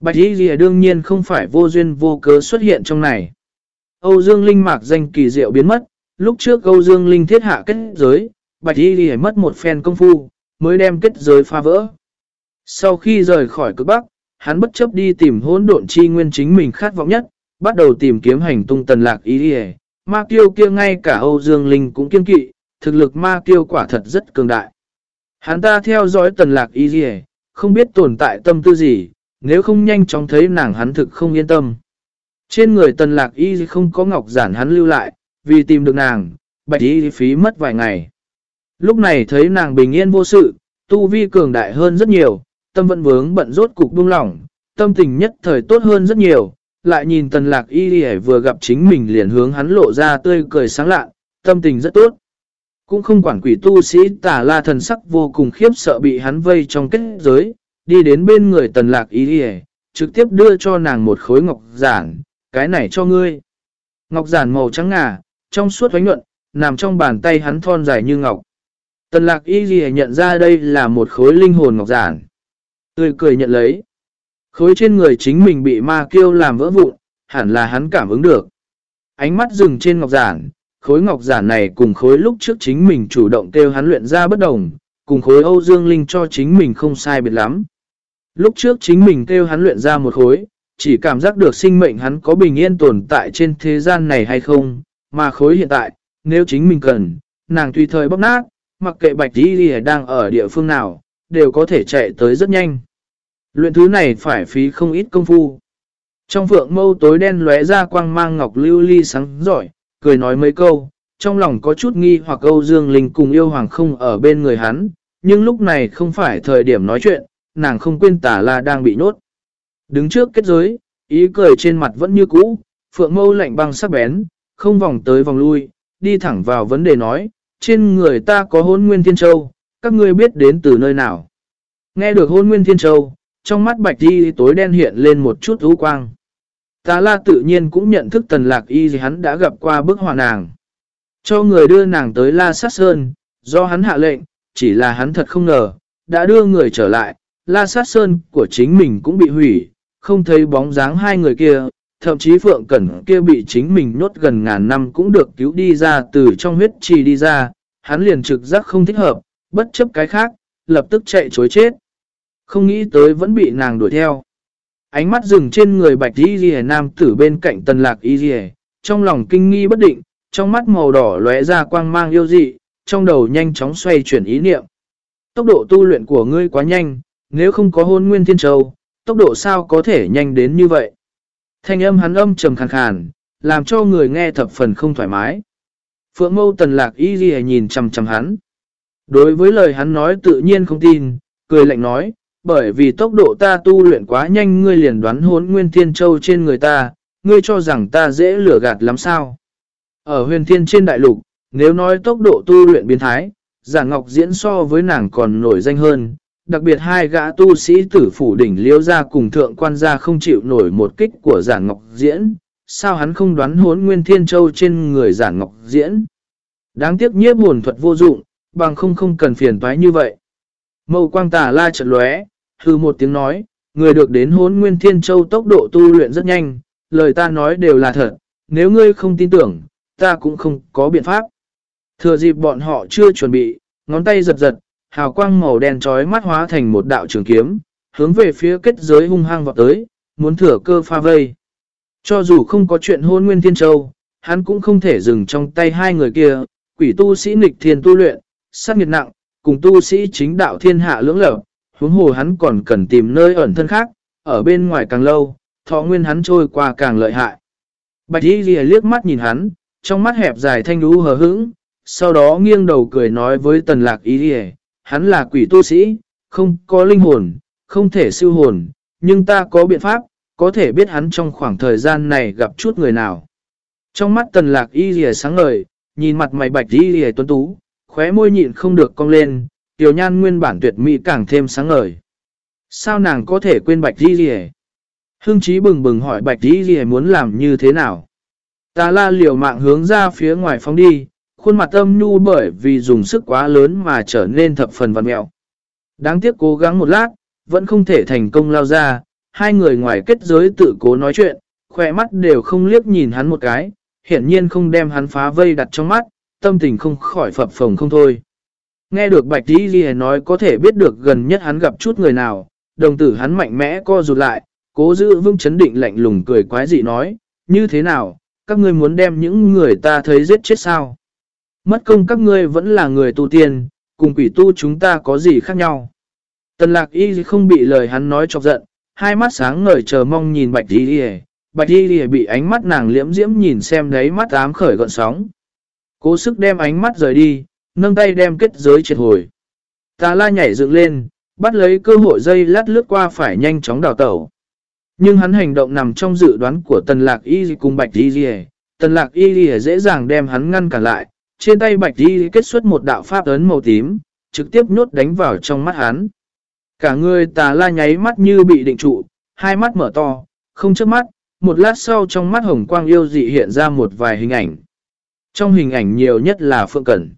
Bạch Y Lìa đương nhiên không phải vô duyên vô cớ xuất hiện trong này. Âu Dương Linh mạc danh kỳ diệu biến mất, lúc trước Âu Dương Linh thiết hạ kết giới, Bạch Y Lìa mất một phen công phu, mới đem kết giới phá vỡ. Sau khi rời khỏi cực Bắc, hắn bất chấp đi tìm hỗn độn chi nguyên chính mình khát vọng nhất, bắt đầu tìm kiếm hành tung tần lạc Y Lìa. Ma kiêu kia ngay cả Âu Dương Linh cũng kiên kỵ, thực lực ma kiêu quả thật rất cường đại. Hắn ta theo dõi tần lạc Y Lìa, không biết tồn tại tâm tư gì, nếu không nhanh chóng thấy nàng hắn thực không yên tâm. Trên người tần lạc y không có ngọc giản hắn lưu lại, vì tìm được nàng, bạch y phí mất vài ngày. Lúc này thấy nàng bình yên vô sự, tu vi cường đại hơn rất nhiều, tâm vẫn vướng bận rốt cục buông lỏng, tâm tình nhất thời tốt hơn rất nhiều, lại nhìn tần lạc y vừa gặp chính mình liền hướng hắn lộ ra tươi cười sáng lạ, tâm tình rất tốt. Cũng không quản quỷ tu sĩ tả la thần sắc vô cùng khiếp sợ bị hắn vây trong kết giới, đi đến bên người tần lạc ý đi trực tiếp đưa cho nàng một khối ngọc giản, cái này cho ngươi. Ngọc giản màu trắng ngà, trong suốt thoánh nhuận, nằm trong bàn tay hắn thon dài như ngọc. Tần lạc y gì nhận ra đây là một khối linh hồn ngọc giản. Tươi cười nhận lấy. Khối trên người chính mình bị ma kêu làm vỡ vụn, hẳn là hắn cảm ứng được. Ánh mắt dừng trên ngọc giản, khối ngọc giản này cùng khối lúc trước chính mình chủ động kêu hắn luyện ra bất đồng, cùng khối Âu Dương Linh cho chính mình không sai biệt lắm. Lúc trước chính mình kêu hắn luyện ra một khối, chỉ cảm giác được sinh mệnh hắn có bình yên tồn tại trên thế gian này hay không, mà khối hiện tại, nếu chính mình cần, nàng tùy thời bóc nát, mặc kệ bạch đi đi đang ở địa phương nào, đều có thể chạy tới rất nhanh. Luyện thứ này phải phí không ít công phu. Trong vượng mâu tối đen lóe ra quang mang ngọc lưu ly sáng giỏi, cười nói mấy câu, trong lòng có chút nghi hoặc Âu Dương Linh cùng yêu hoàng không ở bên người hắn, nhưng lúc này không phải thời điểm nói chuyện, nàng không quên tả là đang bị nốt. Đứng trước kết giới, ý cười trên mặt vẫn như cũ, phượng mâu lạnh băng sắc bén, không vòng tới vòng lui, đi thẳng vào vấn đề nói, trên người ta có hôn nguyên thiên châu, các ngươi biết đến từ nơi nào. Nghe được hôn nguyên thiên châu, trong mắt bạch đi tối đen hiện lên một chút ưu quang. Tà la tự nhiên cũng nhận thức tần lạc y gì hắn đã gặp qua bức họa nàng. Cho người đưa nàng tới la sát sơn, do hắn hạ lệnh, chỉ là hắn thật không ngờ, đã đưa người trở lại, la sát sơn của chính mình cũng bị hủy, không thấy bóng dáng hai người kia, thậm chí Phượng Cẩn kia bị chính mình nhốt gần ngàn năm cũng được cứu đi ra từ trong huyết trì đi ra, hắn liền trực giác không thích hợp, bất chấp cái khác, lập tức chạy chối chết. Không nghĩ tới vẫn bị nàng đuổi theo. Ánh mắt dừng trên người bạch y ghi nam tử bên cạnh tần lạc y ghi trong lòng kinh nghi bất định, trong mắt màu đỏ lóe ra quang mang yêu dị, trong đầu nhanh chóng xoay chuyển ý niệm. Tốc độ tu luyện của ngươi quá nhanh, nếu không có hôn nguyên thiên châu, tốc độ sao có thể nhanh đến như vậy? Thanh âm hắn âm trầm khàn khàn, làm cho người nghe thập phần không thoải mái. Phượng mâu tần lạc y ghi nhìn chầm chầm hắn. Đối với lời hắn nói tự nhiên không tin, cười lạnh nói, bởi vì tốc độ ta tu luyện quá nhanh ngươi liền đoán hốn nguyên thiên châu trên người ta, ngươi cho rằng ta dễ lừa gạt lắm sao. Ở huyền thiên trên đại lục, nếu nói tốc độ tu luyện biến thái, giả ngọc diễn so với nàng còn nổi danh hơn, đặc biệt hai gã tu sĩ tử phủ đỉnh liêu ra cùng thượng quan gia không chịu nổi một kích của giả ngọc diễn, sao hắn không đoán hốn nguyên thiên châu trên người giả ngọc diễn. Đáng tiếc nhiếp hồn thuật vô dụng, bằng không không cần phiền toái như vậy. Mâu quang tà la trận lóe, hư một tiếng nói, người được đến hốn nguyên thiên châu tốc độ tu luyện rất nhanh, lời ta nói đều là thật, nếu ngươi không tin tưởng, ta cũng không có biện pháp. Thừa dịp bọn họ chưa chuẩn bị, ngón tay giật giật, hào quang màu đen trói mắt hóa thành một đạo trường kiếm, hướng về phía kết giới hung hăng vọt tới, muốn thừa cơ pha vây. Cho dù không có chuyện hôn nguyên thiên châu, hắn cũng không thể dừng trong tay hai người kia, quỷ tu sĩ nghịch thiên tu luyện, sát nghiệt nặng, cùng tu sĩ chính đạo thiên hạ lưỡng lở, huống hồ hắn còn cần tìm nơi ẩn thân khác, ở bên ngoài càng lâu, thọ nguyên hắn trôi qua càng lợi hại. Bạch Y Ghi liếc mắt nhìn hắn, trong mắt hẹp dài thanh lũ hờ hững, sau đó nghiêng đầu cười nói với tần lạc Y Ghi, hắn là quỷ tu sĩ, không có linh hồn, không thể siêu hồn, nhưng ta có biện pháp, có thể biết hắn trong khoảng thời gian này gặp chút người nào. Trong mắt tần lạc Y rìa sáng ngời, nhìn mặt mày Bạch Y rìa tuấn tú, khóe môi nhịn không được cong lên, tiểu nhan nguyên bản tuyệt mỹ càng thêm sáng ngời. Sao nàng có thể quên Bạch y rìa? Hương trí bừng bừng hỏi Bạch y rìa muốn làm như thế nào? Ta la liều mạng hướng ra phía ngoài phóng đi, khuôn mặt âm nhu bởi vì dùng sức quá lớn mà trở nên thập phần vằn mẹo. Đáng tiếc cố gắng một lát, vẫn không thể thành công lao ra, hai người ngoài kết giới tự cố nói chuyện, khỏe mắt đều không liếc nhìn hắn một cái, hiển nhiên không đem hắn phá vây đặt trong mắt, tâm tình không khỏi phập phồng không thôi. Nghe được Bạch Tí Ghi nói có thể biết được gần nhất hắn gặp chút người nào, đồng tử hắn mạnh mẽ co rụt lại, cố giữ vững chấn định lạnh lùng cười quái dị nói, như thế nào, các ngươi muốn đem những người ta thấy giết chết sao? Mất công các ngươi vẫn là người tu tiên, cùng quỷ tu chúng ta có gì khác nhau? Tần lạc y không bị lời hắn nói chọc giận, hai mắt sáng ngời chờ mong nhìn bạch y đi Bạch y bị ánh mắt nàng liễm diễm nhìn xem đấy mắt ám khởi gọn sóng. Cố sức đem ánh mắt rời đi, nâng tay đem kết giới triệt hồi. Tà la nhảy dựng lên, bắt lấy cơ hội dây lát lướt qua phải nhanh chóng đào tẩu. Nhưng hắn hành động nằm trong dự đoán của tần lạc y cùng bạch y Tần lạc y dễ dàng đem hắn ngăn cản lại, trên tay bạch y kết xuất một đạo pháp ấn màu tím, trực tiếp nhốt đánh vào trong mắt hắn. Cả người tà la nháy mắt như bị định trụ, hai mắt mở to, không chớp mắt, một lát sau trong mắt hồng quang yêu dị hiện ra một vài hình ảnh. Trong hình ảnh nhiều nhất là Phượng Cẩn.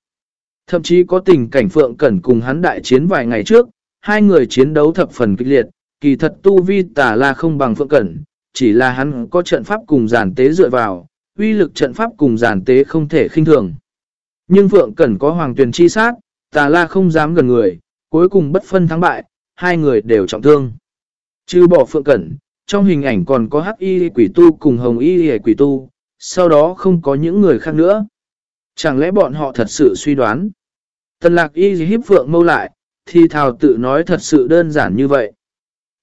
Thậm chí có tình cảnh Phượng Cẩn cùng hắn đại chiến vài ngày trước, hai người chiến đấu thập phần kịch liệt, kỳ thật tu vi tà la không bằng Phượng Cẩn, chỉ là hắn có trận pháp cùng giàn tế dựa vào, uy lực trận pháp cùng giàn tế không thể khinh thường. Nhưng Phượng Cẩn có hoàng tuyển chi sát, tà la không dám gần người, cuối cùng bất phân thắng bại, hai người đều trọng thương. Chứ bỏ Phượng Cẩn, trong hình ảnh còn có hắc y quỷ tu cùng hồng y quỷ tu, sau đó không có những người khác nữa. Chẳng lẽ bọn họ thật sự suy đoán? Tần lạc y hiếp phượng mâu lại, thì thào tự nói thật sự đơn giản như vậy.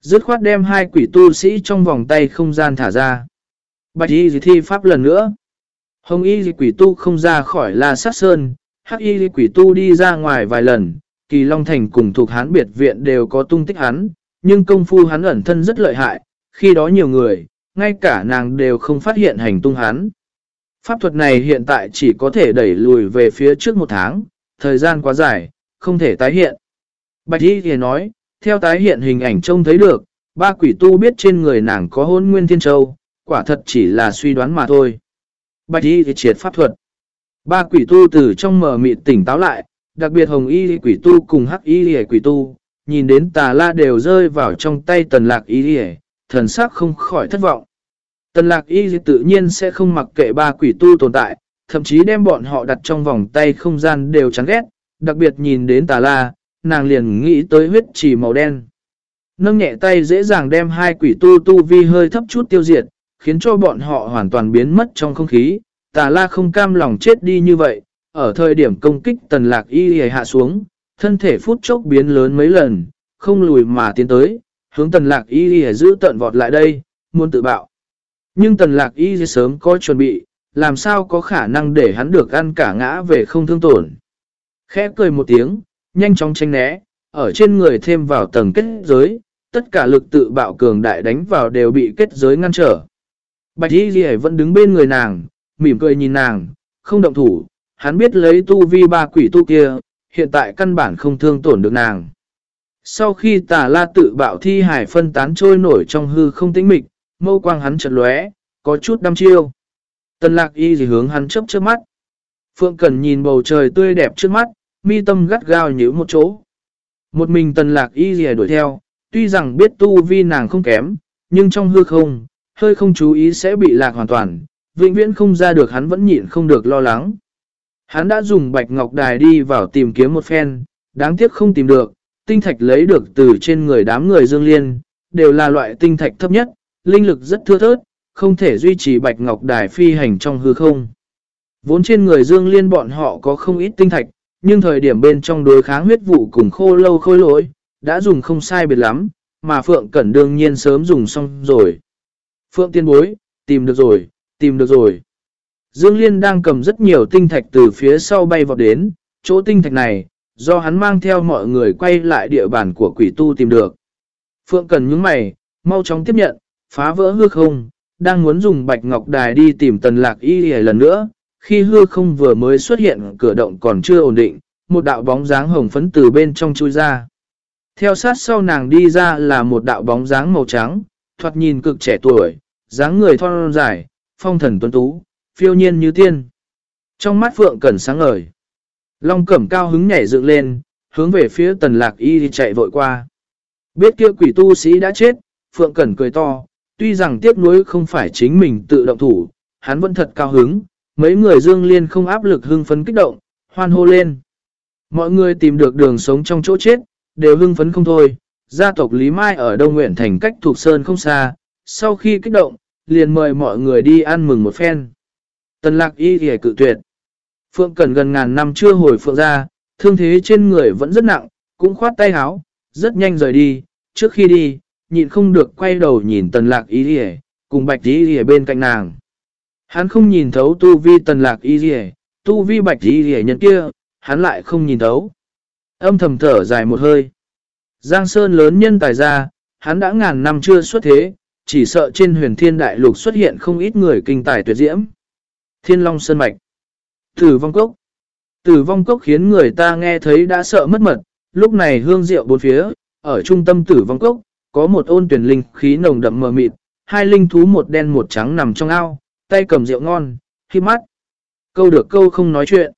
Dứt khoát đem hai quỷ tu sĩ trong vòng tay không gian thả ra. Bạch y thi pháp lần nữa. Hồng y quỷ tu không ra khỏi la sát sơn, hắc y quỷ tu đi ra ngoài vài lần, kỳ long thành cùng thuộc hán biệt viện đều có tung tích hắn, nhưng công phu hắn ẩn thân rất lợi hại, khi đó nhiều người, ngay cả nàng đều không phát hiện hành tung hắn. Pháp thuật này hiện tại chỉ có thể đẩy lùi về phía trước một tháng, thời gian quá dài, không thể tái hiện. Bạch Y thì nói, theo tái hiện hình ảnh trông thấy được, ba quỷ tu biết trên người nàng có hôn nguyên thiên châu, quả thật chỉ là suy đoán mà thôi. Bạch Y thì triệt pháp thuật. Ba quỷ tu từ trong mờ mịt tỉnh táo lại, đặc biệt hồng y quỷ tu cùng hắc y quỷ tu, nhìn đến tà la đều rơi vào trong tay tần lạc y thần sắc không khỏi thất vọng. Tần lạc y tự nhiên sẽ không mặc kệ ba quỷ tu tồn tại, thậm chí đem bọn họ đặt trong vòng tay không gian đều chán ghét, đặc biệt nhìn đến tà la, nàng liền nghĩ tới huyết chỉ màu đen. Nâng nhẹ tay dễ dàng đem hai quỷ tu tu vi hơi thấp chút tiêu diệt, khiến cho bọn họ hoàn toàn biến mất trong không khí. Tà la không cam lòng chết đi như vậy, ở thời điểm công kích tần lạc y hạ xuống, thân thể phút chốc biến lớn mấy lần, không lùi mà tiến tới, hướng tần lạc y giữ tận vọt lại đây, muốn tự bạo. Nhưng tần lạc y sớm có chuẩn bị, làm sao có khả năng để hắn được ăn cả ngã về không thương tổn. Khẽ cười một tiếng, nhanh chóng tranh né, ở trên người thêm vào tầng kết giới, tất cả lực tự bạo cường đại đánh vào đều bị kết giới ngăn trở. Bạch y ghi vẫn đứng bên người nàng, mỉm cười nhìn nàng, không động thủ, hắn biết lấy tu vi ba quỷ tu kia, hiện tại căn bản không thương tổn được nàng. Sau khi tà la tự bạo thi hải phân tán trôi nổi trong hư không tĩnh mịch, mâu quang hắn chật lóe, có chút đăm chiêu. Tần lạc y gì hướng hắn chấp trước mắt. Phượng Cẩn nhìn bầu trời tươi đẹp trước mắt, mi tâm gắt gao như một chỗ. Một mình tần lạc y gì đuổi theo, tuy rằng biết tu vi nàng không kém, nhưng trong hư không, hơi không chú ý sẽ bị lạc hoàn toàn, vĩnh viễn không ra được hắn vẫn nhịn không được lo lắng. Hắn đã dùng bạch ngọc đài đi vào tìm kiếm một phen, đáng tiếc không tìm được, tinh thạch lấy được từ trên người đám người dương liên, đều là loại tinh thạch thấp nhất, linh lực rất thưa thớt, không thể duy trì bạch ngọc đài phi hành trong hư không. Vốn trên người dương liên bọn họ có không ít tinh thạch, nhưng thời điểm bên trong đối kháng huyết vụ cùng khô lâu khôi lỗi, đã dùng không sai biệt lắm, mà Phượng Cẩn đương nhiên sớm dùng xong rồi. Phượng tiên bối, tìm được rồi, tìm được rồi. Dương Liên đang cầm rất nhiều tinh thạch từ phía sau bay vào đến, chỗ tinh thạch này, do hắn mang theo mọi người quay lại địa bàn của quỷ tu tìm được. Phượng cần những mày, mau chóng tiếp nhận, phá vỡ hư không, đang muốn dùng bạch ngọc đài đi tìm tần lạc y lần nữa, khi hư không vừa mới xuất hiện cửa động còn chưa ổn định, một đạo bóng dáng hồng phấn từ bên trong chui ra. Theo sát sau nàng đi ra là một đạo bóng dáng màu trắng, thoạt nhìn cực trẻ tuổi, dáng người thon dài, phong thần tuấn tú, phiêu nhiên như tiên. Trong mắt Phượng Cẩn sáng ngời. Long Cẩm cao hứng nhảy dựng lên, hướng về phía tần lạc y thì chạy vội qua. Biết kia quỷ tu sĩ đã chết, Phượng Cẩn cười to, tuy rằng tiếc nuối không phải chính mình tự động thủ, hắn vẫn thật cao hứng, mấy người Dương Liên không áp lực hưng phấn kích động, hoan hô lên. Mọi người tìm được đường sống trong chỗ chết, đều hưng phấn không thôi. Gia tộc Lý Mai ở Đông Nguyện thành cách Thục Sơn không xa, sau khi kích động, liền mời mọi người đi ăn mừng một phen. Tần lạc y thì cự tuyệt. Phượng Cần gần ngàn năm chưa hồi Phượng ra, thương thế trên người vẫn rất nặng, cũng khoát tay háo, rất nhanh rời đi. Trước khi đi, nhịn không được quay đầu nhìn tần lạc y thì cùng bạch y thì bên cạnh nàng. Hắn không nhìn thấu tu vi tần lạc y thì tu vi bạch y thì nhân kia, hắn lại không nhìn thấu. Âm thầm thở dài một hơi. Giang Sơn lớn nhân tài ra, hắn đã ngàn năm chưa xuất thế, chỉ sợ trên huyền thiên đại lục xuất hiện không ít người kinh tài tuyệt diễm. Thiên Long Sơn Mạch Tử vong cốc Tử vong cốc khiến người ta nghe thấy đã sợ mất mật, lúc này hương rượu bốn phía, ở trung tâm tử vong cốc, có một ôn tuyển linh khí nồng đậm mờ mịt, hai linh thú một đen một trắng nằm trong ao, tay cầm rượu ngon, khi mắt. Câu được câu không nói chuyện.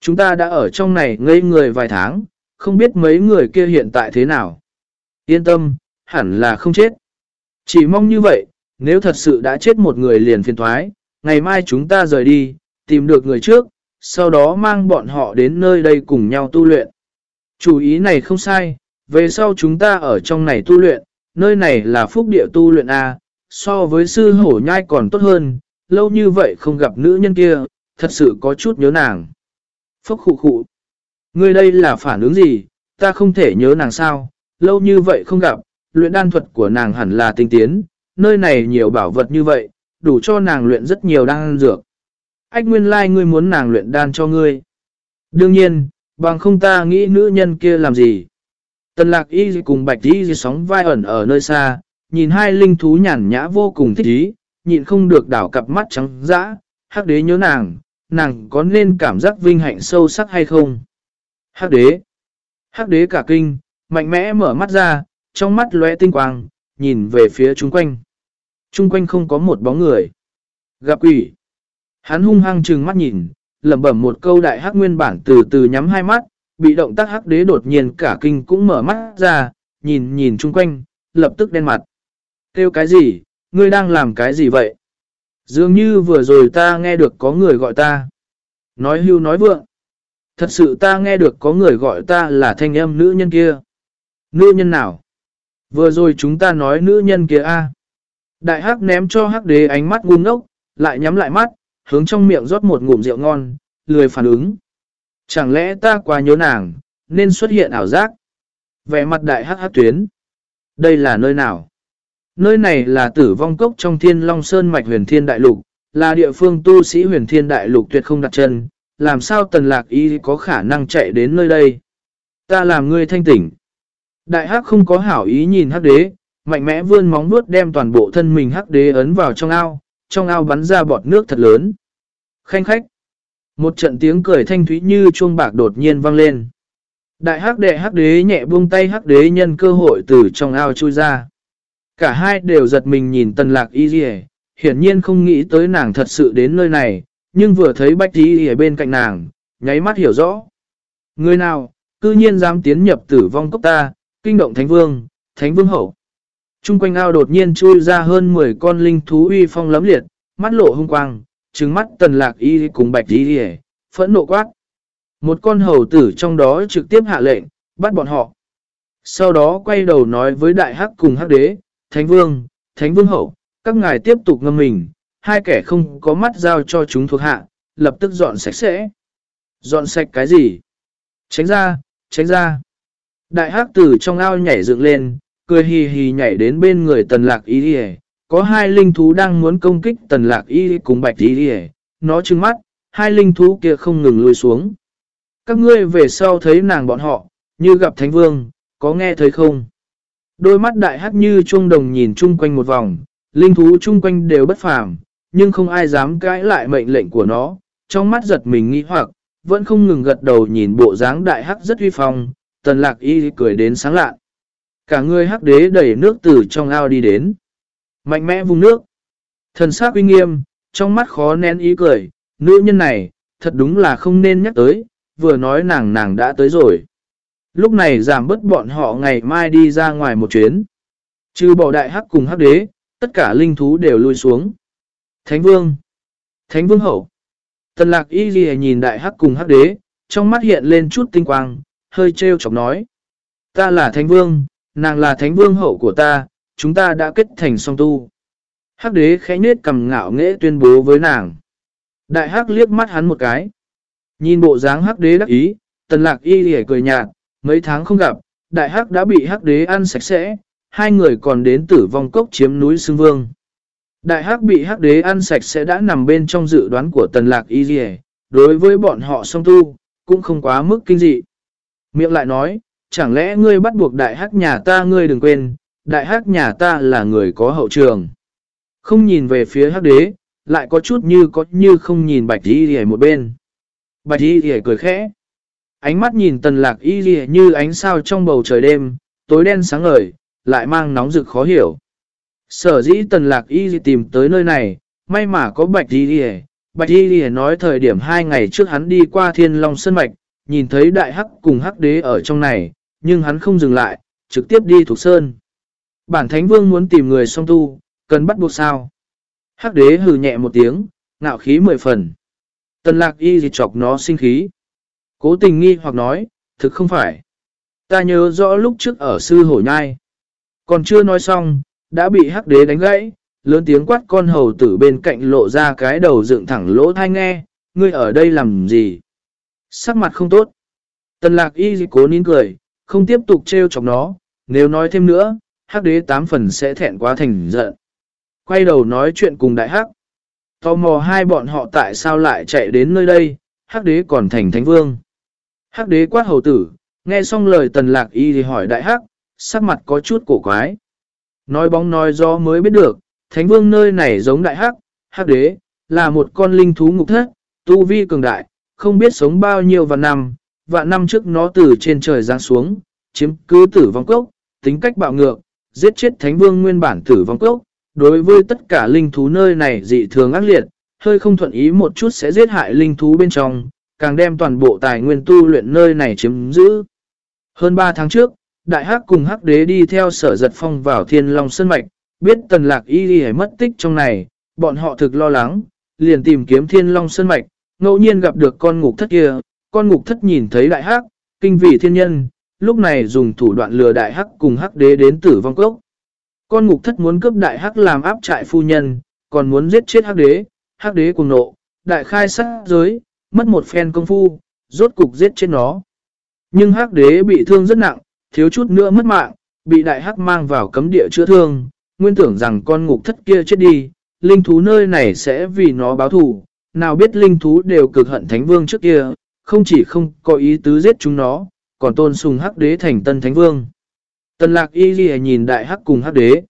Chúng ta đã ở trong này ngây người vài tháng, không biết mấy người kia hiện tại thế nào. Yên tâm, hẳn là không chết. Chỉ mong như vậy, nếu thật sự đã chết một người liền phiền thoái, ngày mai chúng ta rời đi, tìm được người trước, sau đó mang bọn họ đến nơi đây cùng nhau tu luyện. Chủ ý này không sai, về sau chúng ta ở trong này tu luyện, nơi này là phúc địa tu luyện A, so với sư hổ nhai còn tốt hơn, lâu như vậy không gặp nữ nhân kia, thật sự có chút nhớ nàng. Phúc khụ khụ. Ngươi đây là phản ứng gì, ta không thể nhớ nàng sao, lâu như vậy không gặp, luyện đan thuật của nàng hẳn là tinh tiến, nơi này nhiều bảo vật như vậy, đủ cho nàng luyện rất nhiều đan dược. Ách nguyên lai like ngươi muốn nàng luyện đan cho ngươi. Đương nhiên, bằng không ta nghĩ nữ nhân kia làm gì. Tần lạc y cùng bạch y sóng vai ẩn ở nơi xa, nhìn hai linh thú nhàn nhã vô cùng thích ý, nhịn không được đảo cặp mắt trắng dã, hắc đế nhớ nàng, nàng có nên cảm giác vinh hạnh sâu sắc hay không? Hắc đế. Hắc đế cả kinh, mạnh mẽ mở mắt ra, trong mắt lóe tinh quang, nhìn về phía chung quanh. Chung quanh không có một bóng người. Gặp quỷ. Hắn hung hăng trừng mắt nhìn, lẩm bẩm một câu đại hắc nguyên bản từ từ nhắm hai mắt, bị động tác hắc đế đột nhiên cả kinh cũng mở mắt ra, nhìn nhìn chung quanh, lập tức đen mặt. Kêu cái gì, ngươi đang làm cái gì vậy? Dường như vừa rồi ta nghe được có người gọi ta. Nói hưu nói vượng. Thật sự ta nghe được có người gọi ta là thanh âm nữ nhân kia. Nữ nhân nào? Vừa rồi chúng ta nói nữ nhân kia a Đại hắc ném cho hắc đế ánh mắt ngu ngốc, lại nhắm lại mắt, hướng trong miệng rót một ngụm rượu ngon, lười phản ứng. Chẳng lẽ ta quá nhớ nàng, nên xuất hiện ảo giác? Vẻ mặt đại hắc hắc tuyến. Đây là nơi nào? Nơi này là tử vong cốc trong thiên long sơn mạch huyền thiên đại lục, là địa phương tu sĩ huyền thiên đại lục tuyệt không đặt chân, làm sao tần lạc y có khả năng chạy đến nơi đây. Ta làm ngươi thanh tỉnh. Đại hắc không có hảo ý nhìn hắc đế, mạnh mẽ vươn móng vuốt đem toàn bộ thân mình hắc đế ấn vào trong ao, trong ao bắn ra bọt nước thật lớn. Khanh khách. Một trận tiếng cười thanh thúy như chuông bạc đột nhiên vang lên. Đại hắc đệ hắc đế nhẹ buông tay hắc đế nhân cơ hội từ trong ao chui ra. Cả hai đều giật mình nhìn tần lạc y dì hiển nhiên không nghĩ tới nàng thật sự đến nơi này, nhưng vừa thấy bách y ở bên cạnh nàng, nháy mắt hiểu rõ. Người nào, cư nhiên dám tiến nhập tử vong cốc ta, kinh động thánh vương, thánh vương hậu. Trung quanh ao đột nhiên chui ra hơn 10 con linh thú uy phong lấm liệt, mắt lộ hung quang, trứng mắt tần lạc y cùng bạch y phẫn nộ quát. Một con hầu tử trong đó trực tiếp hạ lệnh, bắt bọn họ. Sau đó quay đầu nói với đại hắc cùng hắc đế, Thánh Vương, Thánh Vương Hậu, các ngài tiếp tục ngâm mình, hai kẻ không có mắt giao cho chúng thuộc hạ, lập tức dọn sạch sẽ. Dọn sạch cái gì? Tránh ra, tránh ra. Đại hắc tử trong ao nhảy dựng lên, cười hì hì nhảy đến bên người tần lạc y đi Có hai linh thú đang muốn công kích tần lạc y cùng bạch y đi Nó trừng mắt, hai linh thú kia không ngừng lùi xuống. Các ngươi về sau thấy nàng bọn họ, như gặp thánh vương, có nghe thấy không? Đôi mắt đại hắc như chuông đồng nhìn chung quanh một vòng, linh thú chung quanh đều bất phàm, nhưng không ai dám cãi lại mệnh lệnh của nó, trong mắt giật mình nghĩ hoặc, vẫn không ngừng gật đầu nhìn bộ dáng đại hắc rất uy phong, tần lạc y cười đến sáng lạ. Cả người hắc đế đẩy nước từ trong ao đi đến. Mạnh mẽ vùng nước. Thần sắc uy nghiêm, trong mắt khó nén ý cười, nữ nhân này, thật đúng là không nên nhắc tới, vừa nói nàng nàng đã tới rồi. Lúc này giảm bớt bọn họ ngày mai đi ra ngoài một chuyến. Trừ bỏ đại hắc cùng hắc đế, tất cả linh thú đều lui xuống. Thánh vương. Thánh vương hậu. Tần lạc y ghi nhìn đại hắc cùng hắc đế, trong mắt hiện lên chút tinh quang, hơi trêu chọc nói. Ta là thánh vương, nàng là thánh vương hậu của ta, chúng ta đã kết thành song tu. Hắc đế khẽ nết cầm ngạo nghễ tuyên bố với nàng. Đại hắc liếc mắt hắn một cái. Nhìn bộ dáng hắc đế đắc ý, tần lạc y lìa cười nhạt, mấy tháng không gặp, đại hắc đã bị hắc đế ăn sạch sẽ, hai người còn đến tử vong cốc chiếm núi Sương Vương. Đại hắc bị hắc đế ăn sạch sẽ đã nằm bên trong dự đoán của tần lạc y dì đối với bọn họ song tu, cũng không quá mức kinh dị. Miệng lại nói, chẳng lẽ ngươi bắt buộc đại hắc nhà ta ngươi đừng quên, đại hắc nhà ta là người có hậu trường. Không nhìn về phía hắc đế, lại có chút như có như không nhìn bạch y dì một bên. Bạch y dì cười khẽ. Ánh mắt nhìn tần lạc y dì như ánh sao trong bầu trời đêm, tối đen sáng ngời, lại mang nóng rực khó hiểu. Sở dĩ tần lạc y tìm tới nơi này, may mà có bạch y rìa. Bạch y rìa nói thời điểm hai ngày trước hắn đi qua thiên long sân mạch, nhìn thấy đại hắc cùng hắc đế ở trong này, nhưng hắn không dừng lại, trực tiếp đi thuộc sơn. Bản thánh vương muốn tìm người song tu, cần bắt buộc sao? Hắc đế hừ nhẹ một tiếng, ngạo khí mười phần. Tần lạc y gì chọc nó sinh khí. Cố tình nghi hoặc nói, thực không phải. Ta nhớ rõ lúc trước ở sư hổ nhai. Còn chưa nói xong, đã bị hắc đế đánh gãy, lớn tiếng quát con hầu tử bên cạnh lộ ra cái đầu dựng thẳng lỗ thai nghe, ngươi ở đây làm gì? Sắc mặt không tốt. Tần lạc y cố nín cười, không tiếp tục trêu chọc nó, nếu nói thêm nữa, hắc đế tám phần sẽ thẹn quá thành giận. Quay đầu nói chuyện cùng đại hắc. Tò mò hai bọn họ tại sao lại chạy đến nơi đây, hắc đế còn thành thánh vương. Hắc đế quát hầu tử, nghe xong lời tần lạc y thì hỏi đại hắc, sắc mặt có chút cổ quái. Nói bóng nói gió mới biết được, thánh vương nơi này giống đại hắc, hắc đế, là một con linh thú ngục thất, tu vi cường đại, không biết sống bao nhiêu vạn năm, vạn năm trước nó từ trên trời giáng xuống, chiếm cứ tử vong cốc, tính cách bạo ngược, giết chết thánh vương nguyên bản tử vong cốc. Đối với tất cả linh thú nơi này dị thường ác liệt, hơi không thuận ý một chút sẽ giết hại linh thú bên trong, càng đem toàn bộ tài nguyên tu luyện nơi này chiếm giữ. Hơn 3 tháng trước, Đại Hắc cùng Hắc Đế đi theo sở giật phong vào Thiên Long Sơn Mạch, biết tần lạc y đi mất tích trong này, bọn họ thực lo lắng, liền tìm kiếm Thiên Long Sơn Mạch, ngẫu nhiên gặp được con ngục thất kia, con ngục thất nhìn thấy đại hắc, kinh vị thiên nhân, lúc này dùng thủ đoạn lừa đại hắc cùng hắc đế đến tử vong cốc. Con ngục thất muốn cướp đại hắc làm áp trại phu nhân, còn muốn giết chết hắc đế, hắc đế cùng nộ, đại khai sát giới, mất một phen công phu, rốt cục giết chết nó. Nhưng hắc đế bị thương rất nặng, thiếu chút nữa mất mạng, bị đại hắc mang vào cấm địa chữa thương, nguyên tưởng rằng con ngục thất kia chết đi, linh thú nơi này sẽ vì nó báo thù, nào biết linh thú đều cực hận thánh vương trước kia, không chỉ không có ý tứ giết chúng nó, còn tôn sùng hắc đế thành tân thánh vương. Tần lạc y ghi nhìn đại hắc cùng hắc đế.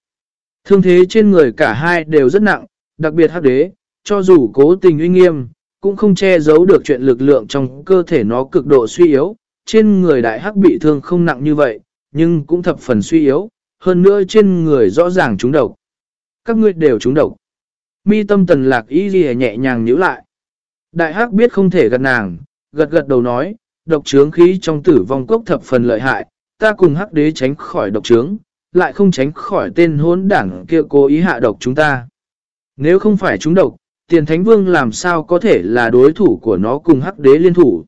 Thương thế trên người cả hai đều rất nặng, đặc biệt hắc đế, cho dù cố tình uy nghiêm, cũng không che giấu được chuyện lực lượng trong cơ thể nó cực độ suy yếu. Trên người đại hắc bị thương không nặng như vậy, nhưng cũng thập phần suy yếu, hơn nữa trên người rõ ràng trúng độc. Các ngươi đều trúng độc. Mi tâm tần lạc y ghi nhẹ nhàng nhíu lại. Đại hắc biết không thể gật nàng, gật gật đầu nói, độc trướng khí trong tử vong cốc thập phần lợi hại, ta cùng hắc đế tránh khỏi độc trướng, lại không tránh khỏi tên hốn đảng kia cố ý hạ độc chúng ta. Nếu không phải chúng độc, tiền thánh vương làm sao có thể là đối thủ của nó cùng hắc đế liên thủ.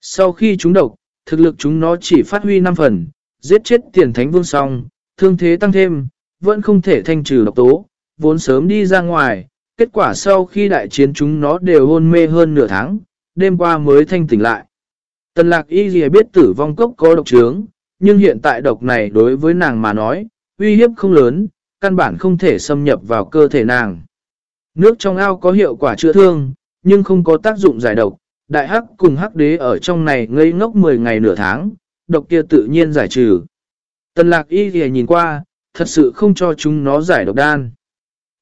Sau khi chúng độc, thực lực chúng nó chỉ phát huy 5 phần, giết chết tiền thánh vương xong, thương thế tăng thêm, vẫn không thể thanh trừ độc tố, vốn sớm đi ra ngoài, kết quả sau khi đại chiến chúng nó đều hôn mê hơn nửa tháng, đêm qua mới thanh tỉnh lại. Tần lạc y gì biết tử vong cốc có độc trướng, nhưng hiện tại độc này đối với nàng mà nói, uy hiếp không lớn, căn bản không thể xâm nhập vào cơ thể nàng. Nước trong ao có hiệu quả chữa thương, nhưng không có tác dụng giải độc. Đại hắc cùng hắc đế ở trong này ngây ngốc 10 ngày nửa tháng, độc kia tự nhiên giải trừ. Tần lạc y thì nhìn qua, thật sự không cho chúng nó giải độc đan.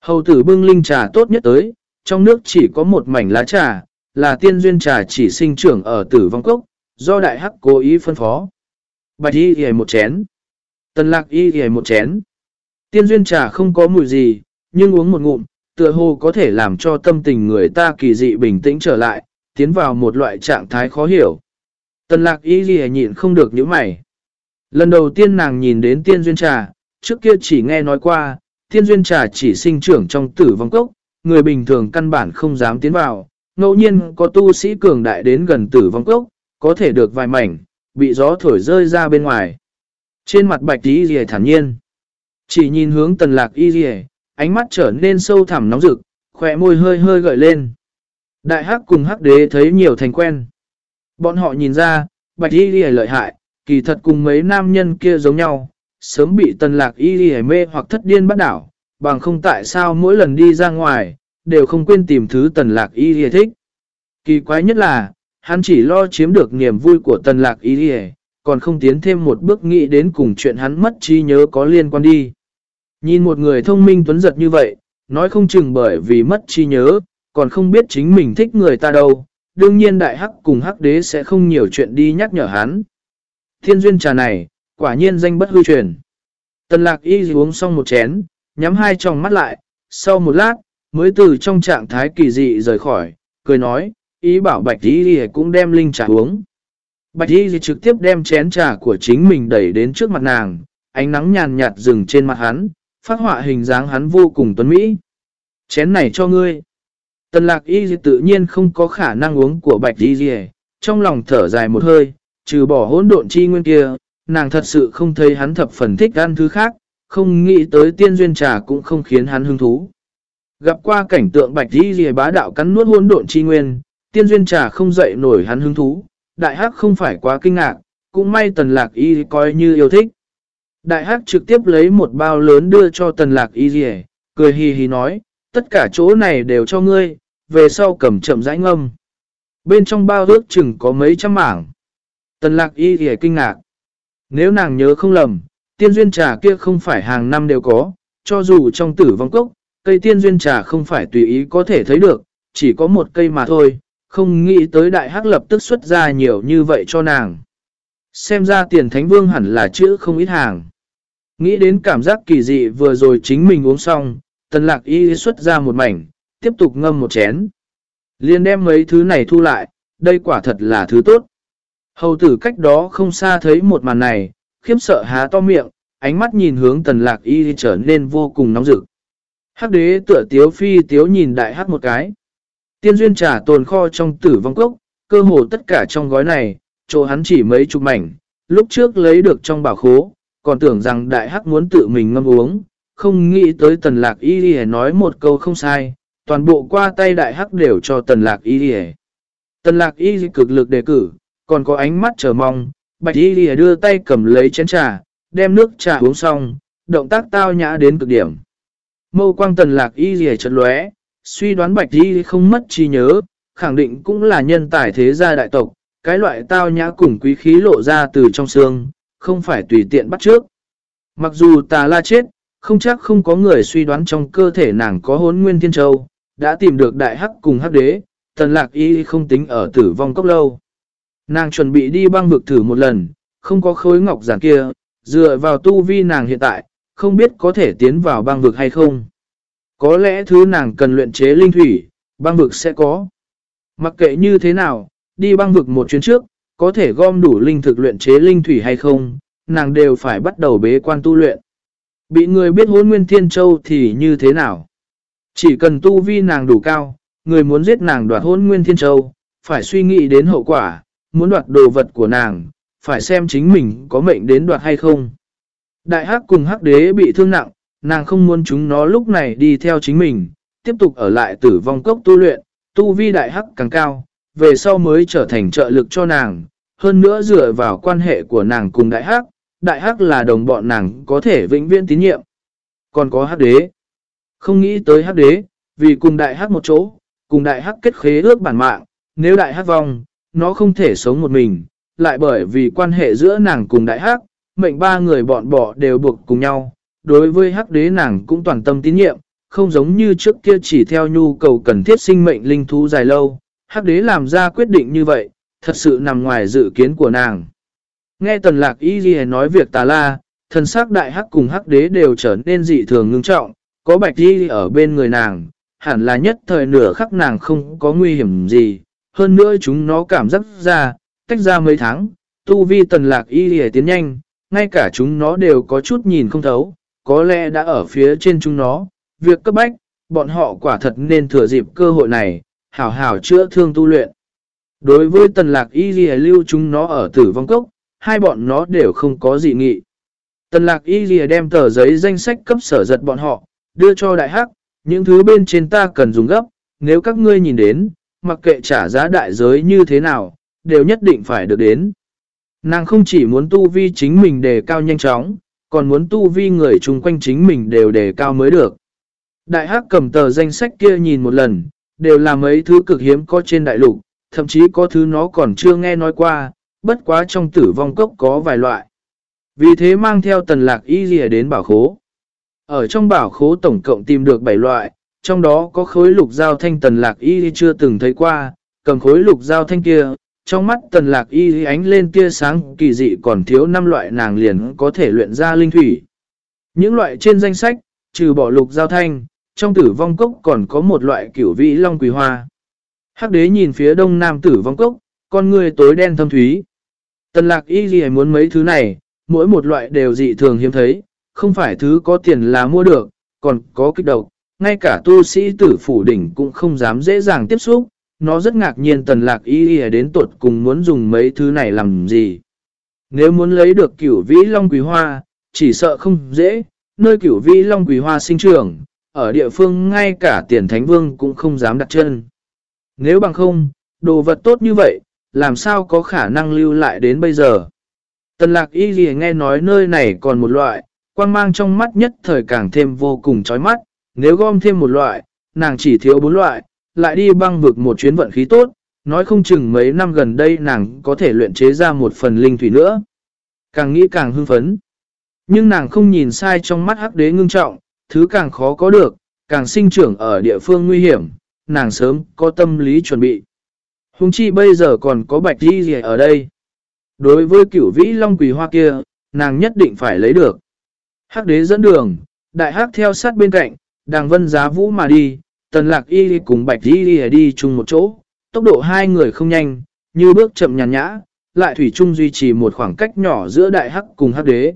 Hầu tử bưng linh trà tốt nhất tới, trong nước chỉ có một mảnh lá trà, là tiên duyên trà chỉ sinh trưởng ở tử vong cốc, do đại hắc cố ý phân phó. Bạch y thì một chén. Tần lạc y thì một chén. Tiên duyên trà không có mùi gì, nhưng uống một ngụm, tựa hồ có thể làm cho tâm tình người ta kỳ dị bình tĩnh trở lại, tiến vào một loại trạng thái khó hiểu. Tần lạc y ghề nhịn không được những mày. Lần đầu tiên nàng nhìn đến tiên duyên trà, trước kia chỉ nghe nói qua, thiên duyên trà chỉ sinh trưởng trong tử vong cốc, người bình thường căn bản không dám tiến vào, ngẫu nhiên có tu sĩ cường đại đến gần tử vong cốc, có thể được vài mảnh, bị gió thổi rơi ra bên ngoài. Trên mặt bạch y rìa thản nhiên, chỉ nhìn hướng tần lạc y rìa, ánh mắt trở nên sâu thẳm nóng rực, khỏe môi hơi hơi gợi lên. Đại hắc cùng hắc đế thấy nhiều thành quen. Bọn họ nhìn ra, bạch y rìa lợi hại, kỳ thật cùng mấy nam nhân kia giống nhau, sớm bị tần lạc y rìa mê hoặc thất điên bắt đảo, bằng không tại sao mỗi lần đi ra ngoài, đều không quên tìm thứ tần lạc y rìa thích. Kỳ quái nhất là, hắn chỉ lo chiếm được niềm vui của tần lạc y rìa, còn không tiến thêm một bước nghĩ đến cùng chuyện hắn mất trí nhớ có liên quan đi. Nhìn một người thông minh tuấn giật như vậy, nói không chừng bởi vì mất trí nhớ, còn không biết chính mình thích người ta đâu, đương nhiên đại hắc cùng hắc đế sẽ không nhiều chuyện đi nhắc nhở hắn. Thiên duyên trà này, quả nhiên danh bất hư truyền. Tần lạc y uống xong một chén, nhắm hai tròng mắt lại, sau một lát, mới từ trong trạng thái kỳ dị rời khỏi, cười nói, ý bảo bạch y cũng đem linh trà uống. Bạch y trực tiếp đem chén trà của chính mình đẩy đến trước mặt nàng, ánh nắng nhàn nhạt dừng trên mặt hắn, phát họa hình dáng hắn vô cùng tuấn mỹ. Chén này cho ngươi. Tần lạc y tự nhiên không có khả năng uống của bạch y trong lòng thở dài một hơi, trừ bỏ hỗn độn chi nguyên kia, nàng thật sự không thấy hắn thập phần thích ăn thứ khác, không nghĩ tới tiên duyên trà cũng không khiến hắn hứng thú. Gặp qua cảnh tượng bạch y rìa bá đạo cắn nuốt hỗn độn chi nguyên, tiên duyên trà không dậy nổi hắn hứng thú, đại hắc không phải quá kinh ngạc, cũng may tần lạc y coi như yêu thích. Đại hắc trực tiếp lấy một bao lớn đưa cho tần lạc y rìa, cười hì hì nói, tất cả chỗ này đều cho ngươi, về sau cầm chậm rãi ngâm. Bên trong bao ước chừng có mấy trăm mảng. Tần lạc y thì kinh ngạc. Nếu nàng nhớ không lầm, tiên duyên trà kia không phải hàng năm đều có, cho dù trong tử vong cốc, cây tiên duyên trà không phải tùy ý có thể thấy được, chỉ có một cây mà thôi, không nghĩ tới đại hắc lập tức xuất ra nhiều như vậy cho nàng. Xem ra tiền thánh vương hẳn là chữ không ít hàng. Nghĩ đến cảm giác kỳ dị vừa rồi chính mình uống xong, tần lạc y xuất ra một mảnh, tiếp tục ngâm một chén. Liên đem mấy thứ này thu lại, đây quả thật là thứ tốt. Hầu tử cách đó không xa thấy một màn này, khiếp sợ há to miệng, ánh mắt nhìn hướng tần lạc y trở nên vô cùng nóng rực. Hắc đế tựa tiếu phi tiếu nhìn đại hắc một cái. Tiên duyên trà tồn kho trong tử vong cốc, cơ hồ tất cả trong gói này, chỗ hắn chỉ mấy chục mảnh, lúc trước lấy được trong bảo khố, còn tưởng rằng đại hắc muốn tự mình ngâm uống, không nghĩ tới tần lạc y đi nói một câu không sai, toàn bộ qua tay đại hắc đều cho tần lạc y đi Tần lạc y cực lực đề cử, còn có ánh mắt chờ mong, bạch y đi đưa tay cầm lấy chén trà, đem nước trà uống xong, động tác tao nhã đến cực điểm. Mâu quang tần lạc y gì chật lóe, suy đoán bạch y không mất trí nhớ, khẳng định cũng là nhân tài thế gia đại tộc, cái loại tao nhã cùng quý khí lộ ra từ trong xương, không phải tùy tiện bắt trước. Mặc dù tà la chết, không chắc không có người suy đoán trong cơ thể nàng có hốn nguyên thiên châu, đã tìm được đại hắc cùng hắc đế, tần lạc y không tính ở tử vong cốc lâu. Nàng chuẩn bị đi băng vực thử một lần, không có khối ngọc giản kia, dựa vào tu vi nàng hiện tại, không biết có thể tiến vào băng vực hay không. Có lẽ thứ nàng cần luyện chế linh thủy, băng vực sẽ có. Mặc kệ như thế nào, đi băng vực một chuyến trước, có thể gom đủ linh thực luyện chế linh thủy hay không, nàng đều phải bắt đầu bế quan tu luyện. Bị người biết hôn nguyên thiên châu thì như thế nào? Chỉ cần tu vi nàng đủ cao, người muốn giết nàng đoạt hôn nguyên thiên châu, phải suy nghĩ đến hậu quả, muốn đoạt đồ vật của nàng, phải xem chính mình có mệnh đến đoạt hay không. Đại hắc cùng hắc đế bị thương nặng, nàng không muốn chúng nó lúc này đi theo chính mình, tiếp tục ở lại tử vong cốc tu luyện, tu vi đại hắc càng cao, về sau mới trở thành trợ lực cho nàng, hơn nữa dựa vào quan hệ của nàng cùng đại hắc, đại hắc là đồng bọn nàng có thể vĩnh viễn tín nhiệm. Còn có hắc đế, không nghĩ tới hắc đế, vì cùng đại hắc một chỗ, cùng đại hắc kết khế ước bản mạng, nếu đại hắc vong, nó không thể sống một mình, lại bởi vì quan hệ giữa nàng cùng đại hắc, mệnh ba người bọn bỏ đều buộc cùng nhau. Đối với hắc đế nàng cũng toàn tâm tín nhiệm, không giống như trước kia chỉ theo nhu cầu cần thiết sinh mệnh linh thú dài lâu. Hắc đế làm ra quyết định như vậy, thật sự nằm ngoài dự kiến của nàng. Nghe tần lạc y ghi nói việc tà la, thần sắc đại hắc cùng hắc đế đều trở nên dị thường ngưng trọng, có bạch y ở bên người nàng, hẳn là nhất thời nửa khắc nàng không có nguy hiểm gì, hơn nữa chúng nó cảm giác ra, tách ra mấy tháng, tu vi tần lạc y lìa tiến nhanh, ngay cả chúng nó đều có chút nhìn không thấu, có lẽ đã ở phía trên chúng nó. Việc cấp bách, bọn họ quả thật nên thừa dịp cơ hội này, hảo hảo chữa thương tu luyện. Đối với tần lạc y ghi lưu chúng nó ở tử vong cốc, hai bọn nó đều không có gì nghị. Tần lạc y ghi đem tờ giấy danh sách cấp sở giật bọn họ, đưa cho đại hắc, những thứ bên trên ta cần dùng gấp, nếu các ngươi nhìn đến, mặc kệ trả giá đại giới như thế nào, đều nhất định phải được đến. Nàng không chỉ muốn tu vi chính mình đề cao nhanh chóng, còn muốn tu vi người chung quanh chính mình đều đề cao mới được. Đại hắc cầm tờ danh sách kia nhìn một lần, đều là mấy thứ cực hiếm có trên đại lục, thậm chí có thứ nó còn chưa nghe nói qua, bất quá trong tử vong cốc có vài loại. Vì thế mang theo tần lạc y dìa đến bảo khố. Ở trong bảo khố tổng cộng tìm được 7 loại, trong đó có khối lục giao thanh tần lạc y chưa từng thấy qua, cầm khối lục giao thanh kia, trong mắt tần lạc y ánh lên tia sáng kỳ dị còn thiếu 5 loại nàng liền có thể luyện ra linh thủy. Những loại trên danh sách, trừ bỏ lục giao thanh, trong tử vong cốc còn có một loại kiểu vĩ long quỳ hoa. Hắc đế nhìn phía đông nam tử vong cốc, con người tối đen thâm thúy. Tần lạc y gì muốn mấy thứ này, mỗi một loại đều dị thường hiếm thấy, không phải thứ có tiền là mua được, còn có kích độc, ngay cả tu sĩ tử phủ đỉnh cũng không dám dễ dàng tiếp xúc, nó rất ngạc nhiên tần lạc y y đến tuột cùng muốn dùng mấy thứ này làm gì. Nếu muốn lấy được cửu vĩ long quý hoa, chỉ sợ không dễ, nơi cửu vĩ long quý hoa sinh trưởng, ở địa phương ngay cả tiền thánh vương cũng không dám đặt chân. Nếu bằng không, đồ vật tốt như vậy, làm sao có khả năng lưu lại đến bây giờ. Tần lạc y gì nghe nói nơi này còn một loại, quang mang trong mắt nhất thời càng thêm vô cùng chói mắt, nếu gom thêm một loại, nàng chỉ thiếu bốn loại, lại đi băng vực một chuyến vận khí tốt, nói không chừng mấy năm gần đây nàng có thể luyện chế ra một phần linh thủy nữa. Càng nghĩ càng hưng phấn. Nhưng nàng không nhìn sai trong mắt hắc đế ngưng trọng, thứ càng khó có được, càng sinh trưởng ở địa phương nguy hiểm, nàng sớm có tâm lý chuẩn bị. Hùng chi bây giờ còn có bạch đi gì ở đây. Đối với cửu vĩ long quỳ hoa kia, nàng nhất định phải lấy được. Hắc đế dẫn đường, đại hắc theo sát bên cạnh, đàng vân giá vũ mà đi, tần lạc y cùng bạch y đi, đi chung một chỗ, tốc độ hai người không nhanh, như bước chậm nhàn nhã, lại thủy chung duy trì một khoảng cách nhỏ giữa đại hắc cùng hắc đế.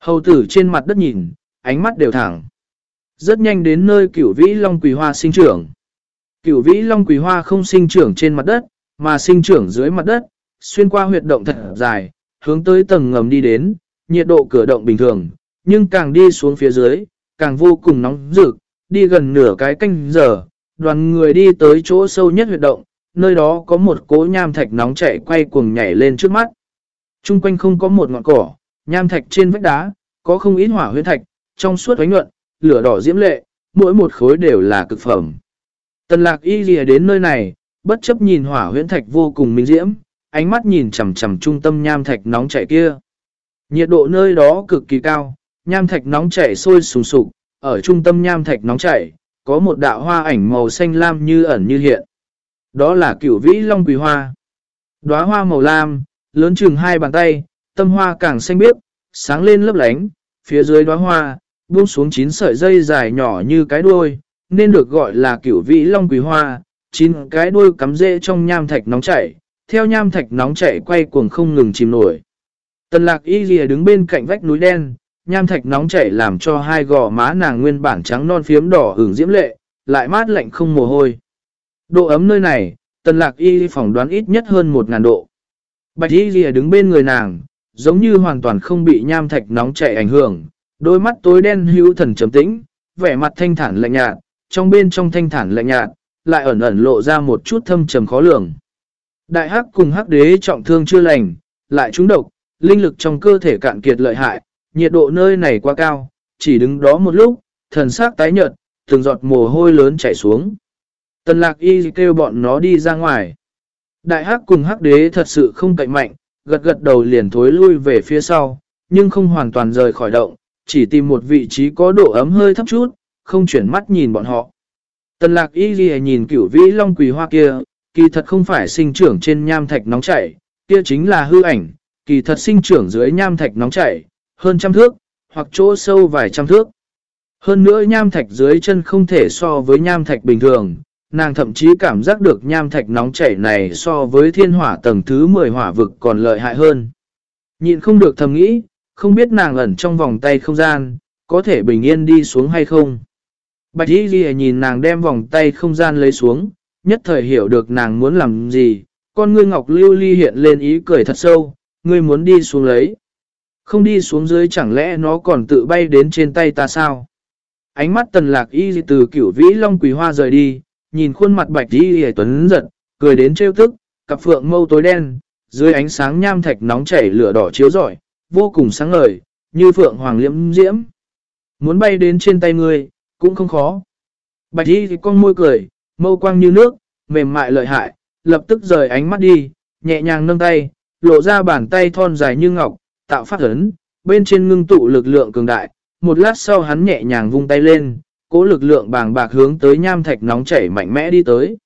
Hầu tử trên mặt đất nhìn, ánh mắt đều thẳng. Rất nhanh đến nơi cửu vĩ long quỳ hoa sinh trưởng. Cửu vĩ long quỳ hoa không sinh trưởng trên mặt đất, mà sinh trưởng dưới mặt đất, xuyên qua huyệt động thật dài, hướng tới tầng ngầm đi đến, nhiệt độ cửa động bình thường, nhưng càng đi xuống phía dưới, càng vô cùng nóng rực, đi gần nửa cái canh giờ, đoàn người đi tới chỗ sâu nhất huyệt động, nơi đó có một cỗ nham thạch nóng chảy quay cuồng nhảy lên trước mắt. Trung quanh không có một ngọn cỏ, nham thạch trên vách đá, có không ít hỏa huyết thạch, trong suốt ánh nhuận, lửa đỏ diễm lệ, mỗi một khối đều là cực phẩm. Tần lạc y lìa đến nơi này, bất chấp nhìn hỏa huyễn thạch vô cùng minh diễm, ánh mắt nhìn chầm chầm trung tâm nham thạch nóng chảy kia. Nhiệt độ nơi đó cực kỳ cao, nham thạch nóng chảy sôi sùng sục, ở trung tâm nham thạch nóng chảy, có một đạo hoa ảnh màu xanh lam như ẩn như hiện. Đó là cửu vĩ long quỳ hoa. Đóa hoa màu lam, lớn chừng hai bàn tay, tâm hoa càng xanh biếc, sáng lên lấp lánh, phía dưới đóa hoa, buông xuống chín sợi dây dài nhỏ như cái đuôi, nên được gọi là cửu vĩ long quỳ hoa, chín cái đuôi cắm rễ trong nham thạch nóng chảy, theo nham thạch nóng chảy quay cuồng không ngừng chìm nổi. Tần lạc y lìa đứng bên cạnh vách núi đen, nham thạch nóng chảy làm cho hai gò má nàng nguyên bản trắng non phiếm đỏ hưởng diễm lệ, lại mát lạnh không mồ hôi. Độ ấm nơi này, tần lạc y phỏng đoán ít nhất hơn 1.000 độ. Bạch y lìa đứng bên người nàng, giống như hoàn toàn không bị nham thạch nóng chảy ảnh hưởng, đôi mắt tối đen hữu thần trầm tĩnh, vẻ mặt thanh thản lạnh nhạt, trong bên trong thanh thản lạnh nhạt, lại ẩn ẩn lộ ra một chút thâm trầm khó lường. Đại hắc cùng hắc đế trọng thương chưa lành, lại trúng độc, linh lực trong cơ thể cạn kiệt lợi hại, nhiệt độ nơi này quá cao, chỉ đứng đó một lúc, thần sắc tái nhợt, từng giọt mồ hôi lớn chảy xuống. Tần lạc y kêu bọn nó đi ra ngoài. Đại hắc cùng hắc đế thật sự không cạnh mạnh, gật gật đầu liền thối lui về phía sau, nhưng không hoàn toàn rời khỏi động, chỉ tìm một vị trí có độ ấm hơi thấp chút, không chuyển mắt nhìn bọn họ. Tần lạc y ghi nhìn cửu vĩ long quỳ hoa kia, kỳ thật không phải sinh trưởng trên nham thạch nóng chảy, kia chính là hư ảnh, kỳ thật sinh trưởng dưới nham thạch nóng chảy, hơn trăm thước, hoặc chỗ sâu vài trăm thước. Hơn nữa nham thạch dưới chân không thể so với nham thạch bình thường, nàng thậm chí cảm giác được nham thạch nóng chảy này so với thiên hỏa tầng thứ 10 hỏa vực còn lợi hại hơn. Nhịn không được thầm nghĩ, không biết nàng ẩn trong vòng tay không gian, có thể bình yên đi xuống hay không? Bạch Y Ghi nhìn nàng đem vòng tay không gian lấy xuống, nhất thời hiểu được nàng muốn làm gì, con ngươi ngọc lưu ly hiện lên ý cười thật sâu, ngươi muốn đi xuống lấy. Không đi xuống dưới chẳng lẽ nó còn tự bay đến trên tay ta sao? Ánh mắt tần lạc y từ kiểu vĩ long quỷ hoa rời đi, nhìn khuôn mặt bạch y hề tuấn giật, cười đến trêu tức, cặp phượng mâu tối đen, dưới ánh sáng nham thạch nóng chảy lửa đỏ chiếu rọi, vô cùng sáng ngời, như phượng hoàng liễm diễm. Muốn bay đến trên tay ngươi, cũng không khó. Bạch y thì con môi cười, mâu quang như nước, mềm mại lợi hại, lập tức rời ánh mắt đi, nhẹ nhàng nâng tay, lộ ra bàn tay thon dài như ngọc, tạo phát ấn, bên trên ngưng tụ lực lượng cường đại, một lát sau hắn nhẹ nhàng vung tay lên, cố lực lượng bàng bạc hướng tới nham thạch nóng chảy mạnh mẽ đi tới.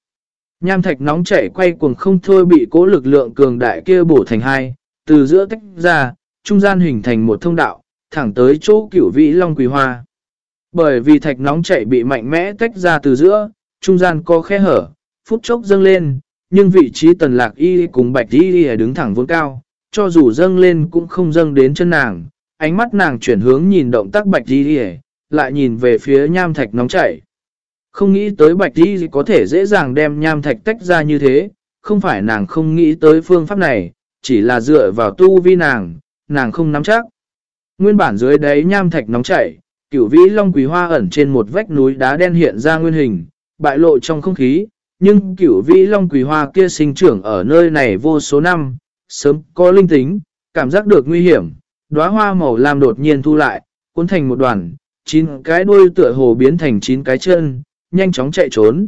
Nham thạch nóng chảy quay cuồng không thôi bị cố lực lượng cường đại kia bổ thành hai, từ giữa tách ra, trung gian hình thành một thông đạo, thẳng tới chỗ cửu vĩ long quỳ hoa. Bởi vì thạch nóng chảy bị mạnh mẽ tách ra từ giữa, trung gian có khe hở, phút chốc dâng lên, nhưng vị trí tần lạc y cùng bạch y đứng thẳng vốn cao, cho dù dâng lên cũng không dâng đến chân nàng, ánh mắt nàng chuyển hướng nhìn động tác bạch y lại nhìn về phía nham thạch nóng chảy. Không nghĩ tới bạch y có thể dễ dàng đem nham thạch tách ra như thế, không phải nàng không nghĩ tới phương pháp này, chỉ là dựa vào tu vi nàng, nàng không nắm chắc. Nguyên bản dưới đáy nham thạch nóng chảy, cửu vĩ long quỳ hoa ẩn trên một vách núi đá đen hiện ra nguyên hình, bại lộ trong không khí, nhưng cửu vĩ long quỳ hoa kia sinh trưởng ở nơi này vô số năm, sớm có linh tính, cảm giác được nguy hiểm, đóa hoa màu lam đột nhiên thu lại, cuốn thành một đoàn, chín cái đuôi tựa hồ biến thành chín cái chân, nhanh chóng chạy trốn.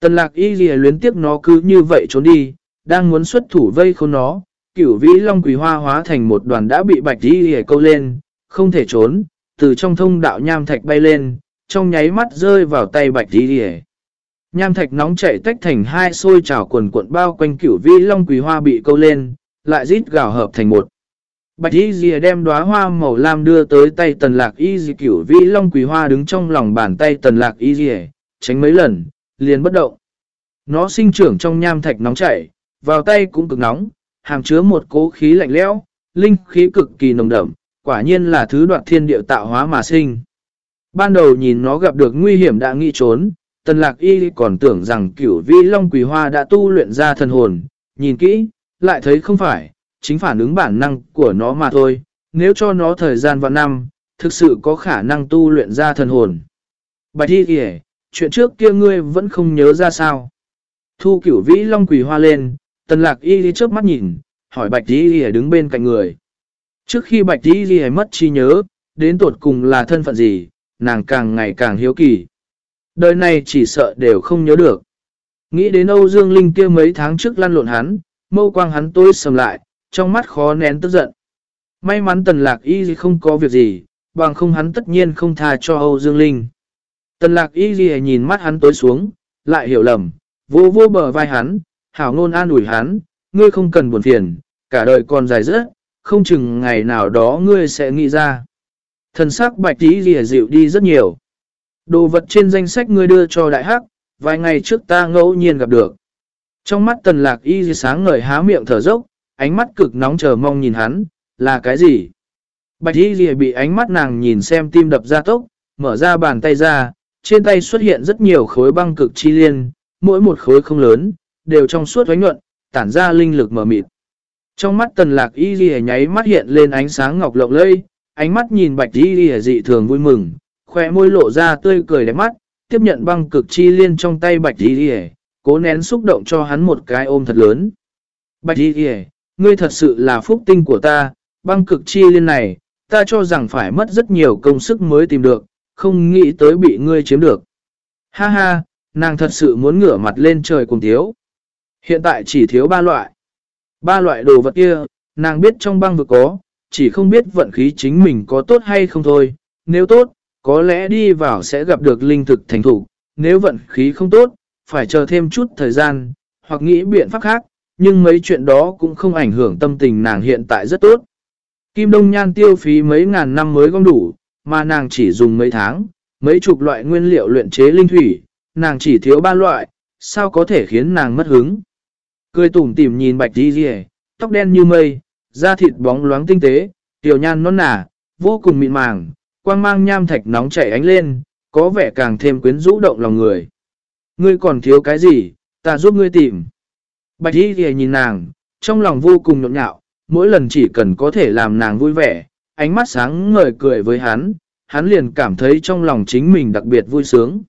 Tần lạc y ghi luyến tiếc nó cứ như vậy trốn đi, đang muốn xuất thủ vây khốn nó, cửu vĩ long quỳ hoa hóa thành một đoàn đã bị bạch y ghi câu lên, không thể trốn, từ trong thông đạo nham thạch bay lên, trong nháy mắt rơi vào tay bạch đi đi Nham thạch nóng chảy tách thành hai xôi trào quần cuộn bao quanh cửu vi long quỳ hoa bị câu lên, lại rít gào hợp thành một. Bạch y dìa đem đóa hoa màu lam đưa tới tay tần lạc y dì cửu vi long quỳ hoa đứng trong lòng bàn tay tần lạc y dìa, tránh mấy lần, liền bất động. Nó sinh trưởng trong nham thạch nóng chảy, vào tay cũng cực nóng, hàm chứa một cố khí lạnh lẽo, linh khí cực kỳ nồng đậm, quả nhiên là thứ đoạt thiên điệu tạo hóa mà sinh. Ban đầu nhìn nó gặp được nguy hiểm đã nghĩ trốn, Tần lạc y còn tưởng rằng cửu vi long quỷ hoa đã tu luyện ra thần hồn, nhìn kỹ, lại thấy không phải, chính phản ứng bản năng của nó mà thôi, nếu cho nó thời gian và năm, thực sự có khả năng tu luyện ra thần hồn. Bạch y kìa, chuyện trước kia ngươi vẫn không nhớ ra sao. Thu cửu vĩ long quỷ hoa lên, tần lạc y đi trước mắt nhìn, hỏi bạch y kìa đứng bên cạnh người. Trước khi bạch y ghi mất trí nhớ, đến tuột cùng là thân phận gì, nàng càng ngày càng hiếu kỳ. Đời này chỉ sợ đều không nhớ được. Nghĩ đến Âu Dương Linh kia mấy tháng trước lăn lộn hắn, mâu quang hắn tối sầm lại, trong mắt khó nén tức giận. May mắn tần lạc y không có việc gì, bằng không hắn tất nhiên không tha cho Âu Dương Linh. Tần lạc y gì nhìn mắt hắn tối xuống, lại hiểu lầm, vô vô bờ vai hắn, hảo ngôn an ủi hắn, ngươi không cần buồn phiền, cả đời còn dài rất, không chừng ngày nào đó ngươi sẽ nghĩ ra. Thần sắc bạch tí Rìa dịu đi rất nhiều. Đồ vật trên danh sách ngươi đưa cho đại hắc, vài ngày trước ta ngẫu nhiên gặp được. Trong mắt tần lạc y sáng ngời há miệng thở dốc, ánh mắt cực nóng chờ mong nhìn hắn, là cái gì? Bạch y gì bị ánh mắt nàng nhìn xem tim đập ra tốc, mở ra bàn tay ra, trên tay xuất hiện rất nhiều khối băng cực chi liên, mỗi một khối không lớn, đều trong suốt ánh nhuận, tản ra linh lực mở mịt. Trong mắt tần lạc y ghi nháy mắt hiện lên ánh sáng ngọc lộng lây, ánh mắt nhìn bạch y ghi dị thường vui mừng, khỏe môi lộ ra tươi cười đẹp mắt, tiếp nhận băng cực chi liên trong tay bạch y ghi cố nén xúc động cho hắn một cái ôm thật lớn. Bạch y ghi ngươi thật sự là phúc tinh của ta, băng cực chi liên này, ta cho rằng phải mất rất nhiều công sức mới tìm được, không nghĩ tới bị ngươi chiếm được. Ha ha, nàng thật sự muốn ngửa mặt lên trời cùng thiếu. Hiện tại chỉ thiếu ba loại. Ba loại đồ vật kia, nàng biết trong băng vực có, chỉ không biết vận khí chính mình có tốt hay không thôi. Nếu tốt, có lẽ đi vào sẽ gặp được linh thực thành thủ, nếu vận khí không tốt, phải chờ thêm chút thời gian, hoặc nghĩ biện pháp khác, nhưng mấy chuyện đó cũng không ảnh hưởng tâm tình nàng hiện tại rất tốt. Kim Đông Nhan tiêu phí mấy ngàn năm mới gom đủ, mà nàng chỉ dùng mấy tháng, mấy chục loại nguyên liệu luyện chế linh thủy, nàng chỉ thiếu ba loại, sao có thể khiến nàng mất hứng. Cười tủm tỉm nhìn bạch đi rìa, tóc đen như mây, da thịt bóng loáng tinh tế, tiểu nhan non nả, vô cùng mịn màng, quang mang nham thạch nóng chảy ánh lên, có vẻ càng thêm quyến rũ động lòng người. Ngươi còn thiếu cái gì, ta giúp ngươi tìm. Bạch đi thì nhìn nàng, trong lòng vô cùng nhộn nhạo, mỗi lần chỉ cần có thể làm nàng vui vẻ, ánh mắt sáng ngời cười với hắn, hắn liền cảm thấy trong lòng chính mình đặc biệt vui sướng.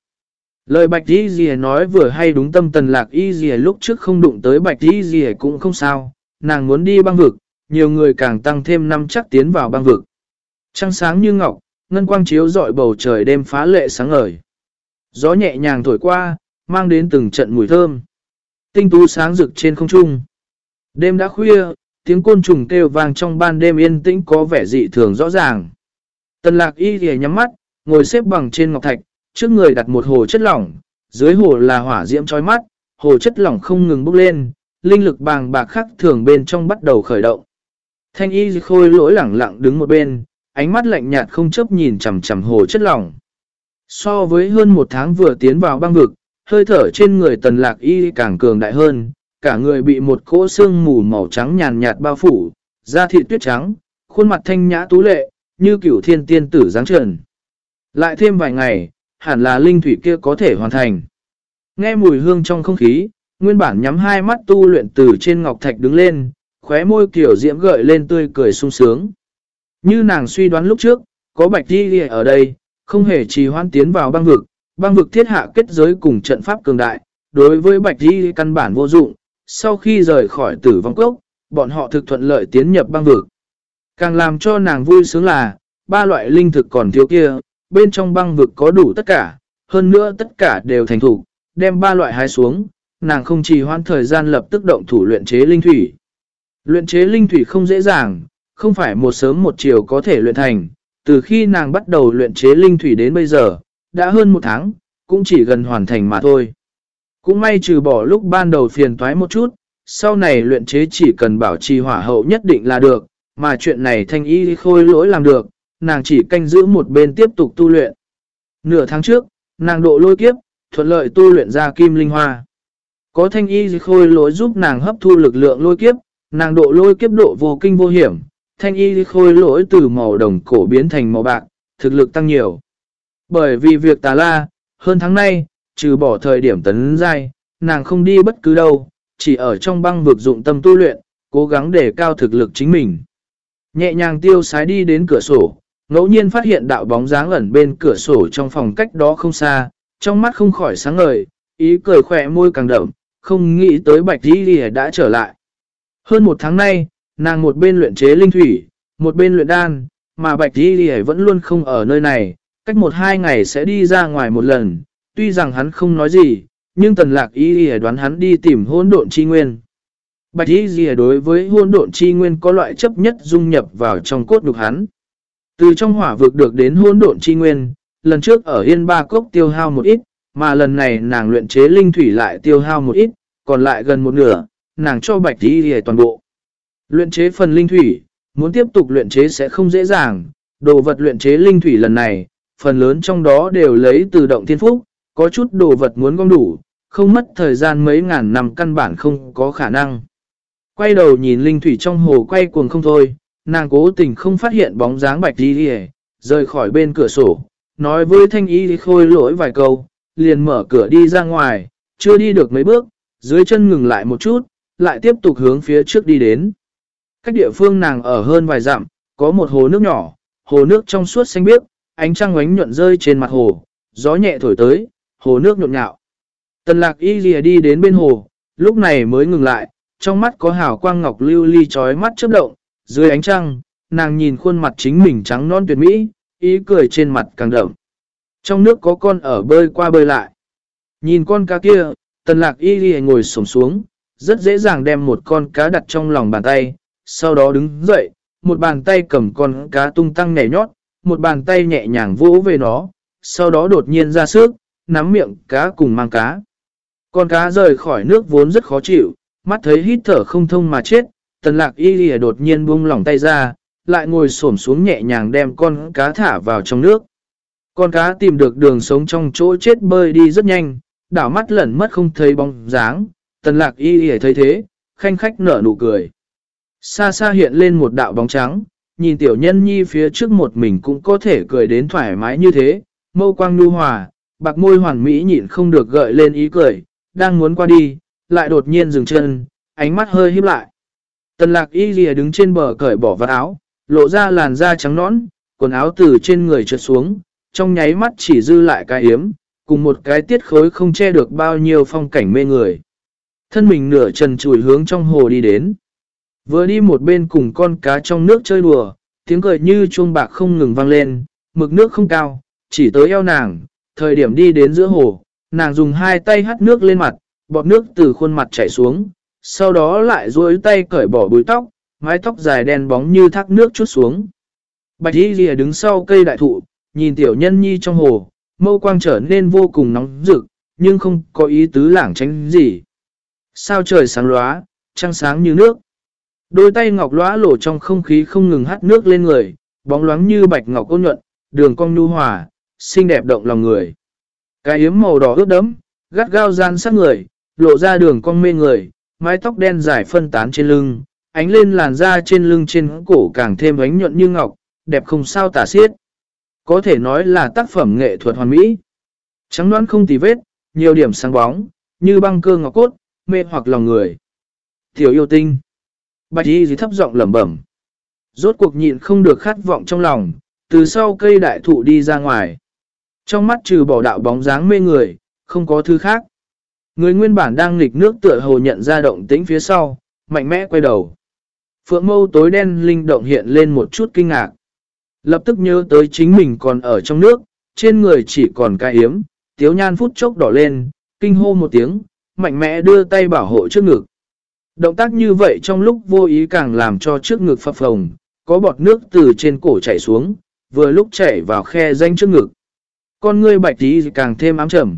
Lời bạch y gì nói vừa hay đúng tâm tần lạc y gì lúc trước không đụng tới bạch y gì cũng không sao, nàng muốn đi băng vực, nhiều người càng tăng thêm năm chắc tiến vào băng vực. Trăng sáng như ngọc, ngân quang chiếu dọi bầu trời đêm phá lệ sáng ngời. Gió nhẹ nhàng thổi qua, mang đến từng trận mùi thơm. Tinh tú sáng rực trên không trung. Đêm đã khuya, tiếng côn trùng kêu vang trong ban đêm yên tĩnh có vẻ dị thường rõ ràng. Tần lạc y thì nhắm mắt, ngồi xếp bằng trên ngọc thạch, trước người đặt một hồ chất lỏng, dưới hồ là hỏa diễm chói mắt, hồ chất lỏng không ngừng bốc lên, linh lực bàng bạc khắc thường bên trong bắt đầu khởi động. Thanh y khôi lỗi lẳng lặng đứng một bên, ánh mắt lạnh nhạt không chấp nhìn chằm chằm hồ chất lỏng. So với hơn một tháng vừa tiến vào băng vực, hơi thở trên người tần lạc y càng cường đại hơn, cả người bị một cỗ xương mù màu trắng nhàn nhạt bao phủ, da thịt tuyết trắng, khuôn mặt thanh nhã tú lệ, như cửu thiên tiên tử dáng trần. Lại thêm vài ngày, hẳn là linh thủy kia có thể hoàn thành. Nghe mùi hương trong không khí, nguyên bản nhắm hai mắt tu luyện từ trên ngọc thạch đứng lên, khóe môi kiểu diễm gợi lên tươi cười sung sướng. Như nàng suy đoán lúc trước, có bạch đi ở đây, không hề trì hoan tiến vào băng vực, băng vực thiết hạ kết giới cùng trận pháp cường đại, đối với bạch đi căn bản vô dụng, sau khi rời khỏi tử vong cốc, bọn họ thực thuận lợi tiến nhập băng vực. Càng làm cho nàng vui sướng là, ba loại linh thực còn thiếu kia, bên trong băng vực có đủ tất cả, hơn nữa tất cả đều thành thủ, đem ba loại hái xuống, nàng không chỉ hoãn thời gian lập tức động thủ luyện chế linh thủy. Luyện chế linh thủy không dễ dàng, không phải một sớm một chiều có thể luyện thành, từ khi nàng bắt đầu luyện chế linh thủy đến bây giờ, đã hơn một tháng, cũng chỉ gần hoàn thành mà thôi. Cũng may trừ bỏ lúc ban đầu phiền toái một chút, sau này luyện chế chỉ cần bảo trì hỏa hậu nhất định là được, mà chuyện này thanh y khôi lỗi làm được, nàng chỉ canh giữ một bên tiếp tục tu luyện. Nửa tháng trước, nàng độ lôi kiếp, thuận lợi tu luyện ra kim linh hoa. Có thanh y khôi lỗi giúp nàng hấp thu lực lượng lôi kiếp, nàng độ lôi kiếp độ vô kinh vô hiểm, thanh y khôi lỗi từ màu đồng cổ biến thành màu bạc, thực lực tăng nhiều. Bởi vì việc tà la, hơn tháng nay, trừ bỏ thời điểm tấn giai, nàng không đi bất cứ đâu, chỉ ở trong băng vực dụng tâm tu luyện, cố gắng để cao thực lực chính mình. Nhẹ nhàng tiêu sái đi đến cửa sổ, ngẫu nhiên phát hiện đạo bóng dáng ẩn bên cửa sổ trong phòng cách đó không xa, trong mắt không khỏi sáng ngời, ý cười khỏe môi càng đậm, không nghĩ tới bạch đi đi đã trở lại. Hơn một tháng nay, nàng một bên luyện chế linh thủy, một bên luyện đan, mà bạch đi đi vẫn luôn không ở nơi này, cách một hai ngày sẽ đi ra ngoài một lần, tuy rằng hắn không nói gì, nhưng tần lạc ý đi đoán hắn đi tìm hôn độn chi nguyên. Bạch y Dìa đối với hôn độn chi nguyên có loại chấp nhất dung nhập vào trong cốt đục hắn. Từ trong hỏa vực được đến hôn độn chi nguyên, lần trước ở Yên Ba Cốc tiêu hao một ít, mà lần này nàng luyện chế linh thủy lại tiêu hao một ít, còn lại gần một nửa, nàng cho bạch đi hề toàn bộ. Luyện chế phần linh thủy, muốn tiếp tục luyện chế sẽ không dễ dàng, đồ vật luyện chế linh thủy lần này, phần lớn trong đó đều lấy từ động thiên phúc, có chút đồ vật muốn gom đủ, không mất thời gian mấy ngàn năm căn bản không có khả năng. Quay đầu nhìn linh thủy trong hồ quay cuồng không thôi, nàng cố tình không phát hiện bóng dáng bạch đi đi rời khỏi bên cửa sổ, nói với thanh y khôi lỗi vài câu, liền mở cửa đi ra ngoài, chưa đi được mấy bước, dưới chân ngừng lại một chút, lại tiếp tục hướng phía trước đi đến. Cách địa phương nàng ở hơn vài dặm, có một hồ nước nhỏ, hồ nước trong suốt xanh biếc, ánh trăng ánh nhuận rơi trên mặt hồ, gió nhẹ thổi tới, hồ nước nhộn nhạo. Tần lạc y lìa đi đến bên hồ, lúc này mới ngừng lại, trong mắt có hào quang ngọc lưu ly trói mắt chớp động, dưới ánh trăng, nàng nhìn khuôn mặt chính mình trắng non tuyệt mỹ, ý cười trên mặt càng đậm. Trong nước có con ở bơi qua bơi lại. Nhìn con cá kia, tần lạc y lìa ngồi sổng xuống, rất dễ dàng đem một con cá đặt trong lòng bàn tay, sau đó đứng dậy, một bàn tay cầm con cá tung tăng nhảy nhót, một bàn tay nhẹ nhàng vỗ về nó, sau đó đột nhiên ra sức, nắm miệng cá cùng mang cá. Con cá rời khỏi nước vốn rất khó chịu, mắt thấy hít thở không thông mà chết, tần lạc y lìa đột nhiên buông lỏng tay ra, lại ngồi xổm xuống nhẹ nhàng đem con cá thả vào trong nước. Con cá tìm được đường sống trong chỗ chết bơi đi rất nhanh, đảo mắt lẩn mất không thấy bóng dáng, tần lạc y lìa thấy thế, khanh khách nở nụ cười. Xa xa hiện lên một đạo bóng trắng, nhìn tiểu nhân nhi phía trước một mình cũng có thể cười đến thoải mái như thế, mâu quang nu hòa, bạc môi hoàn mỹ nhịn không được gợi lên ý cười, đang muốn qua đi, lại đột nhiên dừng chân, ánh mắt hơi híp lại. Tần lạc y lìa đứng trên bờ cởi bỏ vạt áo, lộ ra làn da trắng nõn, quần áo từ trên người trượt xuống, trong nháy mắt chỉ dư lại cái yếm, cùng một cái tiết khối không che được bao nhiêu phong cảnh mê người. Thân mình nửa trần chùi hướng trong hồ đi đến. Vừa đi một bên cùng con cá trong nước chơi đùa, tiếng cười như chuông bạc không ngừng vang lên, mực nước không cao, chỉ tới eo nàng, thời điểm đi đến giữa hồ, nàng dùng hai tay hắt nước lên mặt, bọt nước từ khuôn mặt chảy xuống, sau đó lại duỗi tay cởi bỏ búi tóc, mái tóc dài đen bóng như thác nước chút xuống. Bạch y lìa đứng sau cây đại thụ, nhìn tiểu nhân nhi trong hồ, mâu quang trở nên vô cùng nóng rực, nhưng không có ý tứ lảng tránh gì. Sao trời sáng lóa, trăng sáng như nước. Đôi tay ngọc lóa lổ trong không khí không ngừng hắt nước lên người, bóng loáng như bạch ngọc ôn nhuận, đường cong nhu hòa, xinh đẹp động lòng người. Cái yếm màu đỏ ướt đấm, gắt gao gian sát người, lộ ra đường cong mê người, mái tóc đen dài phân tán trên lưng, ánh lên làn da trên lưng trên cổ càng thêm ánh nhuận như ngọc, đẹp không sao tả xiết. Có thể nói là tác phẩm nghệ thuật hoàn mỹ. Trắng đoán không tì vết, nhiều điểm sáng bóng, như băng cơ ngọc cốt, mê hoặc lòng người. Tiểu yêu tinh. Bạch y gì thấp giọng lẩm bẩm. Rốt cuộc nhịn không được khát vọng trong lòng, từ sau cây đại thụ đi ra ngoài. Trong mắt trừ bỏ đạo bóng dáng mê người, không có thứ khác. Người nguyên bản đang nghịch nước tựa hồ nhận ra động tĩnh phía sau, mạnh mẽ quay đầu. Phượng mâu tối đen linh động hiện lên một chút kinh ngạc. Lập tức nhớ tới chính mình còn ở trong nước, trên người chỉ còn cái yếm, tiếu nhan phút chốc đỏ lên, kinh hô một tiếng, mạnh mẽ đưa tay bảo hộ trước ngực. Động tác như vậy trong lúc vô ý càng làm cho trước ngực phập phồng, có bọt nước từ trên cổ chảy xuống, vừa lúc chảy vào khe danh trước ngực. Con ngươi bạch tí càng thêm ám trầm.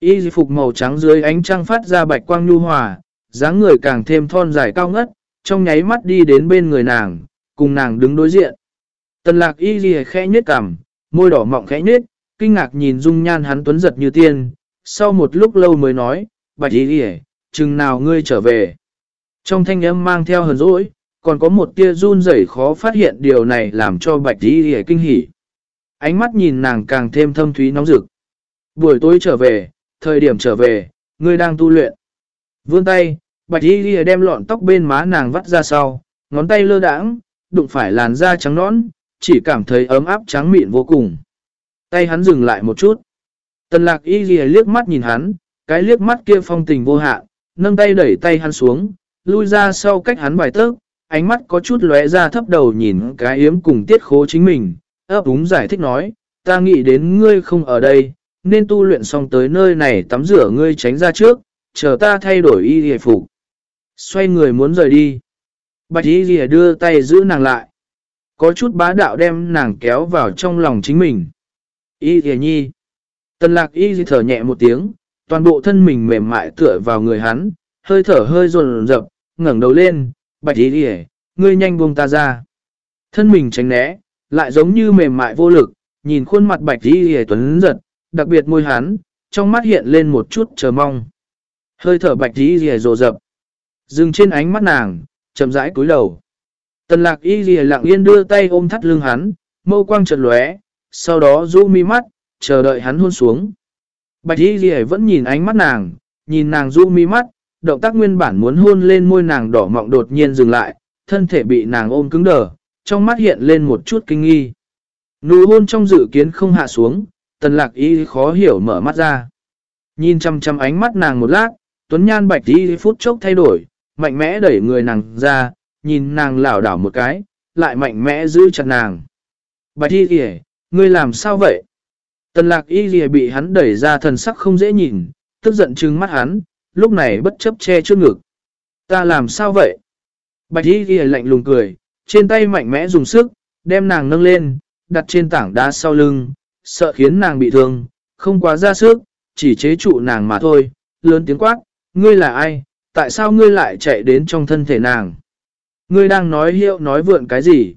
Y phục màu trắng dưới ánh trăng phát ra bạch quang nhu hòa, dáng người càng thêm thon dài cao ngất, trong nháy mắt đi đến bên người nàng, cùng nàng đứng đối diện. Tần lạc y ghi khẽ nhết cằm, môi đỏ mọng khẽ nhết, kinh ngạc nhìn dung nhan hắn tuấn giật như tiên, sau một lúc lâu mới nói, bạch y ghi chừng nào ngươi trở về. Trong thanh âm mang theo hờn dỗi, còn có một tia run rẩy khó phát hiện điều này làm cho bạch y ghi kinh hỉ. Ánh mắt nhìn nàng càng thêm thâm thúy nóng rực. Buổi tối trở về, thời điểm trở về, ngươi đang tu luyện. Vươn tay, bạch y ghi đem lọn tóc bên má nàng vắt ra sau, ngón tay lơ đãng, đụng phải làn da trắng nõn, chỉ cảm thấy ấm áp trắng mịn vô cùng. Tay hắn dừng lại một chút. Tần lạc y ghi liếc mắt nhìn hắn, cái liếc mắt kia phong tình vô hạn, nâng tay đẩy tay hắn xuống, lui ra sau cách hắn bài tớc, ánh mắt có chút lóe ra thấp đầu nhìn cái yếm cùng tiết khố chính mình, ấp úng giải thích nói, ta nghĩ đến ngươi không ở đây, nên tu luyện xong tới nơi này tắm rửa ngươi tránh ra trước, chờ ta thay đổi y hề phục. Xoay người muốn rời đi. Bạch y hề đưa tay giữ nàng lại. Có chút bá đạo đem nàng kéo vào trong lòng chính mình. Y hề nhi. Tần lạc y thở nhẹ một tiếng, toàn bộ thân mình mềm mại tựa vào người hắn, hơi thở hơi rồn rập, ngẩng đầu lên, bạch y hề, ngươi nhanh buông ta ra. Thân mình tránh né, lại giống như mềm mại vô lực, nhìn khuôn mặt bạch y hề tuấn giật, đặc biệt môi hắn, trong mắt hiện lên một chút chờ mong. Hơi thở bạch y rìa rồ rập, dừng trên ánh mắt nàng, chậm rãi cúi đầu. Tần lạc y rìa lặng yên đưa tay ôm thắt lưng hắn, mâu quang trật lóe, sau đó rũ mi mắt, chờ đợi hắn hôn xuống. Bạch y rìa vẫn nhìn ánh mắt nàng, nhìn nàng rũ mi mắt, động tác nguyên bản muốn hôn lên môi nàng đỏ mọng đột nhiên dừng lại, thân thể bị nàng ôm cứng đờ, trong mắt hiện lên một chút kinh nghi. Nụ hôn trong dự kiến không hạ xuống, tần lạc y khó hiểu mở mắt ra. Nhìn chăm chăm ánh mắt nàng một lát, tuấn nhan bạch y phút chốc thay đổi, mạnh mẽ đẩy người nàng ra, nhìn nàng lảo đảo một cái, lại mạnh mẽ giữ chặt nàng. Bạch y kìa, ngươi làm sao vậy? Tần lạc y kìa bị hắn đẩy ra thần sắc không dễ nhìn, tức giận trừng mắt hắn, lúc này bất chấp che trước ngực. Ta làm sao vậy? Bạch y kìa lạnh lùng cười, trên tay mạnh mẽ dùng sức, đem nàng nâng lên, đặt trên tảng đá sau lưng, sợ khiến nàng bị thương, không quá ra sức, chỉ chế trụ nàng mà thôi, lớn tiếng quát, ngươi là ai, tại sao ngươi lại chạy đến trong thân thể nàng? Ngươi đang nói hiệu nói vượn cái gì?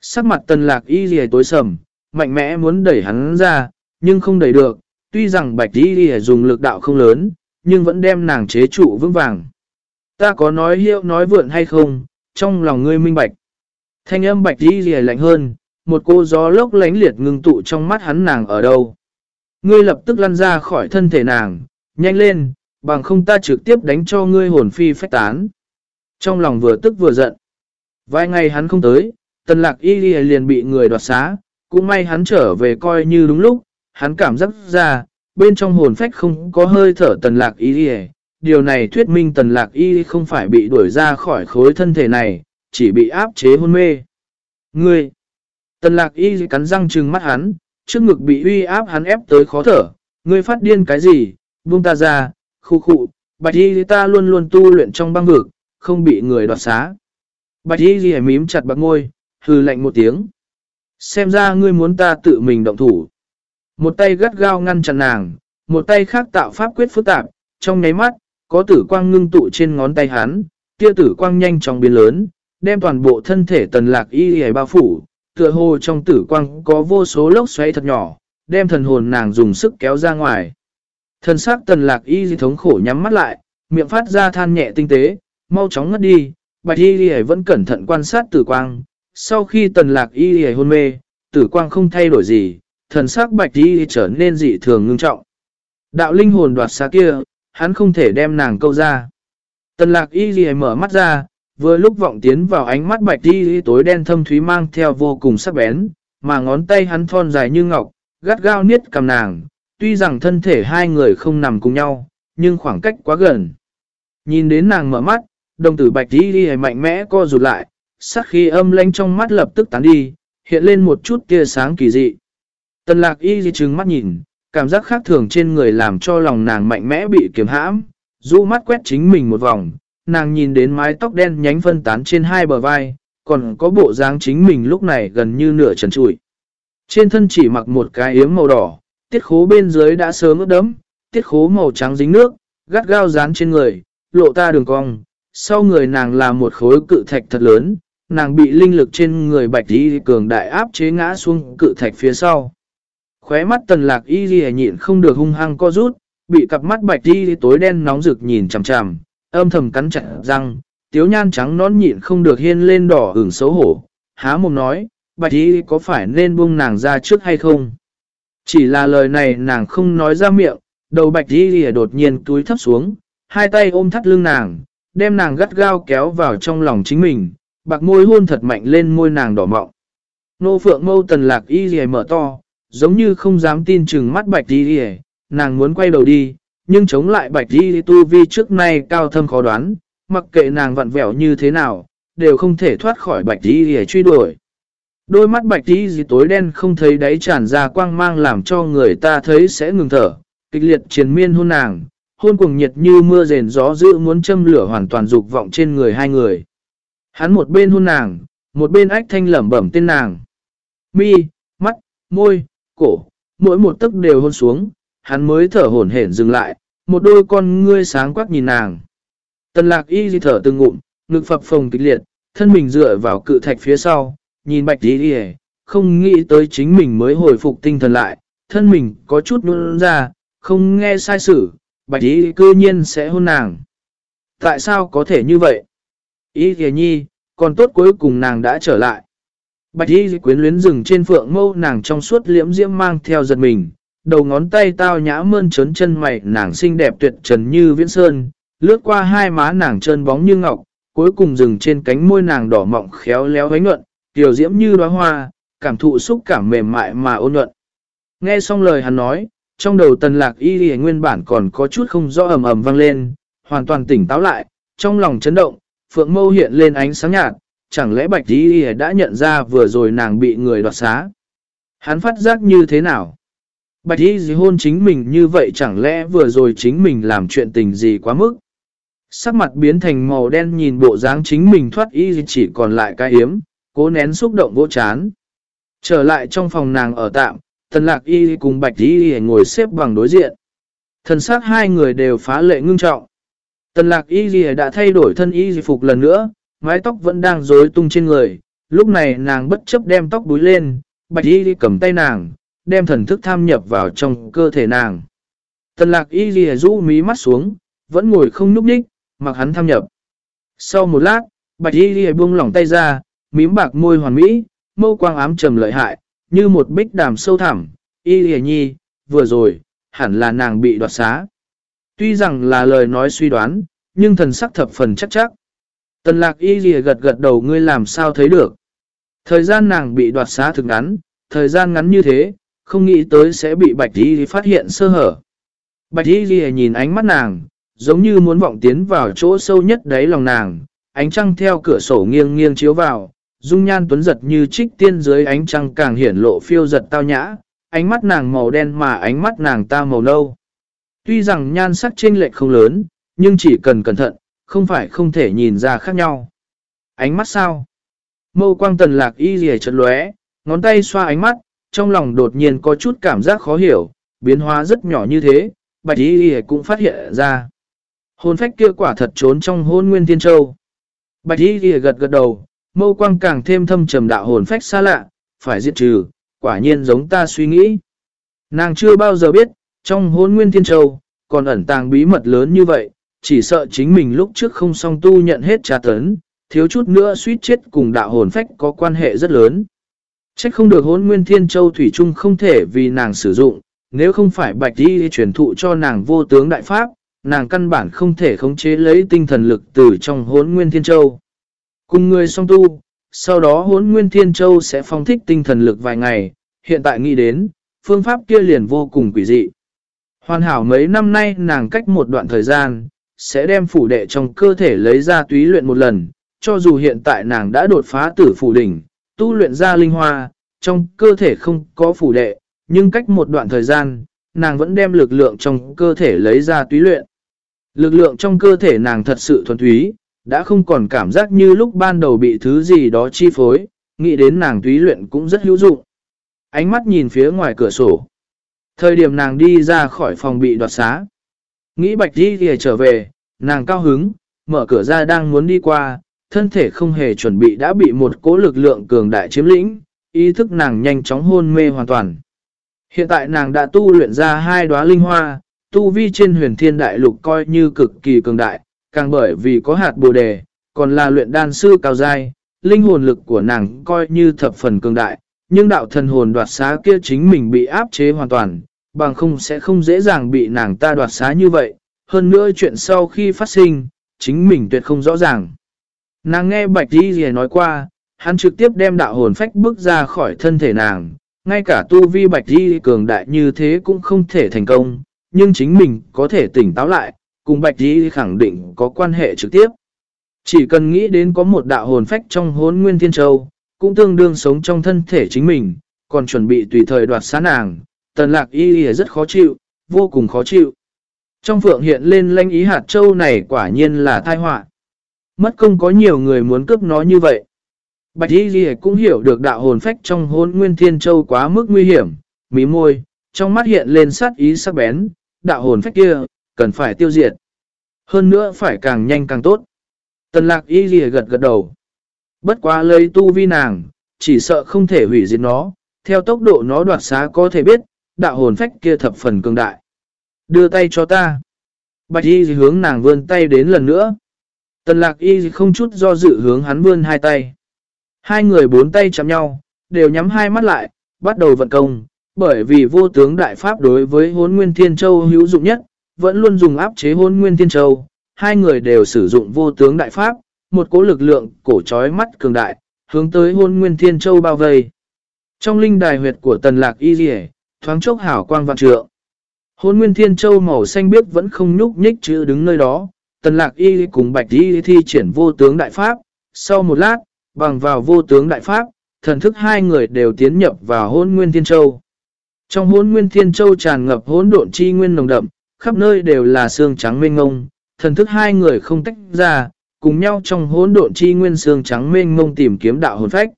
Sắc mặt tần lạc y gì tối sầm, mạnh mẽ muốn đẩy hắn ra, nhưng không đẩy được, tuy rằng bạch y gì dùng lực đạo không lớn, nhưng vẫn đem nàng chế trụ vững vàng. Ta có nói hiệu nói vượn hay không, trong lòng ngươi minh bạch. Thanh âm bạch y rìa lạnh hơn, một cô gió lốc lánh liệt ngưng tụ trong mắt hắn nàng ở đâu. Ngươi lập tức lăn ra khỏi thân thể nàng, nhanh lên, bằng không ta trực tiếp đánh cho ngươi hồn phi phách tán. Trong lòng vừa tức vừa giận. Vài ngày hắn không tới, tần lạc y liền bị người đoạt xá, cũng may hắn trở về coi như đúng lúc, hắn cảm giác ra, bên trong hồn phách không có hơi thở tần lạc y Điều này thuyết minh tần lạc y không phải bị đuổi ra khỏi khối thân thể này, chỉ bị áp chế hôn mê. Ngươi! Tần lạc y cắn răng trừng mắt hắn, trước ngực bị uy áp hắn ép tới khó thở. Ngươi phát điên cái gì? Buông ta ra, khu khu, bạch y ta luôn luôn tu luyện trong băng vực, không bị người đoạt xá. Bạch y ghi mím chặt bạc ngôi, hừ lạnh một tiếng. Xem ra ngươi muốn ta tự mình động thủ. Một tay gắt gao ngăn chặn nàng, một tay khác tạo pháp quyết phức tạp, trong nháy mắt, có tử quang ngưng tụ trên ngón tay hắn, tia tử quang nhanh chóng biến lớn, đem toàn bộ thân thể tần lạc y y bao phủ, tựa hồ trong tử quang có vô số lốc xoáy thật nhỏ, đem thần hồn nàng dùng sức kéo ra ngoài. Thần sắc tần lạc y di thống khổ nhắm mắt lại, miệng phát ra than nhẹ tinh tế, mau chóng ngất đi, bạch y y vẫn cẩn thận quan sát tử quang. Sau khi tần lạc y y hôn mê, tử quang không thay đổi gì, thần sắc bạch y trở nên dị thường ngưng trọng. Đạo linh hồn đoạt xa kia, hắn không thể đem nàng câu ra. Tần lạc y y mở mắt ra, vừa lúc vọng tiến vào ánh mắt bạch y tối đen thâm thúy mang theo vô cùng sắc bén, mà ngón tay hắn thon dài như ngọc, gắt gao niết cầm nàng, tuy rằng thân thể hai người không nằm cùng nhau, nhưng khoảng cách quá gần. Nhìn đến nàng mở mắt, đồng tử bạch đi đi mạnh mẽ co rụt lại, sắc khi âm lanh trong mắt lập tức tán đi, hiện lên một chút tia sáng kỳ dị. Tần lạc y di trừng mắt nhìn, cảm giác khác thường trên người làm cho lòng nàng mạnh mẽ bị kiềm hãm, rũ mắt quét chính mình một vòng, nàng nhìn đến mái tóc đen nhánh phân tán trên hai bờ vai, còn có bộ dáng chính mình lúc này gần như nửa trần trụi. Trên thân chỉ mặc một cái yếm màu đỏ, tiết khố bên dưới đã sớm ướt đấm, tiết khố màu trắng dính nước, gắt gao dán trên người, lộ ta đường cong. Sau người nàng là một khối cự thạch thật lớn, nàng bị linh lực trên người bạch y cường đại áp chế ngã xuống cự thạch phía sau. Khóe mắt tần lạc y ghi nhịn không được hung hăng co rút, bị cặp mắt bạch y tối đen nóng rực nhìn chằm chằm, âm thầm cắn chặt răng, tiếu nhan trắng nón nhịn không được hiên lên đỏ ửng xấu hổ. Há mồm nói, bạch ý có phải nên buông nàng ra trước hay không? Chỉ là lời này nàng không nói ra miệng, đầu bạch đi lìa đột nhiên túi thấp xuống, hai tay ôm thắt lưng nàng, đem nàng gắt gao kéo vào trong lòng chính mình, bạc môi hôn thật mạnh lên môi nàng đỏ mọng. Nô phượng mâu tần lạc y lìa mở to, giống như không dám tin chừng mắt bạch đi lìa, nàng muốn quay đầu đi, nhưng chống lại bạch đi tu vi trước nay cao thâm khó đoán, mặc kệ nàng vặn vẹo như thế nào, đều không thể thoát khỏi bạch đi để truy đuổi. Đôi mắt bạch đi gì tối đen không thấy đáy tràn ra quang mang làm cho người ta thấy sẽ ngừng thở, kịch liệt triền miên hôn nàng, hôn cuồng nhiệt như mưa rền gió dữ muốn châm lửa hoàn toàn dục vọng trên người hai người. Hắn một bên hôn nàng, một bên ách thanh lẩm bẩm tên nàng. Mi, mắt, môi, cổ, mỗi một tấc đều hôn xuống, hắn mới thở hổn hển dừng lại, một đôi con ngươi sáng quắc nhìn nàng. Tần lạc y di thở từng ngụm, ngực phập phồng kịch liệt, thân mình dựa vào cự thạch phía sau, nhìn bạch đi đi không nghĩ tới chính mình mới hồi phục tinh thần lại, thân mình có chút nôn ra, không nghe sai sử bạch đi cư nhiên sẽ hôn nàng. Tại sao có thể như vậy? y kìa nhi, còn tốt cuối cùng nàng đã trở lại. Bạch y quyến luyến rừng trên phượng mâu nàng trong suốt liễm diễm mang theo giật mình, đầu ngón tay tao nhã mơn trớn chân mày nàng xinh đẹp tuyệt trần như viễn sơn, lướt qua hai má nàng trơn bóng như ngọc, cuối cùng dừng trên cánh môi nàng đỏ mọng khéo léo ánh nhuận, tiểu diễm như đóa hoa, cảm thụ xúc cảm mềm mại mà ôn nhuận. Nghe xong lời hắn nói, trong đầu tần lạc y lì nguyên bản còn có chút không rõ ầm ầm vang lên, hoàn toàn tỉnh táo lại, trong lòng chấn động, phượng mâu hiện lên ánh sáng nhạt, chẳng lẽ bạch y lì đã nhận ra vừa rồi nàng bị người đoạt xá. Hắn phát giác như thế nào? Bạch y gì hôn chính mình như vậy chẳng lẽ vừa rồi chính mình làm chuyện tình gì quá mức? Sắc mặt biến thành màu đen nhìn bộ dáng chính mình thoát y chỉ còn lại cái hiếm, cố nén xúc động vô chán. Trở lại trong phòng nàng ở tạm, tần lạc y cùng bạch y ngồi xếp bằng đối diện. Thần sắc hai người đều phá lệ ngưng trọng. Tần lạc y đã thay đổi thân y phục lần nữa, mái tóc vẫn đang rối tung trên người. Lúc này nàng bất chấp đem tóc búi lên, bạch y cầm tay nàng, đem thần thức tham nhập vào trong cơ thể nàng. Tần lạc y rũ mí mắt xuống, vẫn ngồi không nhúc nhích, mặc hắn tham nhập. Sau một lát, bạch y buông lỏng tay ra, mím bạc môi hoàn mỹ, mâu quang ám trầm lợi hại, như một bích đàm sâu thẳm, y ghi nhi, vừa rồi, hẳn là nàng bị đoạt xá. Tuy rằng là lời nói suy đoán, nhưng thần sắc thập phần chắc chắc. Tần lạc y ghi gật gật đầu ngươi làm sao thấy được. Thời gian nàng bị đoạt xá thực ngắn, thời gian ngắn như thế, không nghĩ tới sẽ bị bạch y phát hiện sơ hở. Bạch y lìa nhìn ánh mắt nàng, giống như muốn vọng tiến vào chỗ sâu nhất đáy lòng nàng, ánh trăng theo cửa sổ nghiêng nghiêng chiếu vào, dung nhan tuấn giật như trích tiên dưới ánh trăng càng hiển lộ phiêu giật tao nhã, ánh mắt nàng màu đen mà ánh mắt nàng ta màu nâu. Tuy rằng nhan sắc chênh lệch không lớn, nhưng chỉ cần cẩn thận, không phải không thể nhìn ra khác nhau. Ánh mắt sao? Mâu quang tần lạc y rìa chật lóe, ngón tay xoa ánh mắt, trong lòng đột nhiên có chút cảm giác khó hiểu, biến hóa rất nhỏ như thế, bạch y rìa cũng phát hiện ra. Hồn phách kia quả thật trốn trong hôn nguyên thiên châu. Bạch y rìa gật gật đầu, mâu quang càng thêm thâm trầm đạo hồn phách xa lạ, phải diệt trừ, quả nhiên giống ta suy nghĩ. Nàng chưa bao giờ biết, trong hôn nguyên thiên châu, còn ẩn tàng bí mật lớn như vậy, chỉ sợ chính mình lúc trước không song tu nhận hết trà tấn, thiếu chút nữa suýt chết cùng đạo hồn phách có quan hệ rất lớn. Trách không được hôn nguyên thiên châu thủy chung không thể vì nàng sử dụng, nếu không phải bạch đi truyền thụ cho nàng vô tướng đại pháp, nàng căn bản không thể khống chế lấy tinh thần lực từ trong hốn nguyên thiên châu. Cùng người song tu, sau đó hốn nguyên thiên châu sẽ phong thích tinh thần lực vài ngày, hiện tại nghĩ đến, phương pháp kia liền vô cùng quỷ dị. Hoàn hảo mấy năm nay nàng cách một đoạn thời gian, sẽ đem phủ đệ trong cơ thể lấy ra túy luyện một lần, cho dù hiện tại nàng đã đột phá tử phủ đỉnh, tu luyện ra linh hoa, trong cơ thể không có phủ đệ, nhưng cách một đoạn thời gian, nàng vẫn đem lực lượng trong cơ thể lấy ra túy luyện. Lực lượng trong cơ thể nàng thật sự thuần túy, đã không còn cảm giác như lúc ban đầu bị thứ gì đó chi phối, nghĩ đến nàng túy luyện cũng rất hữu dụng. Ánh mắt nhìn phía ngoài cửa sổ. Thời điểm nàng đi ra khỏi phòng bị đoạt xá. Nghĩ bạch đi thì trở về, nàng cao hứng, mở cửa ra đang muốn đi qua, thân thể không hề chuẩn bị đã bị một cỗ lực lượng cường đại chiếm lĩnh, ý thức nàng nhanh chóng hôn mê hoàn toàn. Hiện tại nàng đã tu luyện ra hai đóa linh hoa, tu vi trên huyền thiên đại lục coi như cực kỳ cường đại, càng bởi vì có hạt bồ đề, còn là luyện đan sư cao dai, linh hồn lực của nàng coi như thập phần cường đại, nhưng đạo thần hồn đoạt xá kia chính mình bị áp chế hoàn toàn, bằng không sẽ không dễ dàng bị nàng ta đoạt xá như vậy. Hơn nữa chuyện sau khi phát sinh, chính mình tuyệt không rõ ràng. Nàng nghe Bạch Di gì nói qua, hắn trực tiếp đem đạo hồn phách bước ra khỏi thân thể nàng. Ngay cả tu vi Bạch đi cường đại như thế cũng không thể thành công, nhưng chính mình có thể tỉnh táo lại, cùng Bạch đi khẳng định có quan hệ trực tiếp. Chỉ cần nghĩ đến có một đạo hồn phách trong hốn nguyên thiên châu, cũng tương đương sống trong thân thể chính mình, còn chuẩn bị tùy thời đoạt xá nàng, tần lạc y y rất khó chịu, vô cùng khó chịu. Trong phượng hiện lên lanh ý hạt châu này quả nhiên là tai họa Mất công có nhiều người muốn cướp nó như vậy. Bạch y Ghi cũng hiểu được đạo hồn phách trong hôn nguyên thiên châu quá mức nguy hiểm, mí môi, trong mắt hiện lên sát ý sắc bén, đạo hồn phách kia, cần phải tiêu diệt. Hơn nữa phải càng nhanh càng tốt. Tần lạc y Ghi gật gật đầu. Bất quá lấy tu vi nàng, chỉ sợ không thể hủy diệt nó, theo tốc độ nó đoạt xá có thể biết, đạo hồn phách kia thập phần cường đại. Đưa tay cho ta. Bạch y hướng nàng vươn tay đến lần nữa. Tần lạc y không chút do dự hướng hắn vươn hai tay. Hai người bốn tay chạm nhau, đều nhắm hai mắt lại, bắt đầu vận công, bởi vì vô tướng đại pháp đối với hốn nguyên thiên châu hữu dụng nhất, vẫn luôn dùng áp chế hốn nguyên thiên châu. Hai người đều sử dụng vô tướng đại pháp, một cỗ lực lượng cổ trói mắt cường đại, hướng tới hôn nguyên thiên châu bao vây. Trong linh đài huyệt của tần lạc y dì thoáng chốc hảo quang vạn trượng. Hôn nguyên thiên châu màu xanh biếc vẫn không nhúc nhích chữ đứng nơi đó, tần lạc y cùng bạch y thi triển vô tướng đại pháp. Sau một lát, bằng vào vô tướng đại pháp, thần thức hai người đều tiến nhập vào hôn nguyên thiên châu. Trong hôn nguyên thiên châu tràn ngập hỗn độn chi nguyên nồng đậm, khắp nơi đều là xương trắng mênh ngông, thần thức hai người không tách ra, cùng nhau trong hỗn độn chi nguyên xương trắng mênh ngông tìm kiếm đạo hồn phách.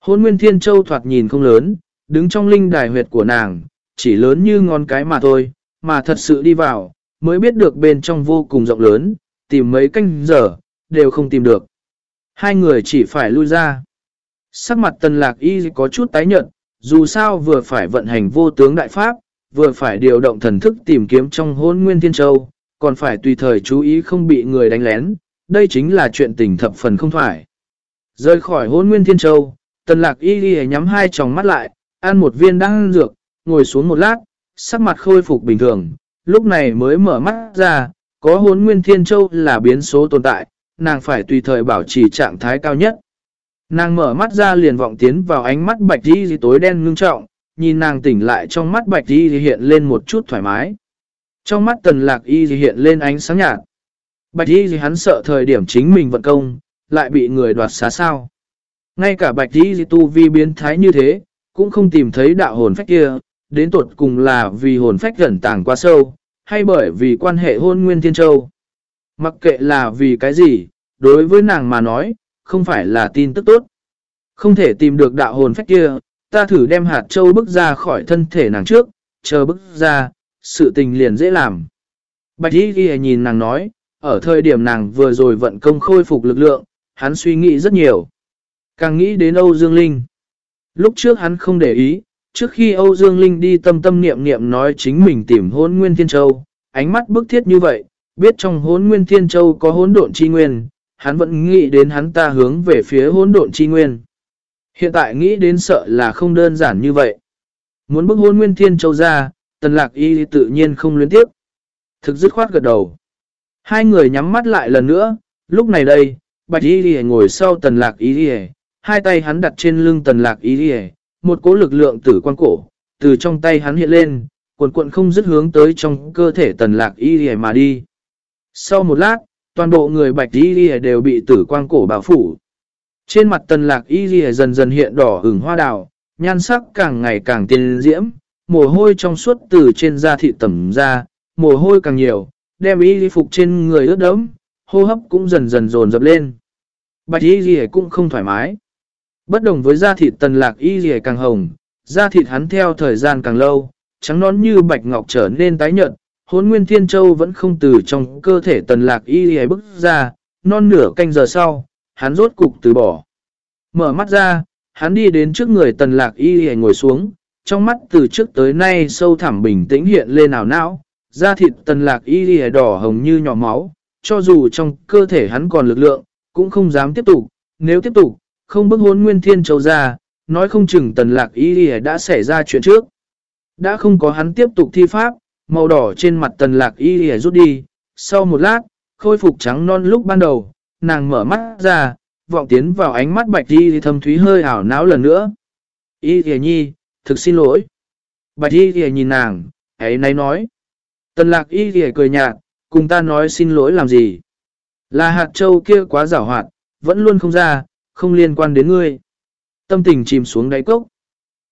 Hôn nguyên thiên châu thoạt nhìn không lớn, đứng trong linh đài huyệt của nàng, chỉ lớn như ngón cái mà thôi, mà thật sự đi vào, mới biết được bên trong vô cùng rộng lớn, tìm mấy canh giờ, đều không tìm được. Hai người chỉ phải lui ra. Sắc mặt tần lạc y có chút tái nhận, dù sao vừa phải vận hành vô tướng đại pháp, vừa phải điều động thần thức tìm kiếm trong hôn nguyên thiên châu, còn phải tùy thời chú ý không bị người đánh lén, đây chính là chuyện tình thập phần không thoải. Rời khỏi hôn nguyên thiên châu, tần lạc y ghi nhắm hai tròng mắt lại, ăn một viên đăng dược, ngồi xuống một lát, sắc mặt khôi phục bình thường, lúc này mới mở mắt ra, có hốn nguyên thiên châu là biến số tồn tại, nàng phải tùy thời bảo trì trạng thái cao nhất. Nàng mở mắt ra liền vọng tiến vào ánh mắt bạch đi tối đen ngưng trọng, nhìn nàng tỉnh lại trong mắt bạch đi hiện lên một chút thoải mái. Trong mắt tần lạc y hiện lên ánh sáng nhạt. Bạch y hắn sợ thời điểm chính mình vận công, lại bị người đoạt xá sao. Ngay cả bạch y tu vi biến thái như thế, cũng không tìm thấy đạo hồn phách kia, đến tuột cùng là vì hồn phách gần tàng quá sâu, hay bởi vì quan hệ hôn nguyên thiên châu. Mặc kệ là vì cái gì, đối với nàng mà nói, không phải là tin tức tốt. Không thể tìm được đạo hồn phách kia, ta thử đem hạt châu bước ra khỏi thân thể nàng trước, chờ bước ra, sự tình liền dễ làm. Bạch Y Ghi nhìn nàng nói, ở thời điểm nàng vừa rồi vận công khôi phục lực lượng, hắn suy nghĩ rất nhiều. Càng nghĩ đến Âu Dương Linh. Lúc trước hắn không để ý, trước khi Âu Dương Linh đi tâm tâm niệm niệm nói chính mình tìm hốn nguyên thiên châu, ánh mắt bức thiết như vậy, biết trong hốn nguyên thiên châu có hốn độn chi nguyên, hắn vẫn nghĩ đến hắn ta hướng về phía hốn độn chi nguyên. Hiện tại nghĩ đến sợ là không đơn giản như vậy. Muốn bức hôn nguyên thiên châu ra, tần lạc y tự nhiên không luyến tiếp. Thực dứt khoát gật đầu. Hai người nhắm mắt lại lần nữa, lúc này đây, bạch y ngồi sau tần lạc y hai tay hắn đặt trên lưng tần lạc y một cỗ lực lượng tử quan cổ, từ trong tay hắn hiện lên, cuộn cuộn không dứt hướng tới trong cơ thể tần lạc y mà đi. Sau một lát, toàn bộ người bạch y đều bị tử quang cổ bảo phủ. Trên mặt tần lạc y dần dần hiện đỏ hừng hoa đào, nhan sắc càng ngày càng tiên diễm, mồ hôi trong suốt từ trên da thị tẩm ra, mồ hôi càng nhiều, đem y phục trên người ướt đẫm, hô hấp cũng dần dần dồn dập lên. Bạch y gì cũng không thoải mái. Bất đồng với da thịt tần lạc y dì càng hồng, da thịt hắn theo thời gian càng lâu, trắng nón như bạch ngọc trở nên tái nhợt, hốn nguyên thiên châu vẫn không từ trong cơ thể tần lạc y dì bức ra, non nửa canh giờ sau, hắn rốt cục từ bỏ. Mở mắt ra, hắn đi đến trước người tần lạc y dì ngồi xuống, trong mắt từ trước tới nay sâu thẳm bình tĩnh hiện lên ảo não, da thịt tần lạc y dì đỏ hồng như nhỏ máu, cho dù trong cơ thể hắn còn lực lượng, cũng không dám tiếp tục, nếu tiếp tục, không bức hốn nguyên thiên châu ra, nói không chừng tần lạc y đã xảy ra chuyện trước. Đã không có hắn tiếp tục thi pháp, màu đỏ trên mặt tần lạc y rút đi, sau một lát, khôi phục trắng non lúc ban đầu, nàng mở mắt ra, vọng tiến vào ánh mắt bạch y thâm thúy hơi ảo não lần nữa. Y gì nhi, thực xin lỗi. Bạch y gì nhìn nàng, ấy nay nói. Tần lạc y gì cười nhạt, cùng ta nói xin lỗi làm gì. Là hạt châu kia quá rảo hoạt, vẫn luôn không ra, không liên quan đến ngươi. Tâm tình chìm xuống đáy cốc.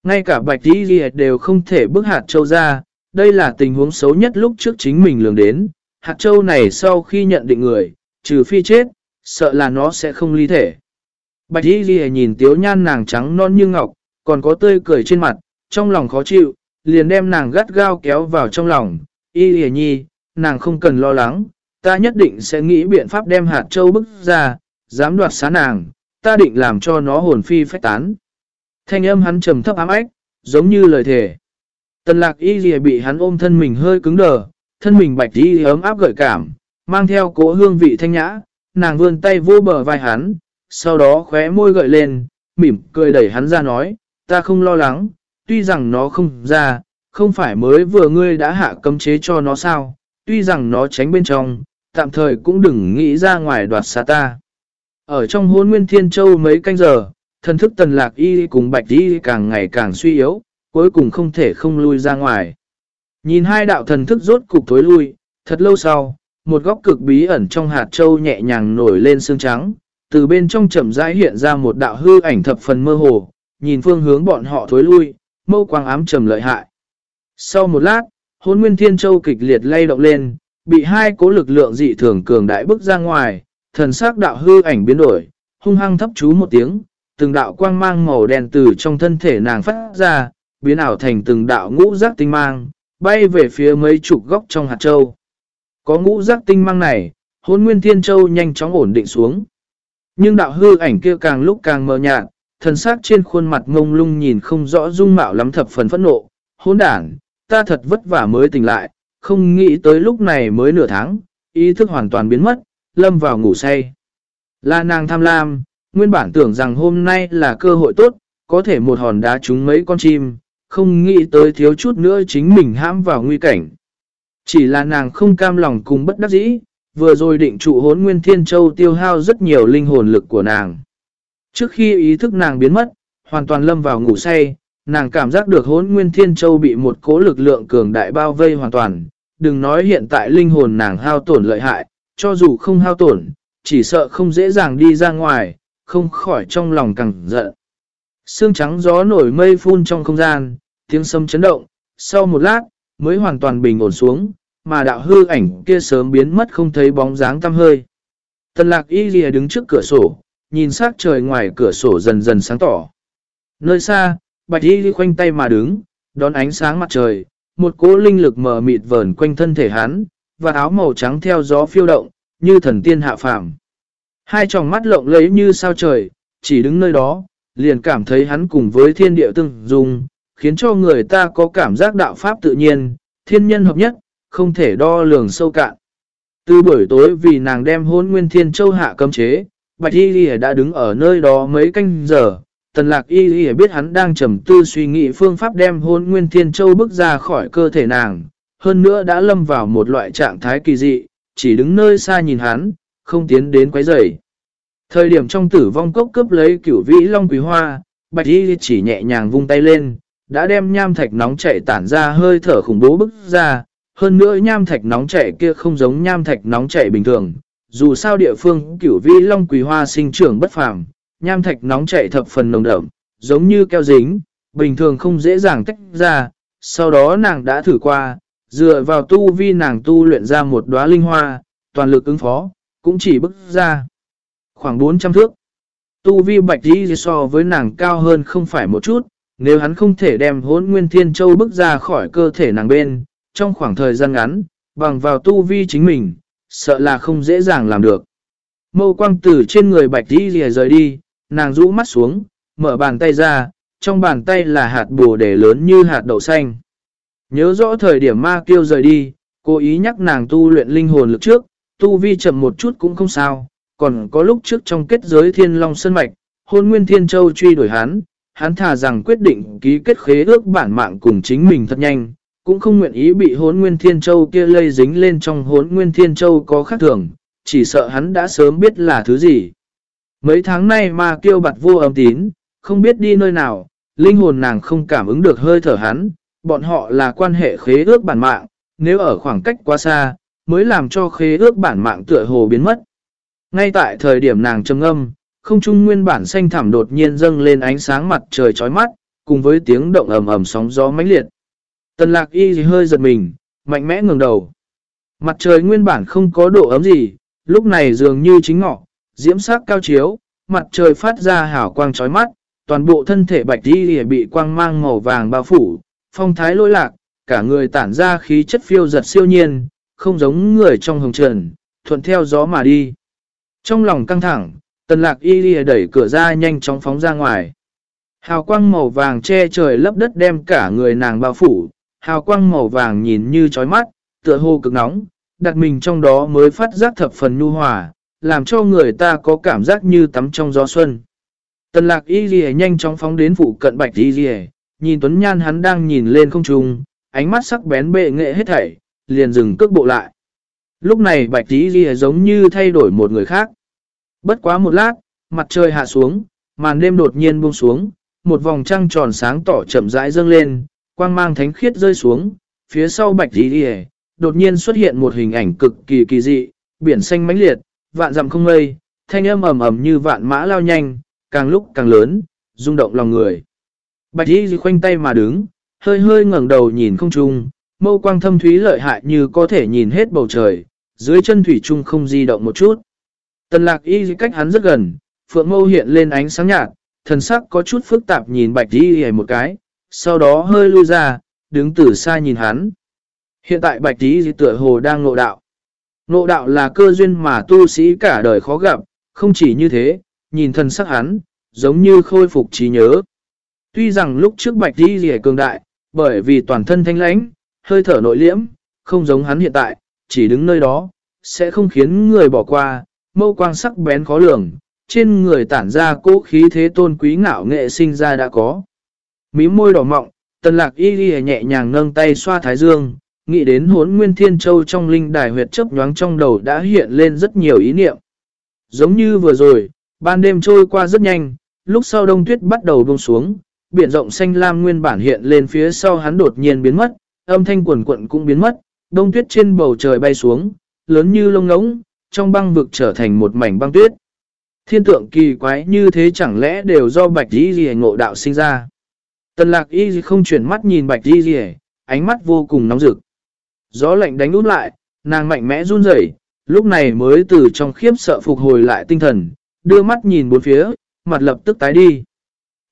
Ngay cả bạch y ghi đều không thể bước hạt châu ra, đây là tình huống xấu nhất lúc trước chính mình lường đến. Hạt châu này sau khi nhận định người, trừ phi chết, sợ là nó sẽ không ly thể. Bạch y ghi nhìn tiếu nhan nàng trắng non như ngọc, còn có tươi cười trên mặt, trong lòng khó chịu, liền đem nàng gắt gao kéo vào trong lòng. Y ghi nhi, nàng không cần lo lắng, ta nhất định sẽ nghĩ biện pháp đem hạt châu bức ra, dám đoạt xá nàng, ta định làm cho nó hồn phi phách tán. Thanh âm hắn trầm thấp ám ách, giống như lời thề. Tần lạc y ghi bị hắn ôm thân mình hơi cứng đờ, thân mình bạch y ấm áp gợi cảm, mang theo cỗ hương vị thanh nhã, nàng vươn tay vô bờ vai hắn, sau đó khóe môi gợi lên, mỉm cười đẩy hắn ra nói, ta không lo lắng, tuy rằng nó không ra, không phải mới vừa ngươi đã hạ cấm chế cho nó sao, tuy rằng nó tránh bên trong, tạm thời cũng đừng nghĩ ra ngoài đoạt xa ta. Ở trong hôn nguyên thiên châu mấy canh giờ, thần thức tần lạc y cùng bạch y càng ngày càng suy yếu, cuối cùng không thể không lui ra ngoài. Nhìn hai đạo thần thức rốt cục thối lui, thật lâu sau, một góc cực bí ẩn trong hạt châu nhẹ nhàng nổi lên xương trắng, từ bên trong chậm rãi hiện ra một đạo hư ảnh thập phần mơ hồ, nhìn phương hướng bọn họ thối lui, mâu quang ám trầm lợi hại. Sau một lát, hôn nguyên thiên châu kịch liệt lay động lên, bị hai cố lực lượng dị thường cường đại bước ra ngoài, thần sắc đạo hư ảnh biến đổi, hung hăng thấp chú một tiếng, từng đạo quang mang màu đen từ trong thân thể nàng phát ra, biến ảo thành từng đạo ngũ giác tinh mang, bay về phía mấy chục góc trong hạt châu. Có ngũ giác tinh mang này, hôn nguyên thiên châu nhanh chóng ổn định xuống. Nhưng đạo hư ảnh kia càng lúc càng mờ nhạt, thần sắc trên khuôn mặt ngông lung nhìn không rõ dung mạo lắm thập phần phẫn nộ. Hôn đảng ta thật vất vả mới tỉnh lại, không nghĩ tới lúc này mới nửa tháng, ý thức hoàn toàn biến mất, lâm vào ngủ say. Là nàng tham lam, nguyên bản tưởng rằng hôm nay là cơ hội tốt, có thể một hòn đá trúng mấy con chim, không nghĩ tới thiếu chút nữa chính mình hãm vào nguy cảnh. Chỉ là nàng không cam lòng cùng bất đắc dĩ, vừa rồi định trụ hốn nguyên thiên châu tiêu hao rất nhiều linh hồn lực của nàng. Trước khi ý thức nàng biến mất, hoàn toàn lâm vào ngủ say, nàng cảm giác được hốn nguyên thiên châu bị một cố lực lượng cường đại bao vây hoàn toàn. Đừng nói hiện tại linh hồn nàng hao tổn lợi hại, cho dù không hao tổn, chỉ sợ không dễ dàng đi ra ngoài, không khỏi trong lòng càng giận. Sương trắng gió nổi mây phun trong không gian, tiếng sấm chấn động, sau một lát, mới hoàn toàn bình ổn xuống, mà đạo hư ảnh kia sớm biến mất không thấy bóng dáng tăm hơi. Tần lạc y lìa đứng trước cửa sổ, nhìn sắc trời ngoài cửa sổ dần dần sáng tỏ. Nơi xa, bạch y khoanh tay mà đứng, đón ánh sáng mặt trời, một cỗ linh lực mờ mịt vờn quanh thân thể hắn, và áo màu trắng theo gió phiêu động, như thần tiên hạ phàm. Hai tròng mắt lộng lấy như sao trời, chỉ đứng nơi đó, liền cảm thấy hắn cùng với thiên địa tương dung, khiến cho người ta có cảm giác đạo pháp tự nhiên, thiên nhân hợp nhất, không thể đo lường sâu cạn. Từ buổi tối vì nàng đem hôn nguyên thiên châu hạ cấm chế, Bạch Y lìa đã đứng ở nơi đó mấy canh giờ. Tần lạc Y lìa biết hắn đang trầm tư suy nghĩ phương pháp đem hôn nguyên thiên châu bước ra khỏi cơ thể nàng. Hơn nữa đã lâm vào một loại trạng thái kỳ dị, chỉ đứng nơi xa nhìn hắn, không tiến đến quấy rầy. Thời điểm trong tử vong cốc cướp lấy cửu vĩ long quý hoa, Bạch Y chỉ nhẹ nhàng vung tay lên, đã đem nham thạch nóng chạy tản ra hơi thở khủng bố bức ra, hơn nữa nham thạch nóng chảy kia không giống nham thạch nóng chảy bình thường. Dù sao địa phương cửu vi long quỳ hoa sinh trưởng bất phàm, nham thạch nóng chảy thập phần nồng đậm, giống như keo dính, bình thường không dễ dàng tách ra. Sau đó nàng đã thử qua, dựa vào tu vi nàng tu luyện ra một đóa linh hoa, toàn lực ứng phó, cũng chỉ bức ra. Khoảng 400 thước. Tu vi bạch đi so với nàng cao hơn không phải một chút, nếu hắn không thể đem hốn nguyên thiên châu bức ra khỏi cơ thể nàng bên, trong khoảng thời gian ngắn, bằng vào tu vi chính mình, sợ là không dễ dàng làm được. Mâu quang tử trên người bạch đi rìa rời đi, nàng rũ mắt xuống, mở bàn tay ra, trong bàn tay là hạt bồ đề lớn như hạt đậu xanh. Nhớ rõ thời điểm ma kiêu rời đi, cố ý nhắc nàng tu luyện linh hồn lực trước, tu vi chậm một chút cũng không sao, còn có lúc trước trong kết giới thiên long sân mạch, hôn nguyên thiên châu truy đuổi hắn, hắn thà rằng quyết định ký kết khế ước bản mạng cùng chính mình thật nhanh, cũng không nguyện ý bị hốn nguyên thiên châu kia lây dính lên trong hốn nguyên thiên châu có khác thường, chỉ sợ hắn đã sớm biết là thứ gì. Mấy tháng nay mà kêu bặt vô âm tín, không biết đi nơi nào, linh hồn nàng không cảm ứng được hơi thở hắn, bọn họ là quan hệ khế ước bản mạng, nếu ở khoảng cách quá xa, mới làm cho khế ước bản mạng tựa hồ biến mất. Ngay tại thời điểm nàng trầm âm, không trung nguyên bản xanh thẳm đột nhiên dâng lên ánh sáng mặt trời chói mắt, cùng với tiếng động ầm ầm sóng gió mãnh liệt. Tần lạc y hơi giật mình, mạnh mẽ ngừng đầu. Mặt trời nguyên bản không có độ ấm gì, lúc này dường như chính ngọ, diễm sắc cao chiếu, mặt trời phát ra hảo quang chói mắt, toàn bộ thân thể bạch y bị quang mang màu vàng bao phủ, phong thái lôi lạc, cả người tản ra khí chất phiêu giật siêu nhiên, không giống người trong hồng trần, thuận theo gió mà đi. Trong lòng căng thẳng, tần lạc y đẩy cửa ra nhanh chóng phóng ra ngoài. Hào quang màu vàng che trời lấp đất đem cả người nàng bao phủ, hào quang màu vàng nhìn như chói mắt, tựa hồ cực nóng, đặt mình trong đó mới phát giác thập phần nhu hòa, làm cho người ta có cảm giác như tắm trong gió xuân. Tần lạc y ghi nhanh chóng phóng đến phụ cận bạch y ghi nhìn Tuấn Nhan hắn đang nhìn lên không trung, ánh mắt sắc bén bệ nghệ hết thảy, liền dừng cước bộ lại. Lúc này bạch tí ghi giống như thay đổi một người khác. Bất quá một lát, mặt trời hạ xuống, màn đêm đột nhiên buông xuống, một vòng trăng tròn sáng tỏ chậm rãi dâng lên, quang mang thánh khiết rơi xuống, phía sau bạch tí đi đột nhiên xuất hiện một hình ảnh cực kỳ kỳ dị, biển xanh mãnh liệt, vạn dặm không mây, thanh âm ầm ầm như vạn mã lao nhanh, càng lúc càng lớn, rung động lòng người. Bạch đi khoanh tay mà đứng, hơi hơi ngẩng đầu nhìn không trung, mâu quang thâm thúy lợi hại như có thể nhìn hết bầu trời, dưới chân thủy trung không di động một chút. Tần lạc y cách hắn rất gần, phượng mâu hiện lên ánh sáng nhạt, thần sắc có chút phức tạp nhìn bạch Y đi một cái, sau đó hơi lui ra, đứng từ xa nhìn hắn. Hiện tại bạch tí tựa hồ đang ngộ đạo. Ngộ đạo là cơ duyên mà tu sĩ cả đời khó gặp, không chỉ như thế, nhìn thân sắc hắn, giống như khôi phục trí nhớ. Tuy rằng lúc trước bạch đi rỉa cường đại, bởi vì toàn thân thanh lãnh, hơi thở nội liễm, không giống hắn hiện tại, chỉ đứng nơi đó, sẽ không khiến người bỏ qua, mâu quang sắc bén khó lường, trên người tản ra cố khí thế tôn quý ngạo nghệ sinh ra đã có. Mí môi đỏ mọng, tần lạc y ghi nhẹ nhàng nâng tay xoa thái dương, nghĩ đến hốn nguyên thiên châu trong linh đài huyệt chấp nhoáng trong đầu đã hiện lên rất nhiều ý niệm. Giống như vừa rồi, ban đêm trôi qua rất nhanh, lúc sau đông tuyết bắt đầu buông xuống, biển rộng xanh lam nguyên bản hiện lên phía sau hắn đột nhiên biến mất, âm thanh quần quận cũng biến mất, đông tuyết trên bầu trời bay xuống, lớn như lông ngỗng, trong băng vực trở thành một mảnh băng tuyết. Thiên tượng kỳ quái như thế chẳng lẽ đều do bạch y gì ngộ đạo sinh ra. Tần lạc y không chuyển mắt nhìn bạch y gì ánh mắt vô cùng nóng rực. Gió lạnh đánh út lại, nàng mạnh mẽ run rẩy, lúc này mới từ trong khiếp sợ phục hồi lại tinh thần, đưa mắt nhìn bốn phía, mặt lập tức tái đi.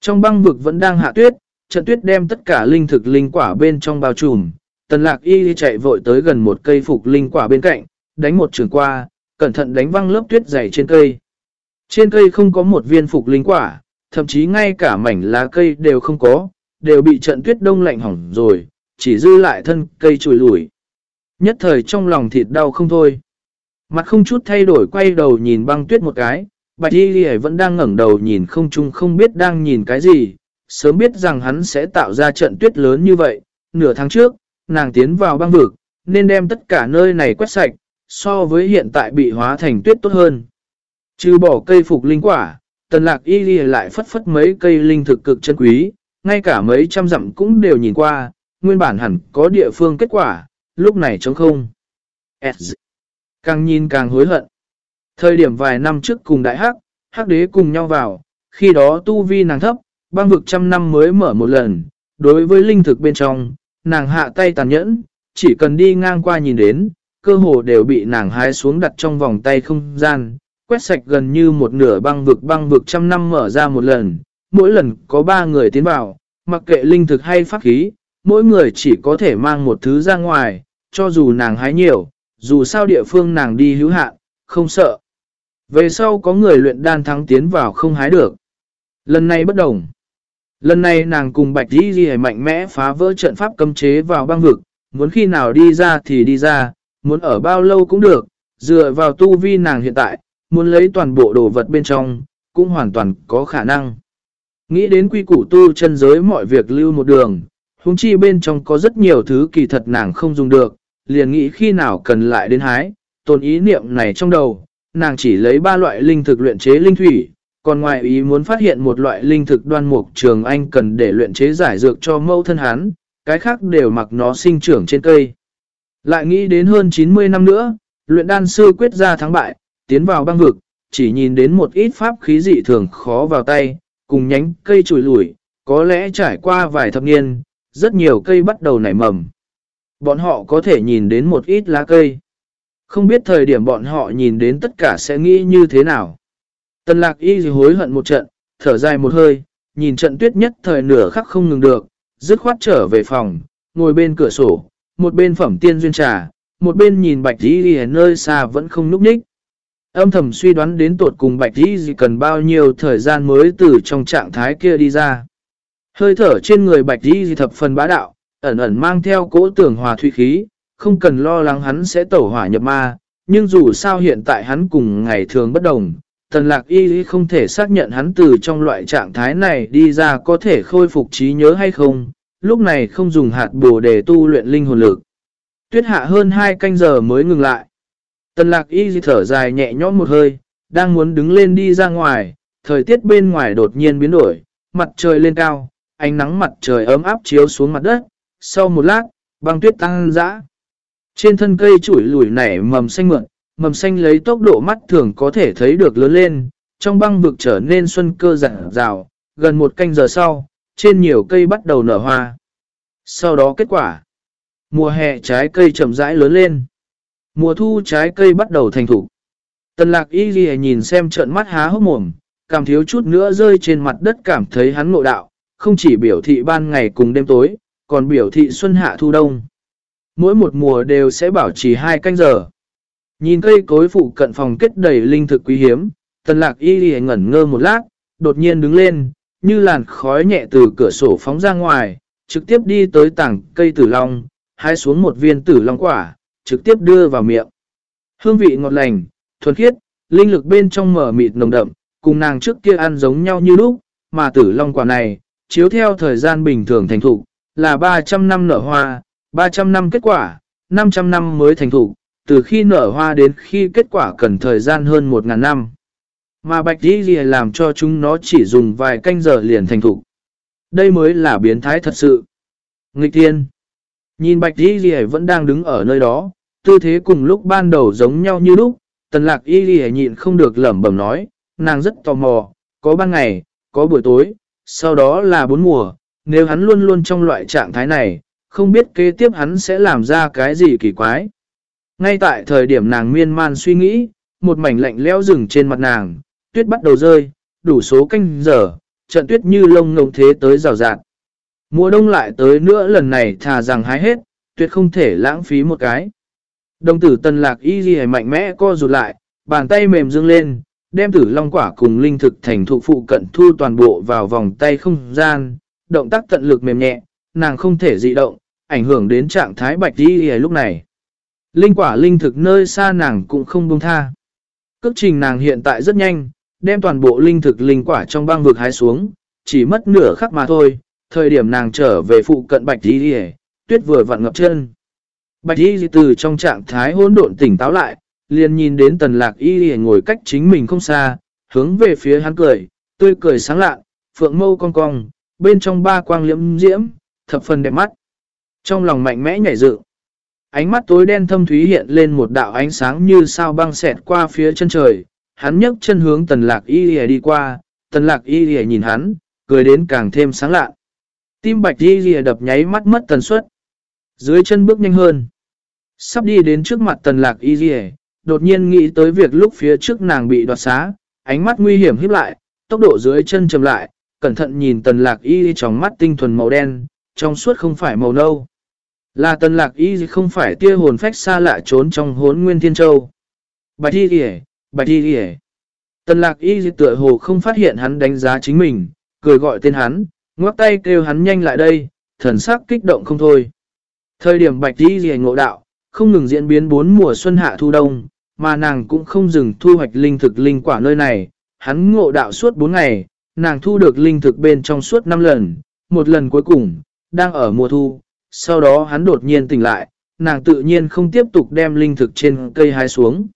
Trong băng vực vẫn đang hạ tuyết, trận tuyết đem tất cả linh thực linh quả bên trong bao trùm. Tần lạc y chạy vội tới gần một cây phục linh quả bên cạnh, đánh một trường qua, cẩn thận đánh văng lớp tuyết dày trên cây. Trên cây không có một viên phục linh quả, thậm chí ngay cả mảnh lá cây đều không có, đều bị trận tuyết đông lạnh hỏng rồi, chỉ dư lại thân cây chùi lủi. Nhất thời trong lòng thịt đau không thôi. Mặt không chút thay đổi quay đầu nhìn băng tuyết một cái, bạch y lì vẫn đang ngẩn đầu nhìn không chung không biết đang nhìn cái gì, sớm biết rằng hắn sẽ tạo ra trận tuyết lớn như vậy. Nửa tháng trước, nàng tiến vào băng vực, nên đem tất cả nơi này quét sạch, so với hiện tại bị hóa thành tuyết tốt hơn. Trừ bỏ cây phục linh quả, tần lạc y lì lại phất phất mấy cây linh thực cực chân quý, ngay cả mấy trăm dặm cũng đều nhìn qua, nguyên bản hẳn có địa phương kết quả, lúc này trống không. Càng nhìn càng hối hận. Thời điểm vài năm trước cùng đại hắc, hắc đế cùng nhau vào, khi đó tu vi nàng thấp, băng vực trăm năm mới mở một lần, đối với linh thực bên trong, nàng hạ tay tàn nhẫn, chỉ cần đi ngang qua nhìn đến, cơ hồ đều bị nàng hái xuống đặt trong vòng tay không gian, quét sạch gần như một nửa băng vực băng vực trăm năm mở ra một lần, mỗi lần có ba người tiến vào, mặc kệ linh thực hay pháp khí, mỗi người chỉ có thể mang một thứ ra ngoài, cho dù nàng hái nhiều, dù sao địa phương nàng đi hữu hạn, không sợ. Về sau có người luyện đan thắng tiến vào không hái được. Lần này bất đồng. Lần này nàng cùng Bạch Di Di mạnh mẽ phá vỡ trận pháp cấm chế vào băng vực, muốn khi nào đi ra thì đi ra, muốn ở bao lâu cũng được, dựa vào tu vi nàng hiện tại, muốn lấy toàn bộ đồ vật bên trong, cũng hoàn toàn có khả năng. Nghĩ đến quy củ tu chân giới mọi việc lưu một đường, huống chi bên trong có rất nhiều thứ kỳ thật nàng không dùng được, liền nghĩ khi nào cần lại đến hái, tồn ý niệm này trong đầu, nàng chỉ lấy ba loại linh thực luyện chế linh thủy, còn ngoài ý muốn phát hiện một loại linh thực đoan mục trường anh cần để luyện chế giải dược cho mẫu thân hắn, cái khác đều mặc nó sinh trưởng trên cây. Lại nghĩ đến hơn 90 năm nữa, luyện đan sư quyết ra thắng bại, tiến vào băng vực, chỉ nhìn đến một ít pháp khí dị thường khó vào tay, cùng nhánh cây chùi lủi, có lẽ trải qua vài thập niên, rất nhiều cây bắt đầu nảy mầm. Bọn họ có thể nhìn đến một ít lá cây. Không biết thời điểm bọn họ nhìn đến tất cả sẽ nghĩ như thế nào. Tần lạc y hối hận một trận, thở dài một hơi, nhìn trận tuyết nhất thời nửa khắc không ngừng được, dứt khoát trở về phòng, ngồi bên cửa sổ, một bên phẩm tiên duyên trà, một bên nhìn bạch y ở nơi xa vẫn không núp ních. Âm thầm suy đoán đến tuột cùng bạch y cần bao nhiêu thời gian mới từ trong trạng thái kia đi ra. Hơi thở trên người bạch y thập phần bá đạo, ẩn ẩn mang theo cỗ tưởng hòa thủy khí, không cần lo lắng hắn sẽ tẩu hỏa nhập ma, nhưng dù sao hiện tại hắn cùng ngày thường bất đồng, tần lạc y không thể xác nhận hắn từ trong loại trạng thái này đi ra có thể khôi phục trí nhớ hay không, lúc này không dùng hạt bồ để tu luyện linh hồn lực. Tuyết hạ hơn 2 canh giờ mới ngừng lại. Tần lạc y thở dài nhẹ nhõm một hơi, đang muốn đứng lên đi ra ngoài, thời tiết bên ngoài đột nhiên biến đổi, mặt trời lên cao, ánh nắng mặt trời ấm áp chiếu xuống mặt đất, sau một lát, băng tuyết tăng dã. Trên thân cây chuỗi lùi nảy mầm xanh mượn, mầm xanh lấy tốc độ mắt thường có thể thấy được lớn lên, trong băng vực trở nên xuân cơ rạng rào, gần một canh giờ sau, trên nhiều cây bắt đầu nở hoa. Sau đó kết quả, mùa hè trái cây chậm rãi lớn lên, mùa thu trái cây bắt đầu thành thủ. Tần lạc y ghi nhìn xem trận mắt há hốc mồm, cảm thiếu chút nữa rơi trên mặt đất cảm thấy hắn ngộ đạo, không chỉ biểu thị ban ngày cùng đêm tối, còn biểu thị xuân hạ thu đông. Mỗi một mùa đều sẽ bảo trì hai canh giờ. Nhìn cây cối phụ cận phòng kết đầy linh thực quý hiếm, tần lạc y lì ngẩn ngơ một lát, đột nhiên đứng lên, như làn khói nhẹ từ cửa sổ phóng ra ngoài, trực tiếp đi tới tảng cây tử long, hái xuống một viên tử long quả, trực tiếp đưa vào miệng. Hương vị ngọt lành, thuần khiết, linh lực bên trong mở mịt nồng đậm, cùng nàng trước kia ăn giống nhau như lúc, mà tử long quả này, chiếu theo thời gian bình thường thành thục, là 300 năm nở hoa, 300 năm kết quả, 500 năm mới thành thủ, từ khi nở hoa đến khi kết quả cần thời gian hơn 1.000 năm. Mà bạch đi gì làm cho chúng nó chỉ dùng vài canh giờ liền thành thủ. Đây mới là biến thái thật sự. Nghịch tiên. Nhìn bạch đi gì vẫn đang đứng ở nơi đó, tư thế cùng lúc ban đầu giống nhau như lúc, tần lạc y ghi nhịn không được lẩm bẩm nói, nàng rất tò mò, có ban ngày, có buổi tối, sau đó là bốn mùa, nếu hắn luôn luôn trong loại trạng thái này, không biết kế tiếp hắn sẽ làm ra cái gì kỳ quái. Ngay tại thời điểm nàng miên man suy nghĩ, một mảnh lạnh leo rừng trên mặt nàng, tuyết bắt đầu rơi, đủ số canh giờ, trận tuyết như lông ngông thế tới rào rạt. Mùa đông lại tới nữa lần này thà rằng hái hết, tuyệt không thể lãng phí một cái. Đồng tử tần lạc y ghi mạnh mẽ co rụt lại, bàn tay mềm dương lên, đem tử long quả cùng linh thực thành thụ phụ cận thu toàn bộ vào vòng tay không gian, động tác tận lực mềm nhẹ, nàng không thể dị động, ảnh hưởng đến trạng thái bạch y ghi lúc này. Linh quả linh thực nơi xa nàng cũng không buông tha. Cước trình nàng hiện tại rất nhanh, đem toàn bộ linh thực linh quả trong băng vực hái xuống, chỉ mất nửa khắc mà thôi, thời điểm nàng trở về phụ cận bạch y ghi tuyết vừa vặn ngập chân. Bạch y từ trong trạng thái hỗn độn tỉnh táo lại, liền nhìn đến tần lạc y ngồi cách chính mình không xa, hướng về phía hắn cười, tươi cười sáng lạ, phượng mâu cong cong, bên trong ba quang liễm diễm, thập phần đẹp mắt. Trong lòng mạnh mẽ nhảy dự, ánh mắt tối đen thâm thúy hiện lên một đạo ánh sáng như sao băng xẹt qua phía chân trời, hắn nhấc chân hướng tần lạc y lìa đi qua, tần lạc y lìa nhìn hắn, cười đến càng thêm sáng lạ. Tim bạch y lìa đập nháy mắt mất tần suất. Dưới chân bước nhanh hơn. Sắp đi đến trước mặt tần lạc y lìa đột nhiên nghĩ tới việc lúc phía trước nàng bị đoạt xá, ánh mắt nguy hiểm híp lại, tốc độ dưới chân chậm lại, cẩn thận nhìn tần lạc y trong mắt tinh thuần màu đen, trong suốt không phải màu nâu. Là tần lạc y không phải tia hồn phách xa lạ trốn trong hốn nguyên thiên châu. Bạch y kìa, bạch y kìa. Tần lạc y tựa hồ không phát hiện hắn đánh giá chính mình, cười gọi tên hắn, ngoắc tay kêu hắn nhanh lại đây, thần sắc kích động không thôi. Thời điểm bạch y kìa ngộ đạo, không ngừng diễn biến bốn mùa xuân hạ thu đông, mà nàng cũng không dừng thu hoạch linh thực linh quả nơi này. Hắn ngộ đạo suốt 4 ngày, nàng thu được linh thực bên trong suốt 5 lần, một lần cuối cùng, đang ở mùa thu. Sau đó hắn đột nhiên tỉnh lại, nàng tự nhiên không tiếp tục đem linh thực trên cây hái xuống.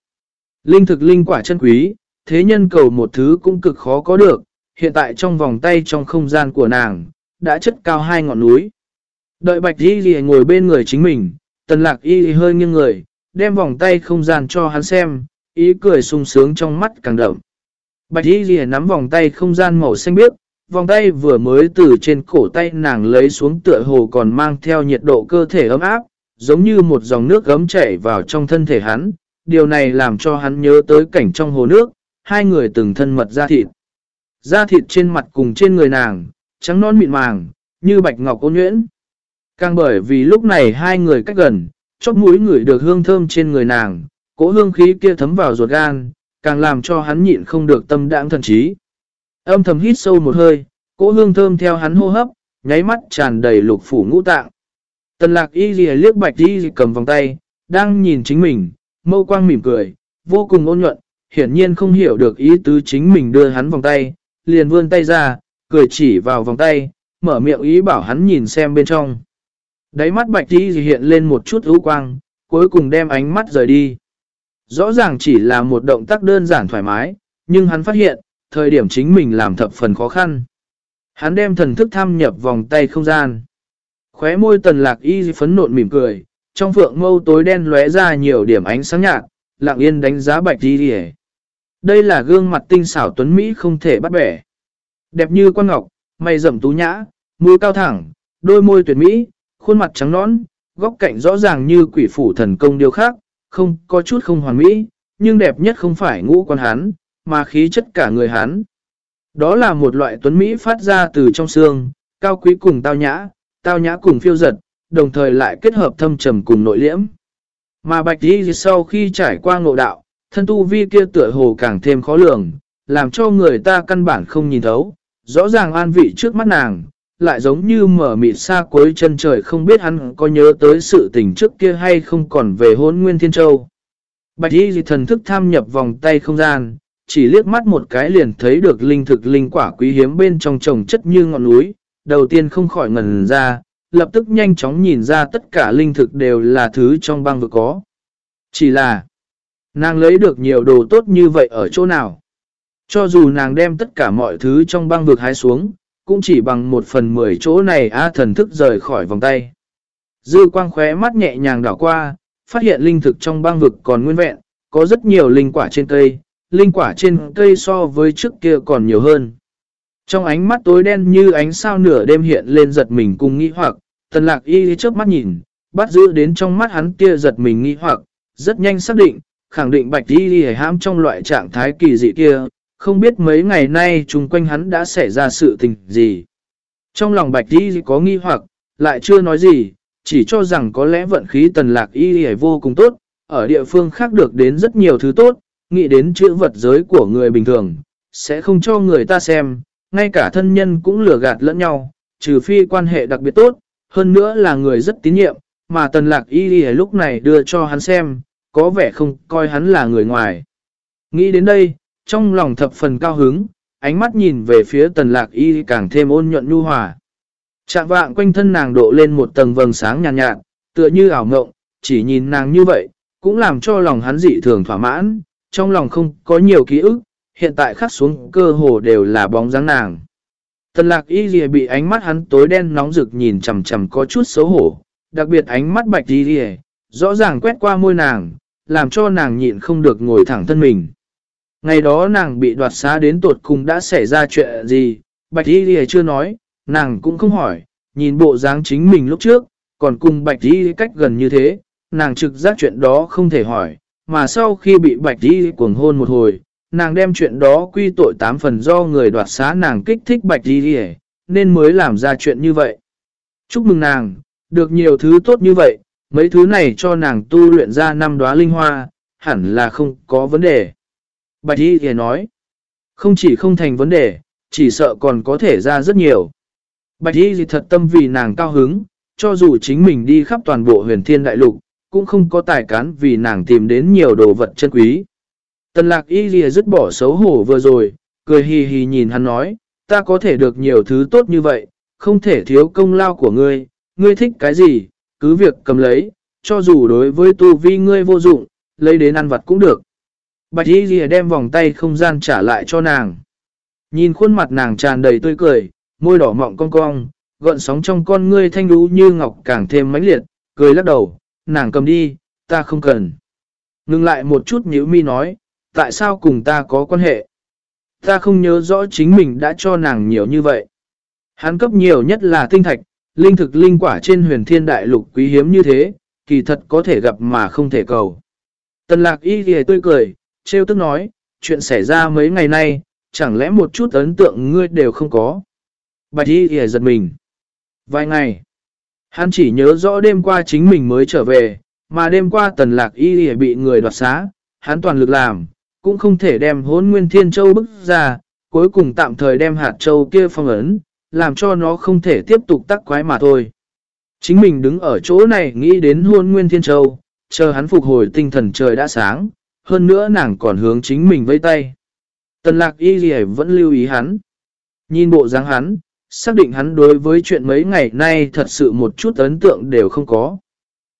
Linh thực linh quả chân quý, thế nhân cầu một thứ cũng cực khó có được, hiện tại trong vòng tay trong không gian của nàng, đã chất cao hai ngọn núi. Đợi bạch y gì ngồi bên người chính mình, Tần lạc y hơi nghiêng người, đem vòng tay không gian cho hắn xem, ý cười sung sướng trong mắt càng đậm. Bạch y gì nắm vòng tay không gian màu xanh biếc, vòng tay vừa mới từ trên cổ tay nàng lấy xuống tựa hồ còn mang theo nhiệt độ cơ thể ấm áp, giống như một dòng nước gấm chảy vào trong thân thể hắn. Điều này làm cho hắn nhớ tới cảnh trong hồ nước, hai người từng thân mật da thịt. Da thịt trên mặt cùng trên người nàng, trắng non mịn màng, như bạch ngọc ôn nhuyễn. Càng bởi vì lúc này hai người cách gần, chóp mũi người được hương thơm trên người nàng, cỗ hương khí kia thấm vào ruột gan, càng làm cho hắn nhịn không được tâm đãng thần trí. Âm thầm hít sâu một hơi, cỗ hương thơm theo hắn hô hấp, nháy mắt tràn đầy lục phủ ngũ tạng. Tần lạc y ghi liếc bạch y cầm vòng tay, đang nhìn chính mình, mâu quang mỉm cười, vô cùng ôn nhuận, hiển nhiên không hiểu được ý tứ chính mình đưa hắn vòng tay, liền vươn tay ra, cười chỉ vào vòng tay, mở miệng ý bảo hắn nhìn xem bên trong. Đáy mắt bạch đi hiện lên một chút ưu quang, cuối cùng đem ánh mắt rời đi. Rõ ràng chỉ là một động tác đơn giản thoải mái, nhưng hắn phát hiện, thời điểm chính mình làm thập phần khó khăn. Hắn đem thần thức tham nhập vòng tay không gian. Khóe môi tần lạc y phấn nộn mỉm cười, trong phượng mâu tối đen lóe ra nhiều điểm ánh sáng nhạt, lặng yên đánh giá bạch đi đi Đây là gương mặt tinh xảo tuấn Mỹ không thể bắt bẻ. Đẹp như quan ngọc, mày rậm tú nhã, mũi cao thẳng, đôi môi tuyệt mỹ, khuôn mặt trắng nõn, góc cạnh rõ ràng như quỷ phủ thần công điều khác, không có chút không hoàn mỹ, nhưng đẹp nhất không phải ngũ quan hắn, mà khí chất cả người hắn. Đó là một loại tuấn Mỹ phát ra từ trong xương, cao quý cùng tao nhã, tao nhã cùng phiêu giật, đồng thời lại kết hợp thâm trầm cùng nội liễm. Mà bạch đi sau khi trải qua ngộ đạo, thân tu vi kia tựa hồ càng thêm khó lường, làm cho người ta căn bản không nhìn thấu, rõ ràng an vị trước mắt nàng, lại giống như mở mịt xa cuối chân trời không biết hắn có nhớ tới sự tình trước kia hay không còn về hôn nguyên thiên châu. Bạch y thần thức tham nhập vòng tay không gian, chỉ liếc mắt một cái liền thấy được linh thực linh quả quý hiếm bên trong trồng chất như ngọn núi, đầu tiên không khỏi ngần ra, lập tức nhanh chóng nhìn ra tất cả linh thực đều là thứ trong băng vực có. Chỉ là, nàng lấy được nhiều đồ tốt như vậy ở chỗ nào? Cho dù nàng đem tất cả mọi thứ trong băng vực hái xuống, cũng chỉ bằng một phần mười chỗ này A thần thức rời khỏi vòng tay. Dư quang khóe mắt nhẹ nhàng đảo qua, phát hiện linh thực trong băng vực còn nguyên vẹn, có rất nhiều linh quả trên cây, linh quả trên cây so với trước kia còn nhiều hơn. Trong ánh mắt tối đen như ánh sao nửa đêm hiện lên giật mình cùng nghi hoặc, tần lạc y chớp mắt nhìn, bắt giữ đến trong mắt hắn kia giật mình nghi hoặc, rất nhanh xác định, khẳng định bạch y hãm trong loại trạng thái kỳ dị kia, không biết mấy ngày nay chung quanh hắn đã xảy ra sự tình gì. Trong lòng bạch y có nghi hoặc, lại chưa nói gì, chỉ cho rằng có lẽ vận khí tần lạc y vô cùng tốt, ở địa phương khác được đến rất nhiều thứ tốt, nghĩ đến chữ vật giới của người bình thường, sẽ không cho người ta xem, ngay cả thân nhân cũng lừa gạt lẫn nhau, trừ phi quan hệ đặc biệt tốt, hơn nữa là người rất tín nhiệm, mà tần lạc y lúc này đưa cho hắn xem, có vẻ không coi hắn là người ngoài. Nghĩ đến đây, trong lòng thập phần cao hứng, ánh mắt nhìn về phía tần lạc y càng thêm ôn nhuận nhu hòa. Chạm vạng quanh thân nàng độ lên một tầng vầng sáng nhàn nhạt, nhạt, tựa như ảo ngộng, chỉ nhìn nàng như vậy, cũng làm cho lòng hắn dị thường thỏa mãn, trong lòng không có nhiều ký ức, hiện tại khắc xuống cơ hồ đều là bóng dáng nàng. Tần lạc y dìa bị ánh mắt hắn tối đen nóng rực nhìn chầm chầm có chút xấu hổ, đặc biệt ánh mắt bạch y dìa, rõ ràng quét qua môi nàng, làm cho nàng nhịn không được ngồi thẳng thân mình. Ngày đó nàng bị đoạt xá đến tột cùng đã xảy ra chuyện gì, bạch y dìa chưa nói, nàng cũng không hỏi, nhìn bộ dáng chính mình lúc trước, còn cùng bạch y cách gần như thế, nàng trực giác chuyện đó không thể hỏi, mà sau khi bị bạch y cuồng hôn một hồi, nàng đem chuyện đó quy tội tám phần do người đoạt xá nàng kích thích bạch y nên mới làm ra chuyện như vậy. Chúc mừng nàng, được nhiều thứ tốt như vậy, mấy thứ này cho nàng tu luyện ra năm đóa linh hoa, hẳn là không có vấn đề. Bạch y thì nói, không chỉ không thành vấn đề, chỉ sợ còn có thể ra rất nhiều. Bạch y thì thật tâm vì nàng cao hứng, cho dù chính mình đi khắp toàn bộ huyền thiên đại lục, cũng không có tài cán vì nàng tìm đến nhiều đồ vật chân quý. Tần lạc y lìa dứt bỏ xấu hổ vừa rồi, cười hì hì nhìn hắn nói, ta có thể được nhiều thứ tốt như vậy, không thể thiếu công lao của ngươi, ngươi thích cái gì, cứ việc cầm lấy, cho dù đối với tu vi ngươi vô dụng, lấy đến ăn vặt cũng được. Bạch y lìa đem vòng tay không gian trả lại cho nàng. Nhìn khuôn mặt nàng tràn đầy tươi cười, môi đỏ mọng cong cong, gọn sóng trong con ngươi thanh đú như ngọc càng thêm mãnh liệt, cười lắc đầu, nàng cầm đi, ta không cần. Ngừng lại một chút nhữ mi nói, tại sao cùng ta có quan hệ? Ta không nhớ rõ chính mình đã cho nàng nhiều như vậy. Hắn cấp nhiều nhất là tinh thạch, linh thực linh quả trên huyền thiên đại lục quý hiếm như thế, kỳ thật có thể gặp mà không thể cầu. Tần lạc y thì tươi cười, trêu tức nói, chuyện xảy ra mấy ngày nay, chẳng lẽ một chút ấn tượng ngươi đều không có. Bạch y thì giật mình. Vài ngày, hắn chỉ nhớ rõ đêm qua chính mình mới trở về, mà đêm qua tần lạc y thì bị người đoạt xá, hắn toàn lực làm, cũng không thể đem hốn nguyên thiên châu bức ra, cuối cùng tạm thời đem hạt châu kia phong ấn, làm cho nó không thể tiếp tục tắc quái mà thôi. Chính mình đứng ở chỗ này nghĩ đến hôn nguyên thiên châu, chờ hắn phục hồi tinh thần trời đã sáng, hơn nữa nàng còn hướng chính mình vây tay. Tần lạc y gì vẫn lưu ý hắn. Nhìn bộ dáng hắn, xác định hắn đối với chuyện mấy ngày nay thật sự một chút ấn tượng đều không có.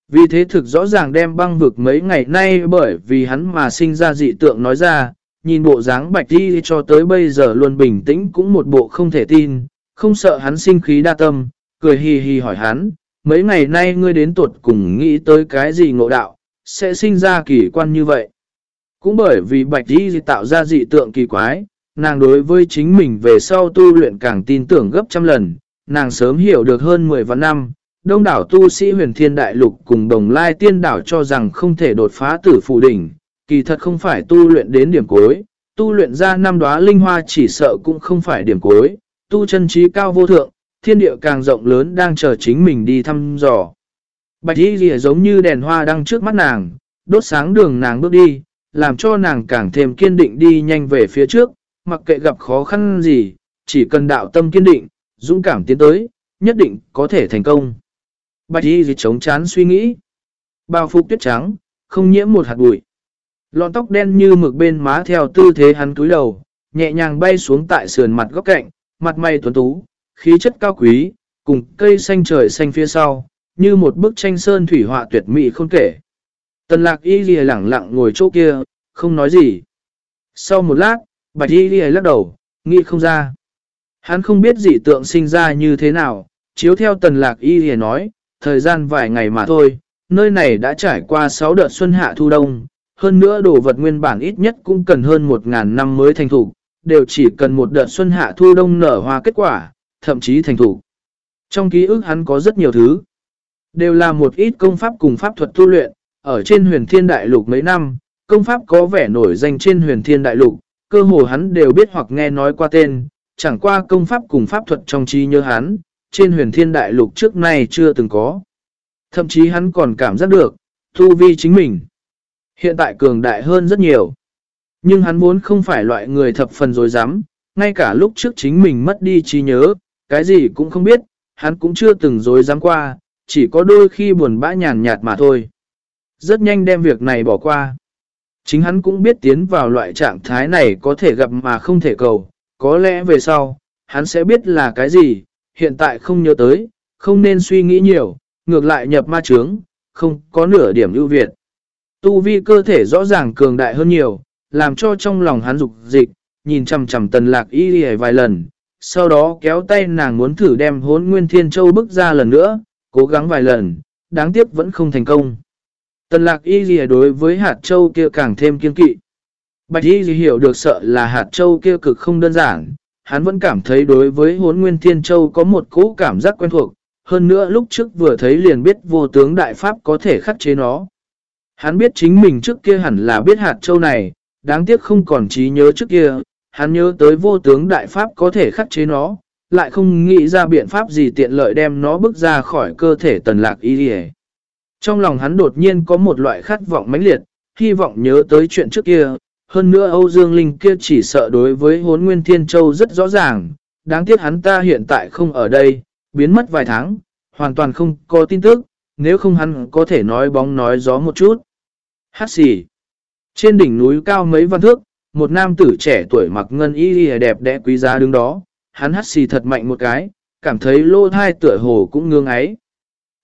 Vì thế thực rõ ràng đem băng vực mấy ngày nay bởi vì hắn mà sinh ra dị tượng nói ra, nhìn bộ dáng bạch đi cho tới bây giờ luôn bình tĩnh cũng một bộ không thể tin, không sợ hắn sinh khí đa tâm, cười hì hì hỏi hắn, mấy ngày nay ngươi đến tuột cùng nghĩ tới cái gì ngộ đạo, sẽ sinh ra kỳ quan như vậy. Cũng bởi vì bạch đi tạo ra dị tượng kỳ quái, nàng đối với chính mình về sau tu luyện càng tin tưởng gấp trăm lần, nàng sớm hiểu được hơn 10 vạn năm, đông đảo tu sĩ huyền thiên đại lục cùng đồng lai tiên đảo cho rằng không thể đột phá tử phụ đỉnh, kỳ thật không phải tu luyện đến điểm cuối, tu luyện ra năm đóa linh hoa chỉ sợ cũng không phải điểm cuối, tu chân trí cao vô thượng, thiên địa càng rộng lớn đang chờ chính mình đi thăm dò. Bạch y rìa giống như đèn hoa đang trước mắt nàng, đốt sáng đường nàng bước đi, làm cho nàng càng thêm kiên định đi nhanh về phía trước, mặc kệ gặp khó khăn gì, chỉ cần đạo tâm kiên định, dũng cảm tiến tới, nhất định có thể thành công. Bạch y gì chống chán suy nghĩ. Bao phục tuyết trắng, không nhiễm một hạt bụi. Lọn tóc đen như mực bên má theo tư thế hắn cúi đầu, nhẹ nhàng bay xuống tại sườn mặt góc cạnh, mặt mày tuấn tú, khí chất cao quý, cùng cây xanh trời xanh phía sau, như một bức tranh sơn thủy họa tuyệt mỹ không kể. Tần lạc y lìa lẳng lặng ngồi chỗ kia, không nói gì. Sau một lát, bạch y ghi lắc đầu, nghĩ không ra. Hắn không biết dị tượng sinh ra như thế nào, chiếu theo tần lạc y ghi nói, thời gian vài ngày mà thôi, nơi này đã trải qua 6 đợt xuân hạ thu đông, hơn nữa đồ vật nguyên bản ít nhất cũng cần hơn 1.000 năm mới thành thủ, đều chỉ cần một đợt xuân hạ thu đông nở hoa kết quả, thậm chí thành thủ. Trong ký ức hắn có rất nhiều thứ, đều là một ít công pháp cùng pháp thuật tu luyện, ở trên huyền thiên đại lục mấy năm, công pháp có vẻ nổi danh trên huyền thiên đại lục, cơ hồ hắn đều biết hoặc nghe nói qua tên, chẳng qua công pháp cùng pháp thuật trong trí nhớ hắn, trên huyền thiên đại lục trước nay chưa từng có. Thậm chí hắn còn cảm giác được, thu vi chính mình. Hiện tại cường đại hơn rất nhiều. Nhưng hắn muốn không phải loại người thập phần dối dám, ngay cả lúc trước chính mình mất đi trí nhớ, cái gì cũng không biết, hắn cũng chưa từng dối dám qua, chỉ có đôi khi buồn bã nhàn nhạt mà thôi. Rất nhanh đem việc này bỏ qua. Chính hắn cũng biết tiến vào loại trạng thái này có thể gặp mà không thể cầu, có lẽ về sau, hắn sẽ biết là cái gì, hiện tại không nhớ tới, không nên suy nghĩ nhiều, ngược lại nhập ma trướng, không có nửa điểm ưu việt. Tu vi cơ thể rõ ràng cường đại hơn nhiều, làm cho trong lòng hắn dục dịch, nhìn chằm chằm tần lạc y đi vài lần, sau đó kéo tay nàng muốn thử đem hốn nguyên thiên châu bức ra lần nữa, cố gắng vài lần, đáng tiếc vẫn không thành công. Tần lạc y gì đối với hạt châu kia càng thêm kiên kỵ. Bạch y gì hiểu được sợ là hạt châu kia cực không đơn giản, hắn vẫn cảm thấy đối với hốn nguyên thiên châu có một cố cảm giác quen thuộc, hơn nữa lúc trước vừa thấy liền biết vô tướng đại pháp có thể khắc chế nó. Hắn biết chính mình trước kia hẳn là biết hạt châu này, đáng tiếc không còn trí nhớ trước kia, hắn nhớ tới vô tướng đại pháp có thể khắc chế nó, lại không nghĩ ra biện pháp gì tiện lợi đem nó bước ra khỏi cơ thể tần lạc y đi trong lòng hắn đột nhiên có một loại khát vọng mãnh liệt, hy vọng nhớ tới chuyện trước kia, hơn nữa Âu Dương Linh kia chỉ sợ đối với hốn nguyên thiên châu rất rõ ràng, đáng tiếc hắn ta hiện tại không ở đây, biến mất vài tháng, hoàn toàn không có tin tức, nếu không hắn có thể nói bóng nói gió một chút. Hát xì. Trên đỉnh núi cao mấy văn thước, một nam tử trẻ tuổi mặc ngân y đẹp đẽ quý giá đứng đó, hắn hắt xì thật mạnh một cái, cảm thấy lô thai tựa hồ cũng ngương ấy.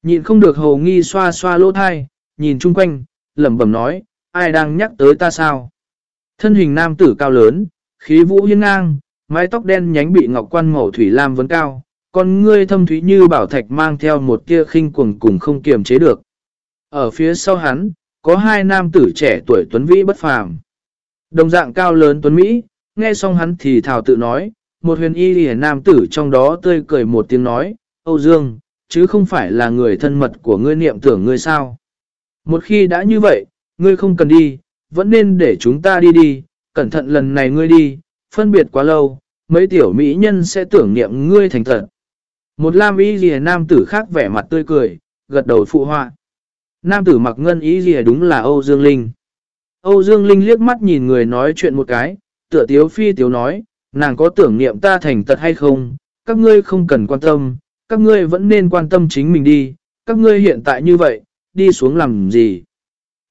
Nhìn không được hồ nghi xoa xoa lỗ thai, nhìn chung quanh, lẩm bẩm nói, ai đang nhắc tới ta sao? Thân hình nam tử cao lớn, khí vũ hiên ngang, mái tóc đen nhánh bị ngọc quan màu thủy lam vấn cao, con ngươi thâm thúy như bảo thạch mang theo một tia khinh cuồng cùng không kiềm chế được. Ở phía sau hắn, có hai nam tử trẻ tuổi tuấn vĩ bất phàm. Đồng dạng cao lớn tuấn Mỹ, nghe xong hắn thì thảo tự nói, một huyền y lìa nam tử trong đó tươi cười một tiếng nói, Âu Dương, chứ không phải là người thân mật của ngươi niệm tưởng ngươi sao. Một khi đã như vậy, ngươi không cần đi, vẫn nên để chúng ta đi đi, cẩn thận lần này ngươi đi, phân biệt quá lâu, mấy tiểu mỹ nhân sẽ tưởng niệm ngươi thành thật. Một lam y gì nam tử khác vẻ mặt tươi cười, gật đầu phụ họa. Nam tử mặc ngân ý gì đúng là Âu Dương Linh. Âu Dương Linh liếc mắt nhìn người nói chuyện một cái, tựa tiếu phi tiếu nói, nàng có tưởng niệm ta thành tật hay không, các ngươi không cần quan tâm, các ngươi vẫn nên quan tâm chính mình đi, các ngươi hiện tại như vậy, đi xuống làm gì.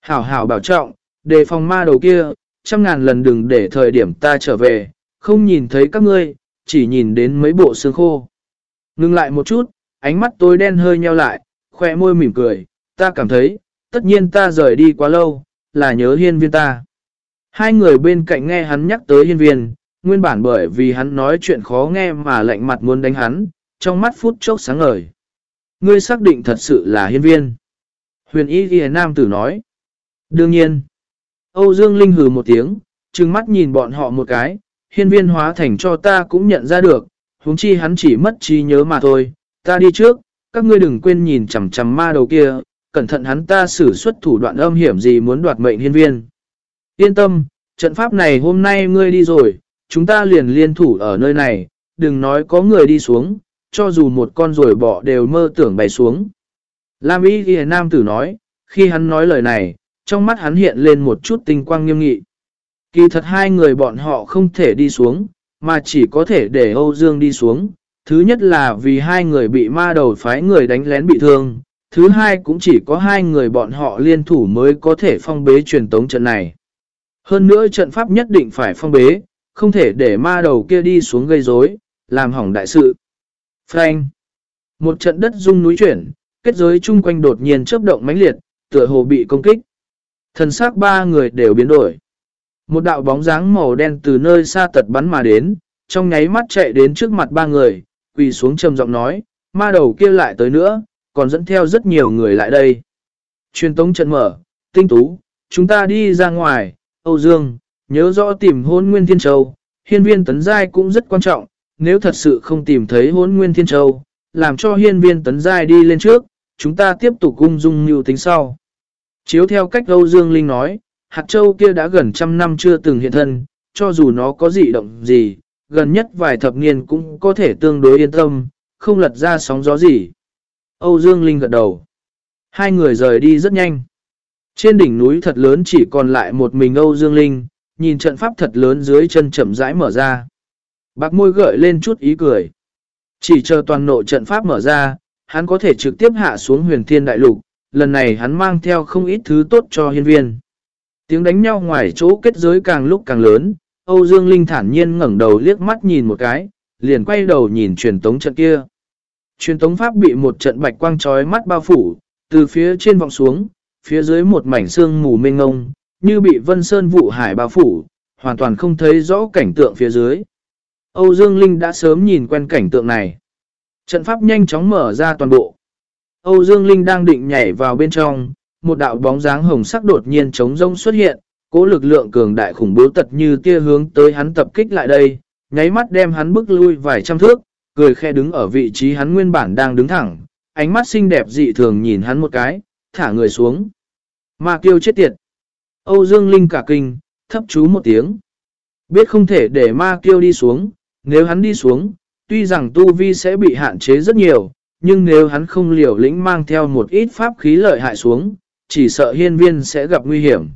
Hảo hảo bảo trọng, đề phòng ma đầu kia, trăm ngàn lần đừng để thời điểm ta trở về, không nhìn thấy các ngươi, chỉ nhìn đến mấy bộ xương khô. Ngưng lại một chút, ánh mắt tối đen hơi nheo lại, khoe môi mỉm cười, ta cảm thấy, tất nhiên ta rời đi quá lâu, là nhớ hiên viên ta. Hai người bên cạnh nghe hắn nhắc tới hiên viên, nguyên bản bởi vì hắn nói chuyện khó nghe mà lạnh mặt muốn đánh hắn, trong mắt phút chốc sáng ngời. Ngươi xác định thật sự là hiên viên. Huyền y ghi nam tử nói. Đương nhiên. Âu Dương Linh hừ một tiếng, trừng mắt nhìn bọn họ một cái, hiên viên hóa thành cho ta cũng nhận ra được, huống chi hắn chỉ mất trí nhớ mà thôi, ta đi trước, các ngươi đừng quên nhìn chằm chằm ma đầu kia, cẩn thận hắn ta xử xuất thủ đoạn âm hiểm gì muốn đoạt mệnh hiên viên. Yên tâm, trận pháp này hôm nay ngươi đi rồi, chúng ta liền liên thủ ở nơi này, đừng nói có người đi xuống, cho dù một con rồi bỏ đều mơ tưởng bày xuống. Lam Y ghi nam tử nói, khi hắn nói lời này, trong mắt hắn hiện lên một chút tinh quang nghiêm nghị. Kỳ thật hai người bọn họ không thể đi xuống, mà chỉ có thể để Âu Dương đi xuống. Thứ nhất là vì hai người bị ma đầu phái người đánh lén bị thương. Thứ hai cũng chỉ có hai người bọn họ liên thủ mới có thể phong bế truyền tống trận này. Hơn nữa trận pháp nhất định phải phong bế, không thể để ma đầu kia đi xuống gây rối, làm hỏng đại sự. Frank. Một trận đất rung núi chuyển, kết giới chung quanh đột nhiên chớp động mãnh liệt, tựa hồ bị công kích. Thần xác ba người đều biến đổi. Một đạo bóng dáng màu đen từ nơi xa tật bắn mà đến, trong nháy mắt chạy đến trước mặt ba người, quỳ xuống trầm giọng nói, ma đầu kia lại tới nữa, còn dẫn theo rất nhiều người lại đây. Truyền tống trận mở, tinh tú, chúng ta đi ra ngoài, Âu Dương, nhớ rõ tìm hôn nguyên thiên châu, hiên viên tấn giai cũng rất quan trọng, nếu thật sự không tìm thấy hốn nguyên thiên châu, làm cho hiên viên tấn giai đi lên trước, chúng ta tiếp tục cung dung như tính sau. Chiếu theo cách Âu Dương Linh nói, hạt châu kia đã gần trăm năm chưa từng hiện thân, cho dù nó có dị động gì, gần nhất vài thập niên cũng có thể tương đối yên tâm, không lật ra sóng gió gì. Âu Dương Linh gật đầu. Hai người rời đi rất nhanh. Trên đỉnh núi thật lớn chỉ còn lại một mình Âu Dương Linh, nhìn trận pháp thật lớn dưới chân chậm rãi mở ra. Bạc môi gợi lên chút ý cười. Chỉ chờ toàn nội trận pháp mở ra, hắn có thể trực tiếp hạ xuống huyền thiên đại lục, lần này hắn mang theo không ít thứ tốt cho hiên viên. Tiếng đánh nhau ngoài chỗ kết giới càng lúc càng lớn, Âu Dương Linh thản nhiên ngẩng đầu liếc mắt nhìn một cái, liền quay đầu nhìn truyền tống trận kia. Truyền tống pháp bị một trận bạch quang trói mắt bao phủ, từ phía trên vọng xuống, phía dưới một mảnh xương mù mênh ngông, như bị vân sơn vụ hải bao phủ, hoàn toàn không thấy rõ cảnh tượng phía dưới. Âu Dương Linh đã sớm nhìn quen cảnh tượng này. Trận pháp nhanh chóng mở ra toàn bộ. Âu Dương Linh đang định nhảy vào bên trong, một đạo bóng dáng hồng sắc đột nhiên trống rông xuất hiện, cố lực lượng cường đại khủng bố tật như tia hướng tới hắn tập kích lại đây, nháy mắt đem hắn bước lui vài trăm thước, cười khe đứng ở vị trí hắn nguyên bản đang đứng thẳng, ánh mắt xinh đẹp dị thường nhìn hắn một cái, thả người xuống. Ma kiêu chết tiệt. Âu Dương Linh cả kinh, thấp chú một tiếng. Biết không thể để ma kiêu đi xuống, nếu hắn đi xuống, tuy rằng tu vi sẽ bị hạn chế rất nhiều, nhưng nếu hắn không liều lĩnh mang theo một ít pháp khí lợi hại xuống, chỉ sợ hiên viên sẽ gặp nguy hiểm.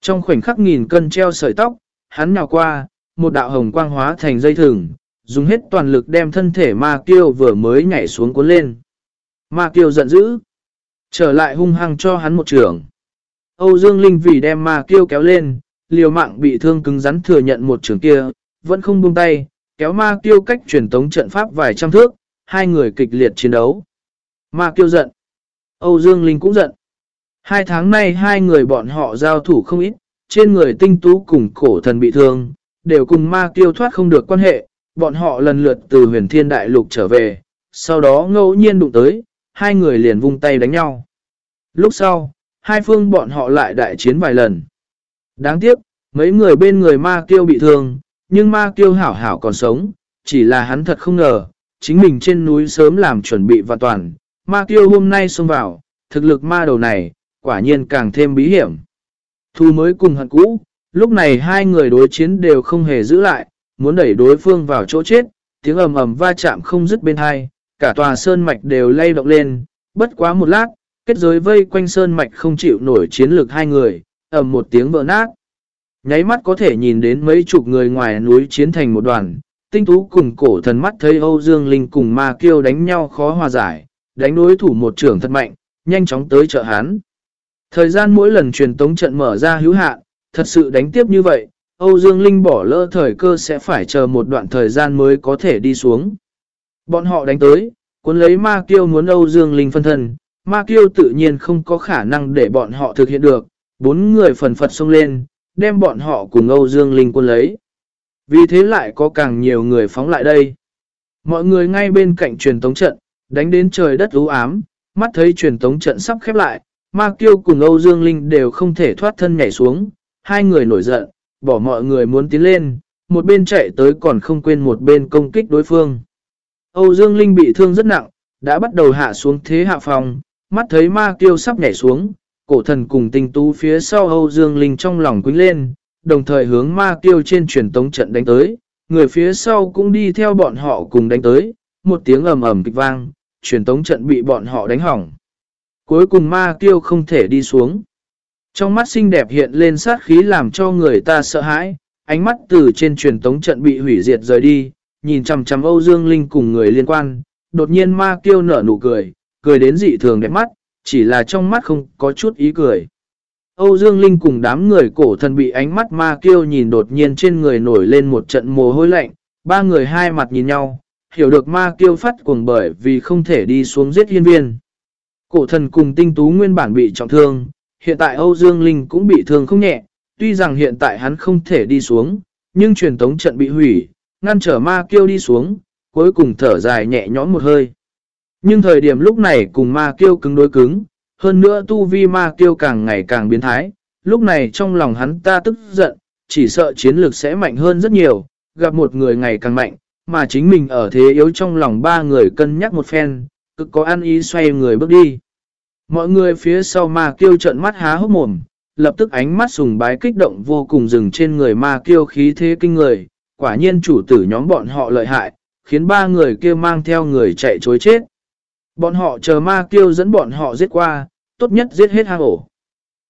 Trong khoảnh khắc nghìn cân treo sợi tóc, hắn nhào qua, một đạo hồng quang hóa thành dây thừng, dùng hết toàn lực đem thân thể ma kiêu vừa mới nhảy xuống cuốn lên. Ma kiêu giận dữ, trở lại hung hăng cho hắn một trường. Âu Dương Linh vì đem ma kiêu kéo lên, liều mạng bị thương cứng rắn thừa nhận một trường kia, vẫn không buông tay, kéo ma kiêu cách truyền tống trận pháp vài trăm thước, hai người kịch liệt chiến đấu. Ma kiêu giận, Âu Dương Linh cũng giận. Hai tháng nay hai người bọn họ giao thủ không ít, trên người tinh tú cùng cổ thần bị thương, đều cùng ma kiêu thoát không được quan hệ, bọn họ lần lượt từ huyền thiên đại lục trở về, sau đó ngẫu nhiên đụng tới, hai người liền vung tay đánh nhau. Lúc sau, hai phương bọn họ lại đại chiến vài lần. Đáng tiếc, mấy người bên người ma kiêu bị thương, nhưng ma kiêu hảo hảo còn sống, chỉ là hắn thật không ngờ, chính mình trên núi sớm làm chuẩn bị và toàn, ma kiêu hôm nay xông vào, thực lực ma đầu này, quả nhiên càng thêm bí hiểm. Thu mới cùng hận cũ, lúc này hai người đối chiến đều không hề giữ lại, muốn đẩy đối phương vào chỗ chết, tiếng ầm ầm va chạm không dứt bên hai, cả tòa sơn mạch đều lay động lên, bất quá một lát, kết giới vây quanh sơn mạch không chịu nổi chiến lược hai người, ầm một tiếng vỡ nát. Nháy mắt có thể nhìn đến mấy chục người ngoài núi chiến thành một đoàn, tinh tú cùng cổ thần mắt thấy Âu Dương Linh cùng ma kiêu đánh nhau khó hòa giải, đánh đối thủ một trưởng thật mạnh, nhanh chóng tới trợ hán. Thời gian mỗi lần truyền tống trận mở ra hữu hạn, thật sự đánh tiếp như vậy, Âu Dương Linh bỏ lỡ thời cơ sẽ phải chờ một đoạn thời gian mới có thể đi xuống. Bọn họ đánh tới, cuốn lấy ma kiêu muốn Âu Dương Linh phân thân, ma kiêu tự nhiên không có khả năng để bọn họ thực hiện được, bốn người phần phật xông lên, đem bọn họ cùng Âu Dương Linh quân lấy. Vì thế lại có càng nhiều người phóng lại đây. Mọi người ngay bên cạnh truyền tống trận, đánh đến trời đất u ám, mắt thấy truyền tống trận sắp khép lại, Ma Kiêu cùng Âu Dương Linh đều không thể thoát thân nhảy xuống, hai người nổi giận, bỏ mọi người muốn tiến lên, một bên chạy tới còn không quên một bên công kích đối phương. Âu Dương Linh bị thương rất nặng, đã bắt đầu hạ xuống thế hạ phòng, mắt thấy Ma Kiêu sắp nhảy xuống, cổ thần cùng tinh tú phía sau Âu Dương Linh trong lòng quýnh lên, đồng thời hướng Ma Kiêu trên truyền tống trận đánh tới, người phía sau cũng đi theo bọn họ cùng đánh tới, một tiếng ầm ầm kịch vang, truyền tống trận bị bọn họ đánh hỏng. Cuối cùng ma kiêu không thể đi xuống. Trong mắt xinh đẹp hiện lên sát khí làm cho người ta sợ hãi, ánh mắt từ trên truyền tống trận bị hủy diệt rời đi, nhìn chằm chằm Âu Dương Linh cùng người liên quan, đột nhiên ma kiêu nở nụ cười, cười đến dị thường đẹp mắt, chỉ là trong mắt không có chút ý cười. Âu Dương Linh cùng đám người cổ thần bị ánh mắt ma kiêu nhìn đột nhiên trên người nổi lên một trận mồ hôi lạnh, ba người hai mặt nhìn nhau, hiểu được ma kiêu phát cuồng bởi vì không thể đi xuống giết hiên viên. Cổ thần cùng tinh tú nguyên bản bị trọng thương, hiện tại Âu Dương Linh cũng bị thương không nhẹ, tuy rằng hiện tại hắn không thể đi xuống, nhưng truyền tống trận bị hủy, ngăn trở ma kiêu đi xuống, cuối cùng thở dài nhẹ nhõm một hơi. Nhưng thời điểm lúc này cùng ma kiêu cứng đối cứng, hơn nữa tu vi ma kiêu càng ngày càng biến thái, lúc này trong lòng hắn ta tức giận, chỉ sợ chiến lược sẽ mạnh hơn rất nhiều, gặp một người ngày càng mạnh, mà chính mình ở thế yếu trong lòng ba người cân nhắc một phen, cực có ăn ý xoay người bước đi. Mọi người phía sau ma kiêu trận mắt há hốc mồm, lập tức ánh mắt sùng bái kích động vô cùng dừng trên người ma kiêu khí thế kinh người, quả nhiên chủ tử nhóm bọn họ lợi hại, khiến ba người kia mang theo người chạy chối chết. Bọn họ chờ ma kiêu dẫn bọn họ giết qua, tốt nhất giết hết hang ổ.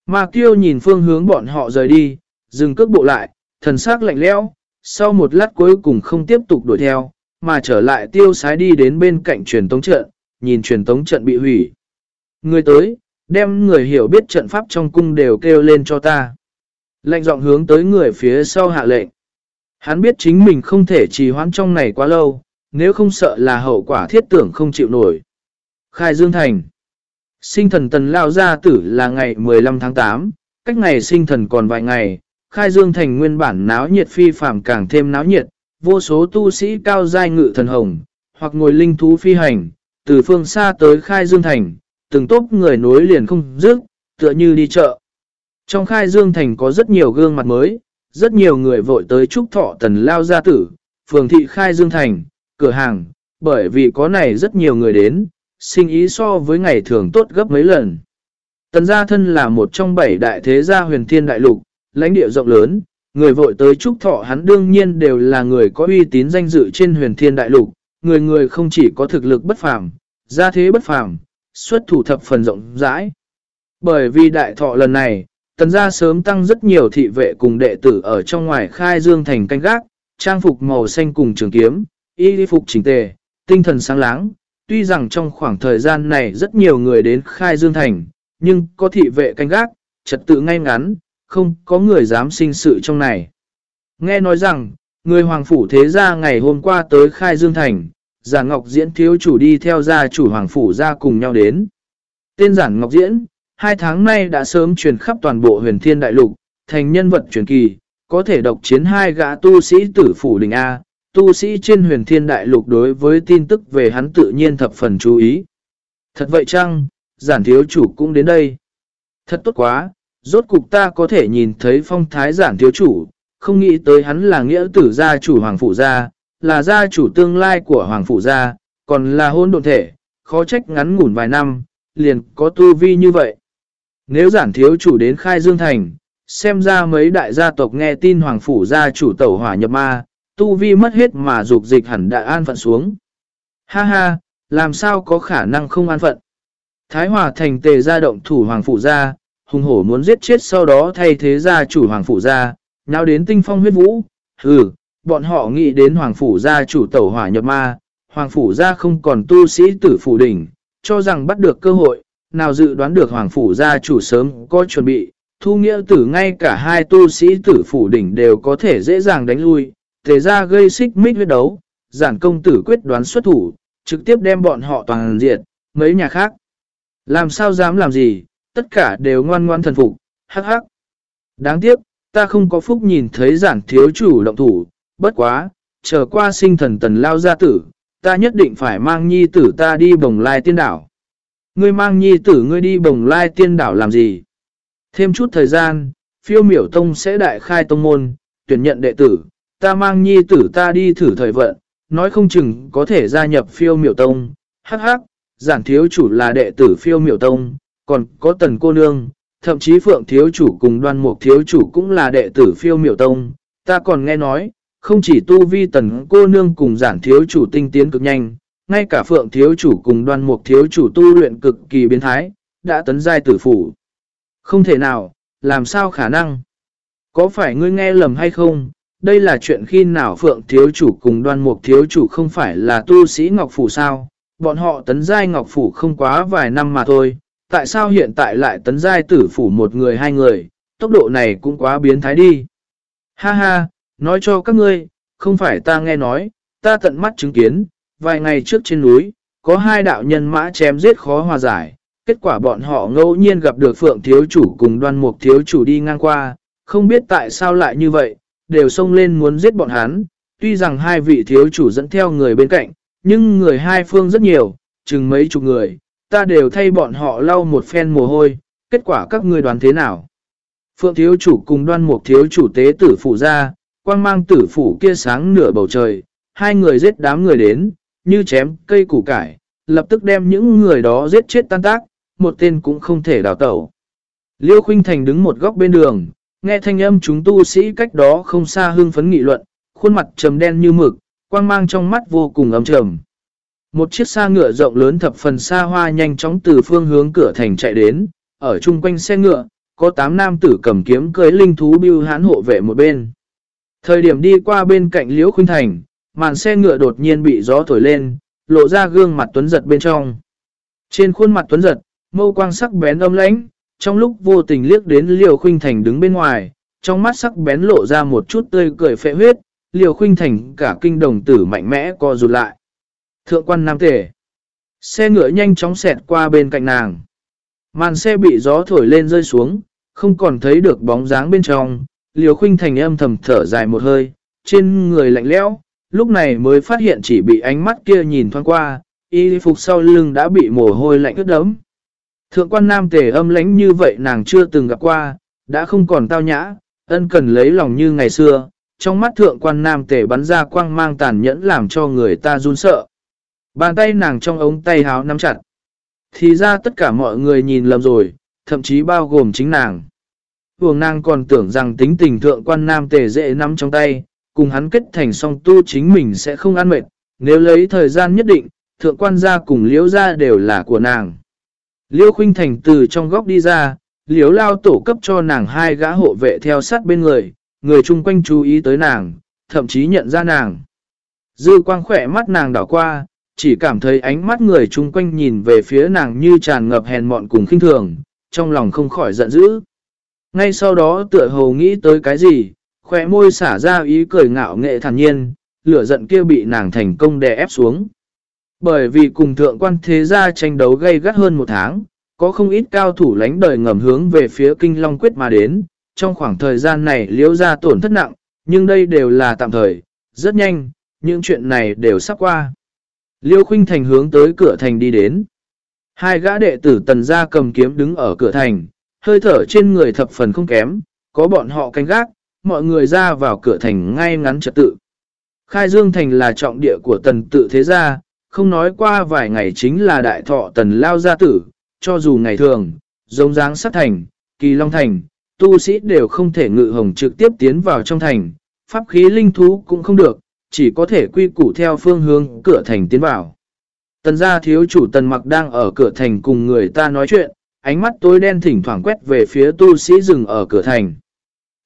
Ma kiêu nhìn phương hướng bọn họ rời đi, dừng cước bộ lại, thần sắc lạnh lẽo, sau một lát cuối cùng không tiếp tục đuổi theo, mà trở lại tiêu sái đi đến bên cạnh truyền tống trận, nhìn truyền tống trận bị hủy. Người tới, đem người hiểu biết trận pháp trong cung đều kêu lên cho ta. Lệnh giọng hướng tới người phía sau hạ lệnh. Hắn biết chính mình không thể trì hoãn trong này quá lâu, nếu không sợ là hậu quả thiết tưởng không chịu nổi. Khai Dương Thành Sinh thần tần lao gia tử là ngày 15 tháng 8, cách ngày sinh thần còn vài ngày, Khai Dương Thành nguyên bản náo nhiệt phi phạm càng thêm náo nhiệt, vô số tu sĩ cao giai ngự thần hồng, hoặc ngồi linh thú phi hành, từ phương xa tới Khai Dương Thành, từng tốp người nối liền không dứt, tựa như đi chợ. Trong Khai Dương Thành có rất nhiều gương mặt mới, rất nhiều người vội tới chúc thọ tần lao gia tử, phường thị Khai Dương Thành, cửa hàng, bởi vì có này rất nhiều người đến, sinh ý so với ngày thường tốt gấp mấy lần. Tần gia thân là một trong bảy đại thế gia huyền thiên đại lục, lãnh địa rộng lớn, người vội tới chúc thọ hắn đương nhiên đều là người có uy tín danh dự trên huyền thiên đại lục, người người không chỉ có thực lực bất phàm, gia thế bất phàm, xuất thủ thập phần rộng rãi. Bởi vì đại thọ lần này, tần gia sớm tăng rất nhiều thị vệ cùng đệ tử ở trong ngoài khai dương thành canh gác, trang phục màu xanh cùng trường kiếm, y phục chỉnh tề, tinh thần sáng láng. Tuy rằng trong khoảng thời gian này rất nhiều người đến khai dương thành, nhưng có thị vệ canh gác, trật tự ngay ngắn, không có người dám sinh sự trong này. Nghe nói rằng, người hoàng phủ thế gia ngày hôm qua tới khai dương thành, giả ngọc diễn thiếu chủ đi theo gia chủ hoàng phủ ra cùng nhau đến. Tên giản ngọc diễn, hai tháng nay đã sớm truyền khắp toàn bộ huyền thiên đại lục, thành nhân vật truyền kỳ, có thể độc chiến hai gã tu sĩ tử phủ đình A, tu sĩ trên huyền thiên đại lục đối với tin tức về hắn tự nhiên thập phần chú ý. Thật vậy chăng, giản thiếu chủ cũng đến đây. Thật tốt quá, rốt cục ta có thể nhìn thấy phong thái giản thiếu chủ, không nghĩ tới hắn là nghĩa tử gia chủ hoàng phụ gia, là gia chủ tương lai của hoàng phụ gia, còn là hôn độn thể, khó trách ngắn ngủn vài năm, liền có tu vi như vậy. Nếu giản thiếu chủ đến khai dương thành, xem ra mấy đại gia tộc nghe tin hoàng phủ gia chủ tẩu hỏa nhập ma, tu vi mất hết mà dục dịch hẳn đại an phận xuống. Ha ha, làm sao có khả năng không an phận? Thái Hòa thành tề ra động thủ hoàng phủ gia, hùng hổ muốn giết chết sau đó thay thế gia chủ hoàng phủ gia, nào đến tinh phong huyết vũ. Hừ, bọn họ nghĩ đến hoàng phủ gia chủ tẩu hỏa nhập ma, hoàng phủ gia không còn tu sĩ tử phủ đỉnh, cho rằng bắt được cơ hội, nào dự đoán được hoàng phủ gia chủ sớm có chuẩn bị, thu nghĩa tử ngay cả hai tu sĩ tử phủ đỉnh đều có thể dễ dàng đánh lui, thể ra gây xích mích huyết đấu, giản công tử quyết đoán xuất thủ, trực tiếp đem bọn họ toàn diệt, mấy nhà khác. Làm sao dám làm gì, tất cả đều ngoan ngoan thần phục, hắc hắc. Đáng tiếc, ta không có phúc nhìn thấy giản thiếu chủ động thủ, bất quá, chờ qua sinh thần tần lao gia tử, ta nhất định phải mang nhi tử ta đi bồng lai tiên đảo. Ngươi mang nhi tử ngươi đi bồng lai tiên đảo làm gì? Thêm chút thời gian, phiêu miểu tông sẽ đại khai tông môn, tuyển nhận đệ tử, ta mang nhi tử ta đi thử thời vận, nói không chừng có thể gia nhập phiêu miểu tông. Hắc hắc, giản thiếu chủ là đệ tử phiêu miểu tông, còn có tần cô nương, thậm chí phượng thiếu chủ cùng đoan mục thiếu chủ cũng là đệ tử phiêu miểu tông. Ta còn nghe nói, không chỉ tu vi tần cô nương cùng giản thiếu chủ tinh tiến cực nhanh, ngay cả phượng thiếu chủ cùng đoan mục thiếu chủ tu luyện cực kỳ biến thái, đã tấn giai tử phủ. Không thể nào, làm sao khả năng? Có phải ngươi nghe lầm hay không? Đây là chuyện khi nào phượng thiếu chủ cùng đoan mục thiếu chủ không phải là tu sĩ Ngọc Phủ sao? Bọn họ tấn giai Ngọc Phủ không quá vài năm mà thôi, tại sao hiện tại lại tấn giai tử phủ một người hai người, tốc độ này cũng quá biến thái đi. Ha ha, nói cho các ngươi, không phải ta nghe nói, ta tận mắt chứng kiến, vài ngày trước trên núi, có hai đạo nhân mã chém giết khó hòa giải, kết quả bọn họ ngẫu nhiên gặp được Phượng Thiếu Chủ cùng đoan mục Thiếu Chủ đi ngang qua, không biết tại sao lại như vậy, đều xông lên muốn giết bọn hắn, tuy rằng hai vị Thiếu Chủ dẫn theo người bên cạnh, nhưng người hai phương rất nhiều, chừng mấy chục người, ta đều thay bọn họ lau một phen mồ hôi, kết quả các ngươi đoán thế nào? Phượng Thiếu Chủ cùng đoan mục Thiếu Chủ tế tử phủ ra, quang mang tử phủ kia sáng nửa bầu trời, hai người giết đám người đến, như chém cây củ cải, lập tức đem những người đó giết chết tan tác, một tên cũng không thể đào tẩu. Liêu Khuynh Thành đứng một góc bên đường, nghe thanh âm chúng tu sĩ cách đó không xa hương phấn nghị luận, khuôn mặt trầm đen như mực, quang mang trong mắt vô cùng ấm trầm. Một chiếc xa ngựa rộng lớn thập phần xa hoa nhanh chóng từ phương hướng cửa thành chạy đến, ở chung quanh xe ngựa, có 8 nam tử cầm kiếm cưới linh thú bưu hán hộ vệ một bên. Thời điểm đi qua bên cạnh Liễu Khuynh Thành, màn xe ngựa đột nhiên bị gió thổi lên, lộ ra gương mặt tuấn giật bên trong. Trên khuôn mặt tuấn giật, mâu quang sắc bén âm lãnh, trong lúc vô tình liếc đến Liều Khuynh Thành đứng bên ngoài, trong mắt sắc bén lộ ra một chút tươi cười phệ huyết, Liều Khuynh Thành cả kinh đồng tử mạnh mẽ co rụt lại. Thượng quan nam tể. Xe ngựa nhanh chóng xẹt qua bên cạnh nàng. Màn xe bị gió thổi lên rơi xuống, không còn thấy được bóng dáng bên trong. Liều Khuynh Thành âm thầm thở dài một hơi, trên người lạnh lẽo, lúc này mới phát hiện chỉ bị ánh mắt kia nhìn thoáng qua, y phục sau lưng đã bị mồ hôi lạnh ướt đấm. Thượng quan nam tề âm lãnh như vậy nàng chưa từng gặp qua, đã không còn tao nhã, ân cần lấy lòng như ngày xưa, trong mắt thượng quan nam tề bắn ra quang mang tàn nhẫn làm cho người ta run sợ. Bàn tay nàng trong ống tay háo nắm chặt. Thì ra tất cả mọi người nhìn lầm rồi, thậm chí bao gồm chính nàng. Hường nàng còn tưởng rằng tính tình thượng quan nam tề dễ nắm trong tay, cùng hắn kết thành song tu chính mình sẽ không ăn mệt, nếu lấy thời gian nhất định, thượng quan gia cùng liễu gia đều là của nàng. Liêu khuynh thành từ trong góc đi ra, liếu lao tổ cấp cho nàng hai gã hộ vệ theo sát bên người, người chung quanh chú ý tới nàng, thậm chí nhận ra nàng. Dư quang khỏe mắt nàng đảo qua, chỉ cảm thấy ánh mắt người chung quanh nhìn về phía nàng như tràn ngập hèn mọn cùng khinh thường, trong lòng không khỏi giận dữ. Ngay sau đó tựa hồ nghĩ tới cái gì, khỏe môi xả ra ý cười ngạo nghệ thản nhiên, lửa giận kia bị nàng thành công đè ép xuống. Bởi vì cùng thượng quan thế gia tranh đấu gây gắt hơn một tháng, có không ít cao thủ lánh đời ngầm hướng về phía kinh long quyết mà đến, trong khoảng thời gian này liễu ra tổn thất nặng, nhưng đây đều là tạm thời, rất nhanh, những chuyện này đều sắp qua. Liêu Khuynh Thành hướng tới cửa thành đi đến. Hai gã đệ tử tần gia cầm kiếm đứng ở cửa thành, hơi thở trên người thập phần không kém, có bọn họ canh gác, mọi người ra vào cửa thành ngay ngắn trật tự. Khai Dương Thành là trọng địa của tần tự thế gia, không nói qua vài ngày chính là đại thọ tần lao gia tử, cho dù ngày thường, giống dáng sát thành, kỳ long thành, tu sĩ đều không thể ngự hồng trực tiếp tiến vào trong thành, pháp khí linh thú cũng không được, chỉ có thể quy củ theo phương hướng cửa thành tiến vào. Tần gia thiếu chủ tần mặc đang ở cửa thành cùng người ta nói chuyện, ánh mắt tối đen thỉnh thoảng quét về phía tu sĩ rừng ở cửa thành.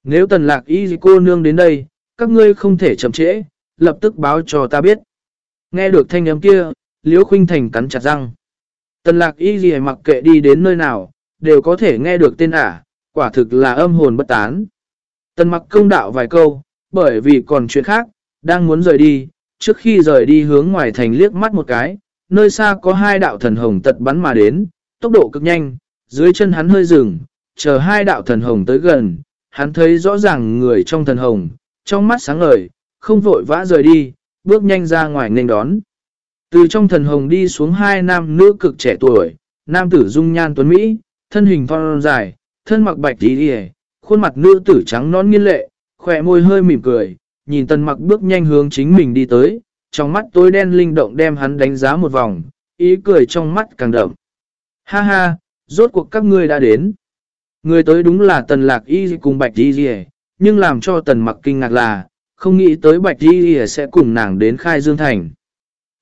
Nếu tần lạc y cô nương đến đây, các ngươi không thể chậm trễ, lập tức báo cho ta biết. Nghe được thanh âm kia, Liễu Khuynh Thành cắn chặt răng. Tần lạc y gì mặc kệ đi đến nơi nào, đều có thể nghe được tên ả, quả thực là âm hồn bất tán. Tần mặc công đạo vài câu, bởi vì còn chuyện khác, đang muốn rời đi, trước khi rời đi hướng ngoài thành liếc mắt một cái, nơi xa có hai đạo thần hồng tật bắn mà đến, tốc độ cực nhanh, dưới chân hắn hơi dừng, chờ hai đạo thần hồng tới gần, hắn thấy rõ ràng người trong thần hồng, trong mắt sáng ngời, không vội vã rời đi, bước nhanh ra ngoài nghênh đón. Từ trong thần hồng đi xuống hai nam nữ cực trẻ tuổi, nam tử dung nhan tuấn Mỹ, thân hình thon dài, thân mặc bạch tí đi khuôn mặt nữ tử trắng non nghiên lệ, khỏe môi hơi mỉm cười, nhìn tần mặc bước nhanh hướng chính mình đi tới, trong mắt tối đen linh động đem hắn đánh giá một vòng, ý cười trong mắt càng đậm. Ha ha, rốt cuộc các ngươi đã đến. Người tới đúng là tần lạc y cùng bạch y gì nhưng làm cho tần mặc kinh ngạc là, không nghĩ tới bạch y sẽ cùng nàng đến khai dương thành.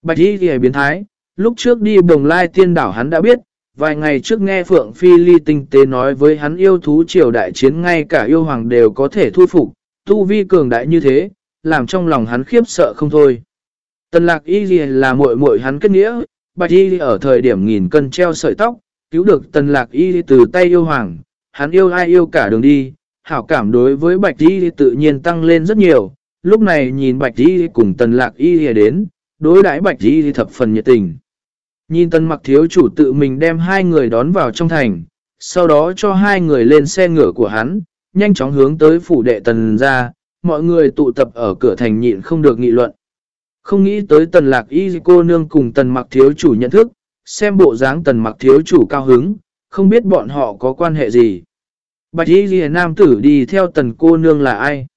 Bạch y gì biến thái, lúc trước đi bồng lai tiên đảo hắn đã biết, vài ngày trước nghe Phượng Phi Ly tinh tế nói với hắn yêu thú triều đại chiến ngay cả yêu hoàng đều có thể thu phục, tu vi cường đại như thế, làm trong lòng hắn khiếp sợ không thôi. Tần lạc y gì là muội muội hắn kết nghĩa, bạch y ở thời điểm nghìn cân treo sợi tóc, cứu được tần lạc y từ tay yêu hoàng, hắn yêu ai yêu cả đường đi, hảo cảm đối với bạch y tự nhiên tăng lên rất nhiều, lúc này nhìn bạch y cùng tần lạc y đến, đối đãi bạch y thập phần nhiệt tình. Nhìn tần mặc thiếu chủ tự mình đem hai người đón vào trong thành, sau đó cho hai người lên xe ngựa của hắn, nhanh chóng hướng tới phủ đệ tần ra, mọi người tụ tập ở cửa thành nhịn không được nghị luận. Không nghĩ tới tần lạc y cô nương cùng tần mặc thiếu chủ nhận thức, xem bộ dáng tần mặc thiếu chủ cao hứng, không biết bọn họ có quan hệ gì. Bạch y ghi nam tử đi theo tần cô nương là ai?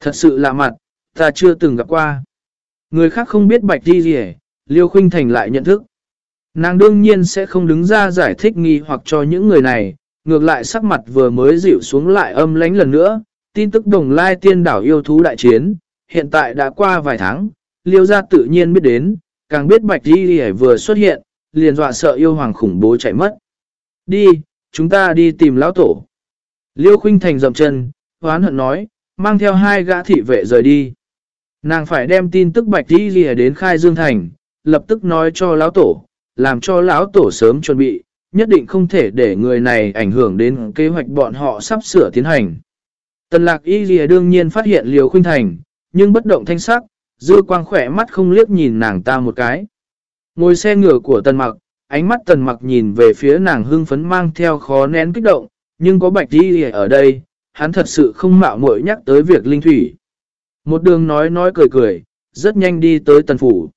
Thật sự lạ mặt, ta chưa từng gặp qua. Người khác không biết bạch đi gì hết, Liêu Khuynh Thành lại nhận thức. Nàng đương nhiên sẽ không đứng ra giải thích nghi hoặc cho những người này, ngược lại sắc mặt vừa mới dịu xuống lại âm lánh lần nữa, tin tức đồng lai tiên đảo yêu thú đại chiến, hiện tại đã qua vài tháng, liêu gia tự nhiên biết đến, càng biết bạch đi đi vừa xuất hiện, liền dọa sợ yêu hoàng khủng bố chạy mất. Đi, chúng ta đi tìm lão tổ. Liêu khuynh thành dậm chân, hoán hận nói, mang theo hai gã thị vệ rời đi. Nàng phải đem tin tức bạch đi ghi đến khai dương thành, lập tức nói cho lão tổ, làm cho lão tổ sớm chuẩn bị, nhất định không thể để người này ảnh hưởng đến kế hoạch bọn họ sắp sửa tiến hành. Tần lạc y lìa đương nhiên phát hiện liều khuynh thành, nhưng bất động thanh sắc, dư quang khỏe mắt không liếc nhìn nàng ta một cái. Ngồi xe ngựa của tần mặc, ánh mắt tần mặc nhìn về phía nàng hưng phấn mang theo khó nén kích động, nhưng có bạch đi lìa ở đây, hắn thật sự không mạo muội nhắc tới việc linh thủy. Một đường nói nói cười cười, rất nhanh đi tới tần phủ.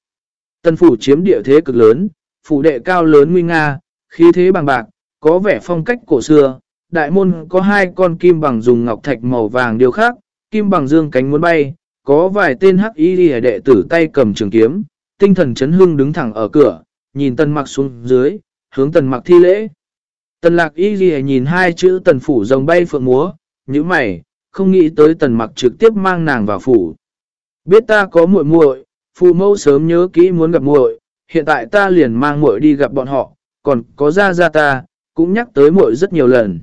Tần phủ chiếm địa thế cực lớn, phủ đệ cao lớn nguy nga, khí thế bằng bạc, có vẻ phong cách cổ xưa. Đại môn có hai con kim bằng dùng ngọc thạch màu vàng điều khác, kim bằng dương cánh muốn bay, có vài tên hắc y lì đệ tử tay cầm trường kiếm, tinh thần chấn hương đứng thẳng ở cửa, nhìn tần mặc xuống dưới, hướng tần mặc thi lễ. Tần lạc y lì nhìn hai chữ tần phủ rồng bay phượng múa, như mày, không nghĩ tới tần mặc trực tiếp mang nàng vào phủ. Biết ta có muội muội, phụ mẫu sớm nhớ kỹ muốn gặp muội, hiện tại ta liền mang muội đi gặp bọn họ, còn có ra ra ta, cũng nhắc tới muội rất nhiều lần.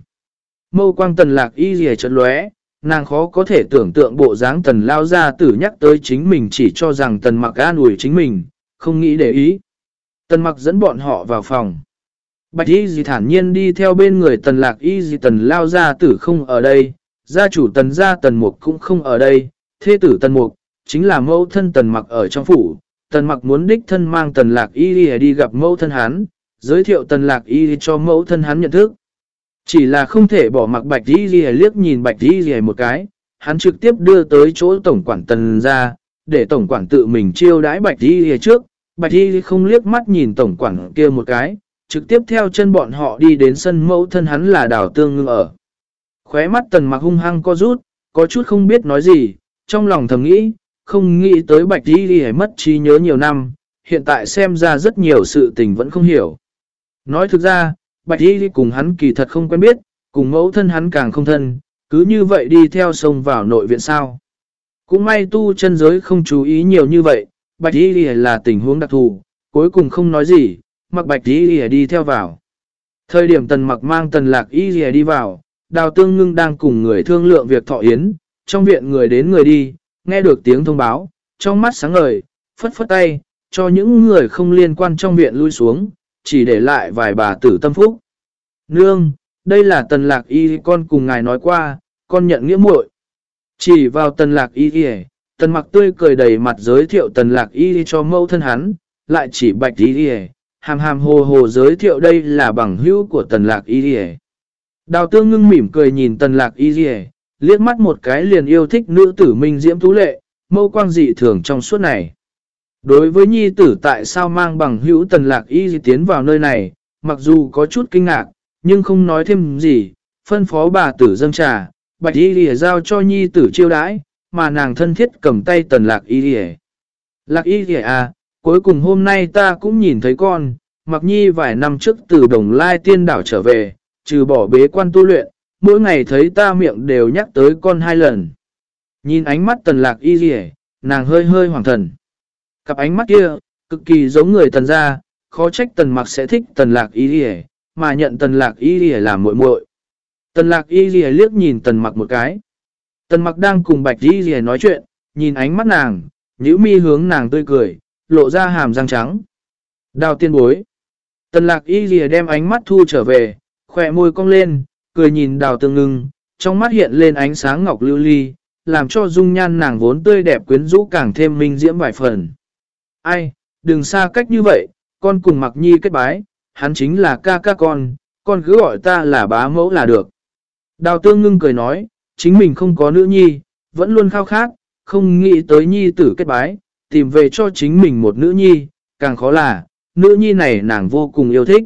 Mâu quang tần lạc y rìa chợt lóe, nàng khó có thể tưởng tượng bộ dáng tần lao ra tử nhắc tới chính mình chỉ cho rằng tần mặc an ủi chính mình, không nghĩ để ý. Tần mặc dẫn bọn họ vào phòng. Bạch y gì thản nhiên đi theo bên người tần lạc y gì tần lao gia tử không ở đây, gia chủ tần gia tần mục cũng không ở đây, thế tử tần mục, chính là mẫu thân tần mặc ở trong phủ, tần mặc muốn đích thân mang tần lạc y đi, đi gặp mẫu thân hắn, giới thiệu tần lạc y cho mẫu thân hắn nhận thức. Chỉ là không thể bỏ mặc bạch y gì liếc nhìn bạch y gì một cái, hắn trực tiếp đưa tới chỗ tổng quản tần ra, để tổng quản tự mình chiêu đãi bạch y gì trước. Bạch y không liếc mắt nhìn tổng quản kia một cái, trực tiếp theo chân bọn họ đi đến sân mẫu thân hắn là đảo tương ngưng ở. Khóe mắt tần mặc hung hăng co rút, có chút không biết nói gì, trong lòng thầm nghĩ, không nghĩ tới bạch đi đi mất trí nhớ nhiều năm, hiện tại xem ra rất nhiều sự tình vẫn không hiểu. Nói thực ra, bạch đi đi cùng hắn kỳ thật không quen biết, cùng mẫu thân hắn càng không thân, cứ như vậy đi theo sông vào nội viện sao. Cũng may tu chân giới không chú ý nhiều như vậy, bạch đi đi là tình huống đặc thù, cuối cùng không nói gì, mặc bạch y đi đi theo vào. Thời điểm tần mặc mang tần lạc y đi đi vào, đào tương ngưng đang cùng người thương lượng việc thọ yến, trong viện người đến người đi, nghe được tiếng thông báo, trong mắt sáng ngời, phất phất tay, cho những người không liên quan trong viện lui xuống, chỉ để lại vài bà tử tâm phúc. Nương, đây là tần lạc y con cùng ngài nói qua, con nhận nghĩa muội Chỉ vào tần lạc y y tần mặc tươi cười đầy mặt giới thiệu tần lạc y cho mâu thân hắn, lại chỉ bạch y y hàm hàm hồ hồ giới thiệu đây là bằng hữu của tần lạc y dì Đào tương ngưng mỉm cười nhìn tần lạc y dì liếc mắt một cái liền yêu thích nữ tử minh diễm tú lệ, mâu quang dị thường trong suốt này. Đối với nhi tử tại sao mang bằng hữu tần lạc y tiến vào nơi này, mặc dù có chút kinh ngạc, nhưng không nói thêm gì, phân phó bà tử dâng trà, bạch y dì giao cho nhi tử chiêu đãi, mà nàng thân thiết cầm tay tần lạc y dì Lạc y dì à, cuối cùng hôm nay ta cũng nhìn thấy con, mặc nhi vài năm trước từ đồng lai tiên đảo trở về, trừ bỏ bế quan tu luyện, mỗi ngày thấy ta miệng đều nhắc tới con hai lần. Nhìn ánh mắt tần lạc y dì nàng hơi hơi hoàng thần. Cặp ánh mắt kia, cực kỳ giống người tần gia, khó trách tần mặc sẽ thích tần lạc y dì mà nhận tần lạc y dì làm muội muội Tần lạc y dì liếc nhìn tần mặc một cái. Tần mặc đang cùng bạch y dì nói chuyện, nhìn ánh mắt nàng, nhíu mi hướng nàng tươi cười, lộ ra hàm răng trắng. Đào tiên bối. Tần lạc y ghi đem ánh mắt thu trở về, khỏe môi cong lên, cười nhìn đào tương ngưng, trong mắt hiện lên ánh sáng ngọc lưu ly, làm cho dung nhan nàng vốn tươi đẹp quyến rũ càng thêm minh diễm vài phần. Ai, đừng xa cách như vậy, con cùng mặc nhi kết bái, hắn chính là ca ca con, con cứ gọi ta là bá mẫu là được. Đào tương ngưng cười nói, chính mình không có nữ nhi, vẫn luôn khao khát, không nghĩ tới nhi tử kết bái, tìm về cho chính mình một nữ nhi, càng khó là, nữ nhi này nàng vô cùng yêu thích.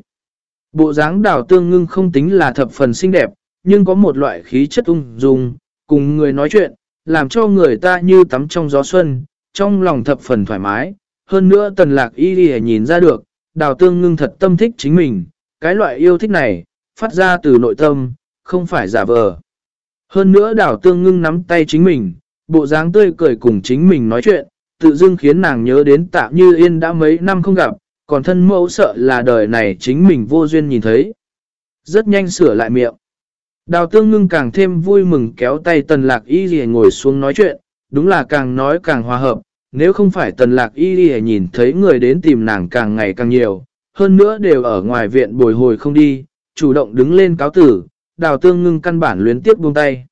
Bộ dáng đào tương ngưng không tính là thập phần xinh đẹp, nhưng có một loại khí chất ung dung, cùng người nói chuyện, làm cho người ta như tắm trong gió xuân, trong lòng thập phần thoải mái. Hơn nữa tần lạc y đi nhìn ra được, đào tương ngưng thật tâm thích chính mình, cái loại yêu thích này, phát ra từ nội tâm, không phải giả vờ. Hơn nữa đào tương ngưng nắm tay chính mình, bộ dáng tươi cười cùng chính mình nói chuyện, tự dưng khiến nàng nhớ đến tạ như yên đã mấy năm không gặp, còn thân mẫu sợ là đời này chính mình vô duyên nhìn thấy. Rất nhanh sửa lại miệng. Đào tương ngưng càng thêm vui mừng kéo tay tần lạc y gì ngồi xuống nói chuyện, đúng là càng nói càng hòa hợp, nếu không phải tần lạc y gì nhìn thấy người đến tìm nàng càng ngày càng nhiều, hơn nữa đều ở ngoài viện bồi hồi không đi, chủ động đứng lên cáo tử, đào tương ngưng căn bản luyến tiếp buông tay.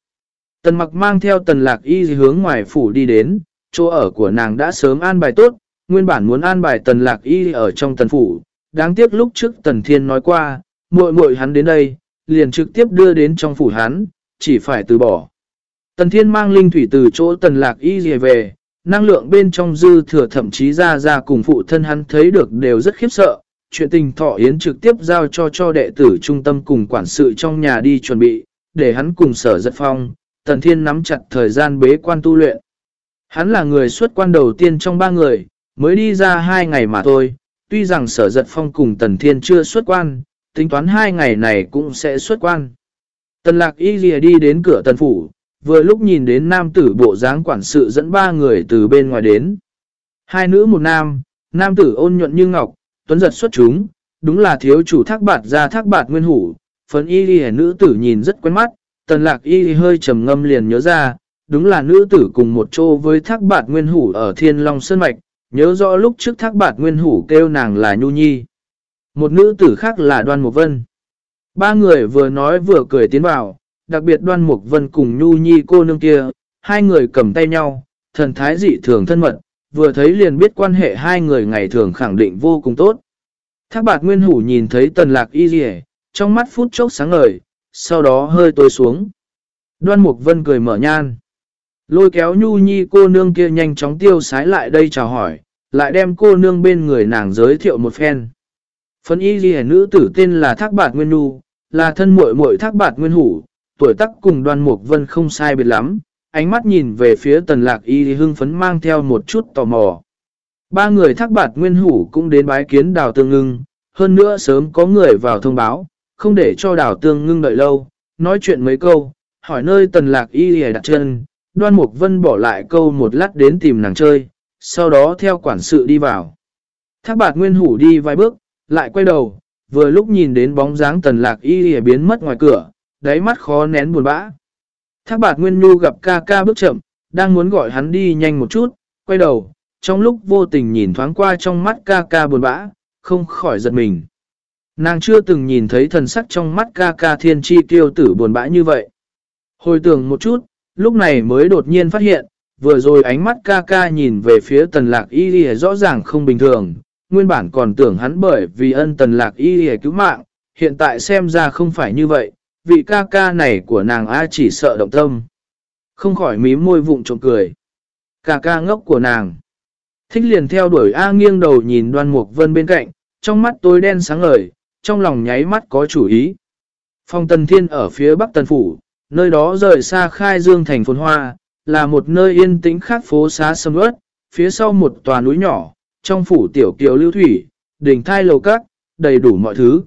Tần mặc mang theo tần lạc y hướng ngoài phủ đi đến, chỗ ở của nàng đã sớm an bài tốt, nguyên bản muốn an bài tần lạc y ở trong tần phủ, đáng tiếc lúc trước tần thiên nói qua, muội muội hắn đến đây, liền trực tiếp đưa đến trong phủ hắn, chỉ phải từ bỏ. Tần thiên mang linh thủy từ chỗ tần lạc y dề về, năng lượng bên trong dư thừa thậm chí ra ra cùng phụ thân hắn thấy được đều rất khiếp sợ. Chuyện tình thọ yến trực tiếp giao cho cho đệ tử trung tâm cùng quản sự trong nhà đi chuẩn bị, để hắn cùng sở giật phong, tần thiên nắm chặt thời gian bế quan tu luyện. Hắn là người xuất quan đầu tiên trong ba người, mới đi ra hai ngày mà thôi, tuy rằng sở giật phong cùng tần thiên chưa xuất quan, tính toán hai ngày này cũng sẽ xuất quan. Tần lạc y lìa đi đến cửa tần phủ, vừa lúc nhìn đến nam tử bộ dáng quản sự dẫn ba người từ bên ngoài đến. Hai nữ một nam, nam tử ôn nhuận như ngọc, tuấn giật xuất chúng, đúng là thiếu chủ thác bạt ra thác bạt nguyên hủ, phấn y lìa nữ tử nhìn rất quen mắt, tần lạc y hơi trầm ngâm liền nhớ ra, đúng là nữ tử cùng một chỗ với thác bạt nguyên hủ ở thiên long sơn mạch, nhớ rõ lúc trước thác bạt nguyên hủ kêu nàng là nhu nhi. Một nữ tử khác là Đoan Mục Vân. Ba người vừa nói vừa cười tiến vào, đặc biệt Đoan Mục Vân cùng Nhu Nhi cô nương kia, hai người cầm tay nhau, thần thái dị thường thân mật, vừa thấy liền biết quan hệ hai người ngày thường khẳng định vô cùng tốt. Thác bạt Nguyên Hủ nhìn thấy tần lạc y dì trong mắt phút chốc sáng ngời, sau đó hơi tối xuống. Đoan Mục Vân cười mở nhan. Lôi kéo Nhu Nhi cô nương kia nhanh chóng tiêu sái lại đây chào hỏi, lại đem cô nương bên người nàng giới thiệu một phen. Phân y ghi nữ tử tên là Thác Bạt Nguyên nhu là thân muội muội Thác Bạt Nguyên Hủ, tuổi tác cùng đoàn mục vân không sai biệt lắm, ánh mắt nhìn về phía tần lạc y hưng phấn mang theo một chút tò mò. Ba người Thác Bạt Nguyên Hủ cũng đến bái kiến đào tương ngưng, hơn nữa sớm có người vào thông báo, không để cho đào tương ngưng đợi lâu, nói chuyện mấy câu, hỏi nơi tần lạc y đặt chân, đoan mục vân bỏ lại câu một lát đến tìm nàng chơi, sau đó theo quản sự đi vào. Thác bạt nguyên hủ đi vài bước, lại quay đầu, vừa lúc nhìn đến bóng dáng tần lạc y biến mất ngoài cửa, đáy mắt khó nén buồn bã. Thác bạt nguyên nhu gặp ca ca bước chậm, đang muốn gọi hắn đi nhanh một chút, quay đầu, trong lúc vô tình nhìn thoáng qua trong mắt ca ca buồn bã, không khỏi giật mình. Nàng chưa từng nhìn thấy thần sắc trong mắt ca ca thiên chi tiêu tử buồn bã như vậy. Hồi tưởng một chút, lúc này mới đột nhiên phát hiện, vừa rồi ánh mắt ca ca nhìn về phía tần lạc y rõ ràng không bình thường, nguyên bản còn tưởng hắn bởi vì ân tần lạc y đi cứu mạng, hiện tại xem ra không phải như vậy, vị ca ca này của nàng A chỉ sợ động tâm. Không khỏi mím môi vụng trộm cười. Ca ca ngốc của nàng. Thích liền theo đuổi A nghiêng đầu nhìn đoan mục vân bên cạnh, trong mắt tối đen sáng ngời, trong lòng nháy mắt có chủ ý. Phong tần thiên ở phía bắc tần phủ, nơi đó rời xa khai dương thành phồn hoa, là một nơi yên tĩnh khác phố xá sâm ớt, phía sau một tòa núi nhỏ, trong phủ tiểu kiều lưu thủy, đỉnh thai lầu các, đầy đủ mọi thứ.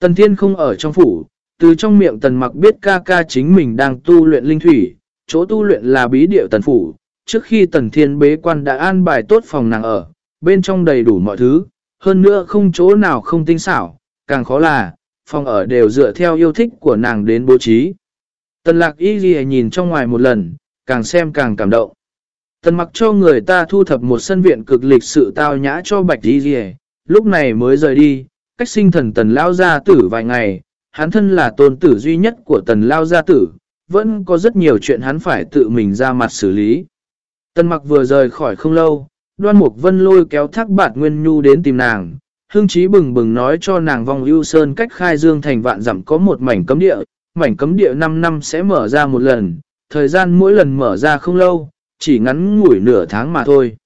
Tần Thiên không ở trong phủ, từ trong miệng tần mặc biết ca ca chính mình đang tu luyện linh thủy, chỗ tu luyện là bí điệu tần phủ, trước khi tần thiên bế quan đã an bài tốt phòng nàng ở, bên trong đầy đủ mọi thứ, hơn nữa không chỗ nào không tinh xảo, càng khó là, phòng ở đều dựa theo yêu thích của nàng đến bố trí. Tần lạc y ghi nhìn trong ngoài một lần, càng xem càng cảm động. Tần mặc cho người ta thu thập một sân viện cực lịch sự tao nhã cho bạch y rìa, lúc này mới rời đi, cách sinh thần tần lao gia tử vài ngày, hắn thân là tôn tử duy nhất của tần lao gia tử, vẫn có rất nhiều chuyện hắn phải tự mình ra mặt xử lý. Tần mặc vừa rời khỏi không lâu, đoan mục vân lôi kéo thác bạt nguyên nhu đến tìm nàng, hương trí bừng bừng nói cho nàng Vong ưu sơn cách khai dương thành vạn dặm có một mảnh cấm địa, mảnh cấm địa 5 năm sẽ mở ra một lần, thời gian mỗi lần mở ra không lâu, chỉ ngắn ngủi nửa tháng mà thôi.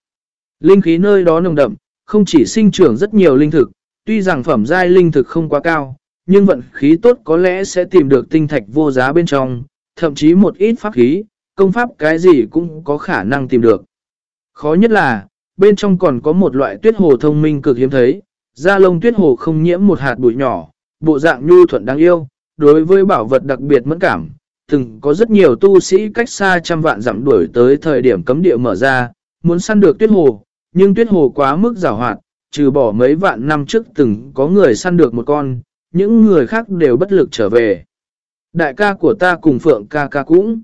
Linh khí nơi đó nồng đậm, không chỉ sinh trưởng rất nhiều linh thực, tuy rằng phẩm giai linh thực không quá cao, nhưng vận khí tốt có lẽ sẽ tìm được tinh thạch vô giá bên trong, thậm chí một ít pháp khí, công pháp cái gì cũng có khả năng tìm được. Khó nhất là, bên trong còn có một loại tuyết hồ thông minh cực hiếm thấy, da lông tuyết hồ không nhiễm một hạt bụi nhỏ, bộ dạng nhu thuận đáng yêu, đối với bảo vật đặc biệt mẫn cảm. Từng có rất nhiều tu sĩ cách xa trăm vạn dặm đuổi tới thời điểm cấm địa mở ra, muốn săn được tuyết hồ, nhưng tuyết hồ quá mức rào hoạt, trừ bỏ mấy vạn năm trước từng có người săn được một con, những người khác đều bất lực trở về. Đại ca của ta cùng Phượng ca ca cũng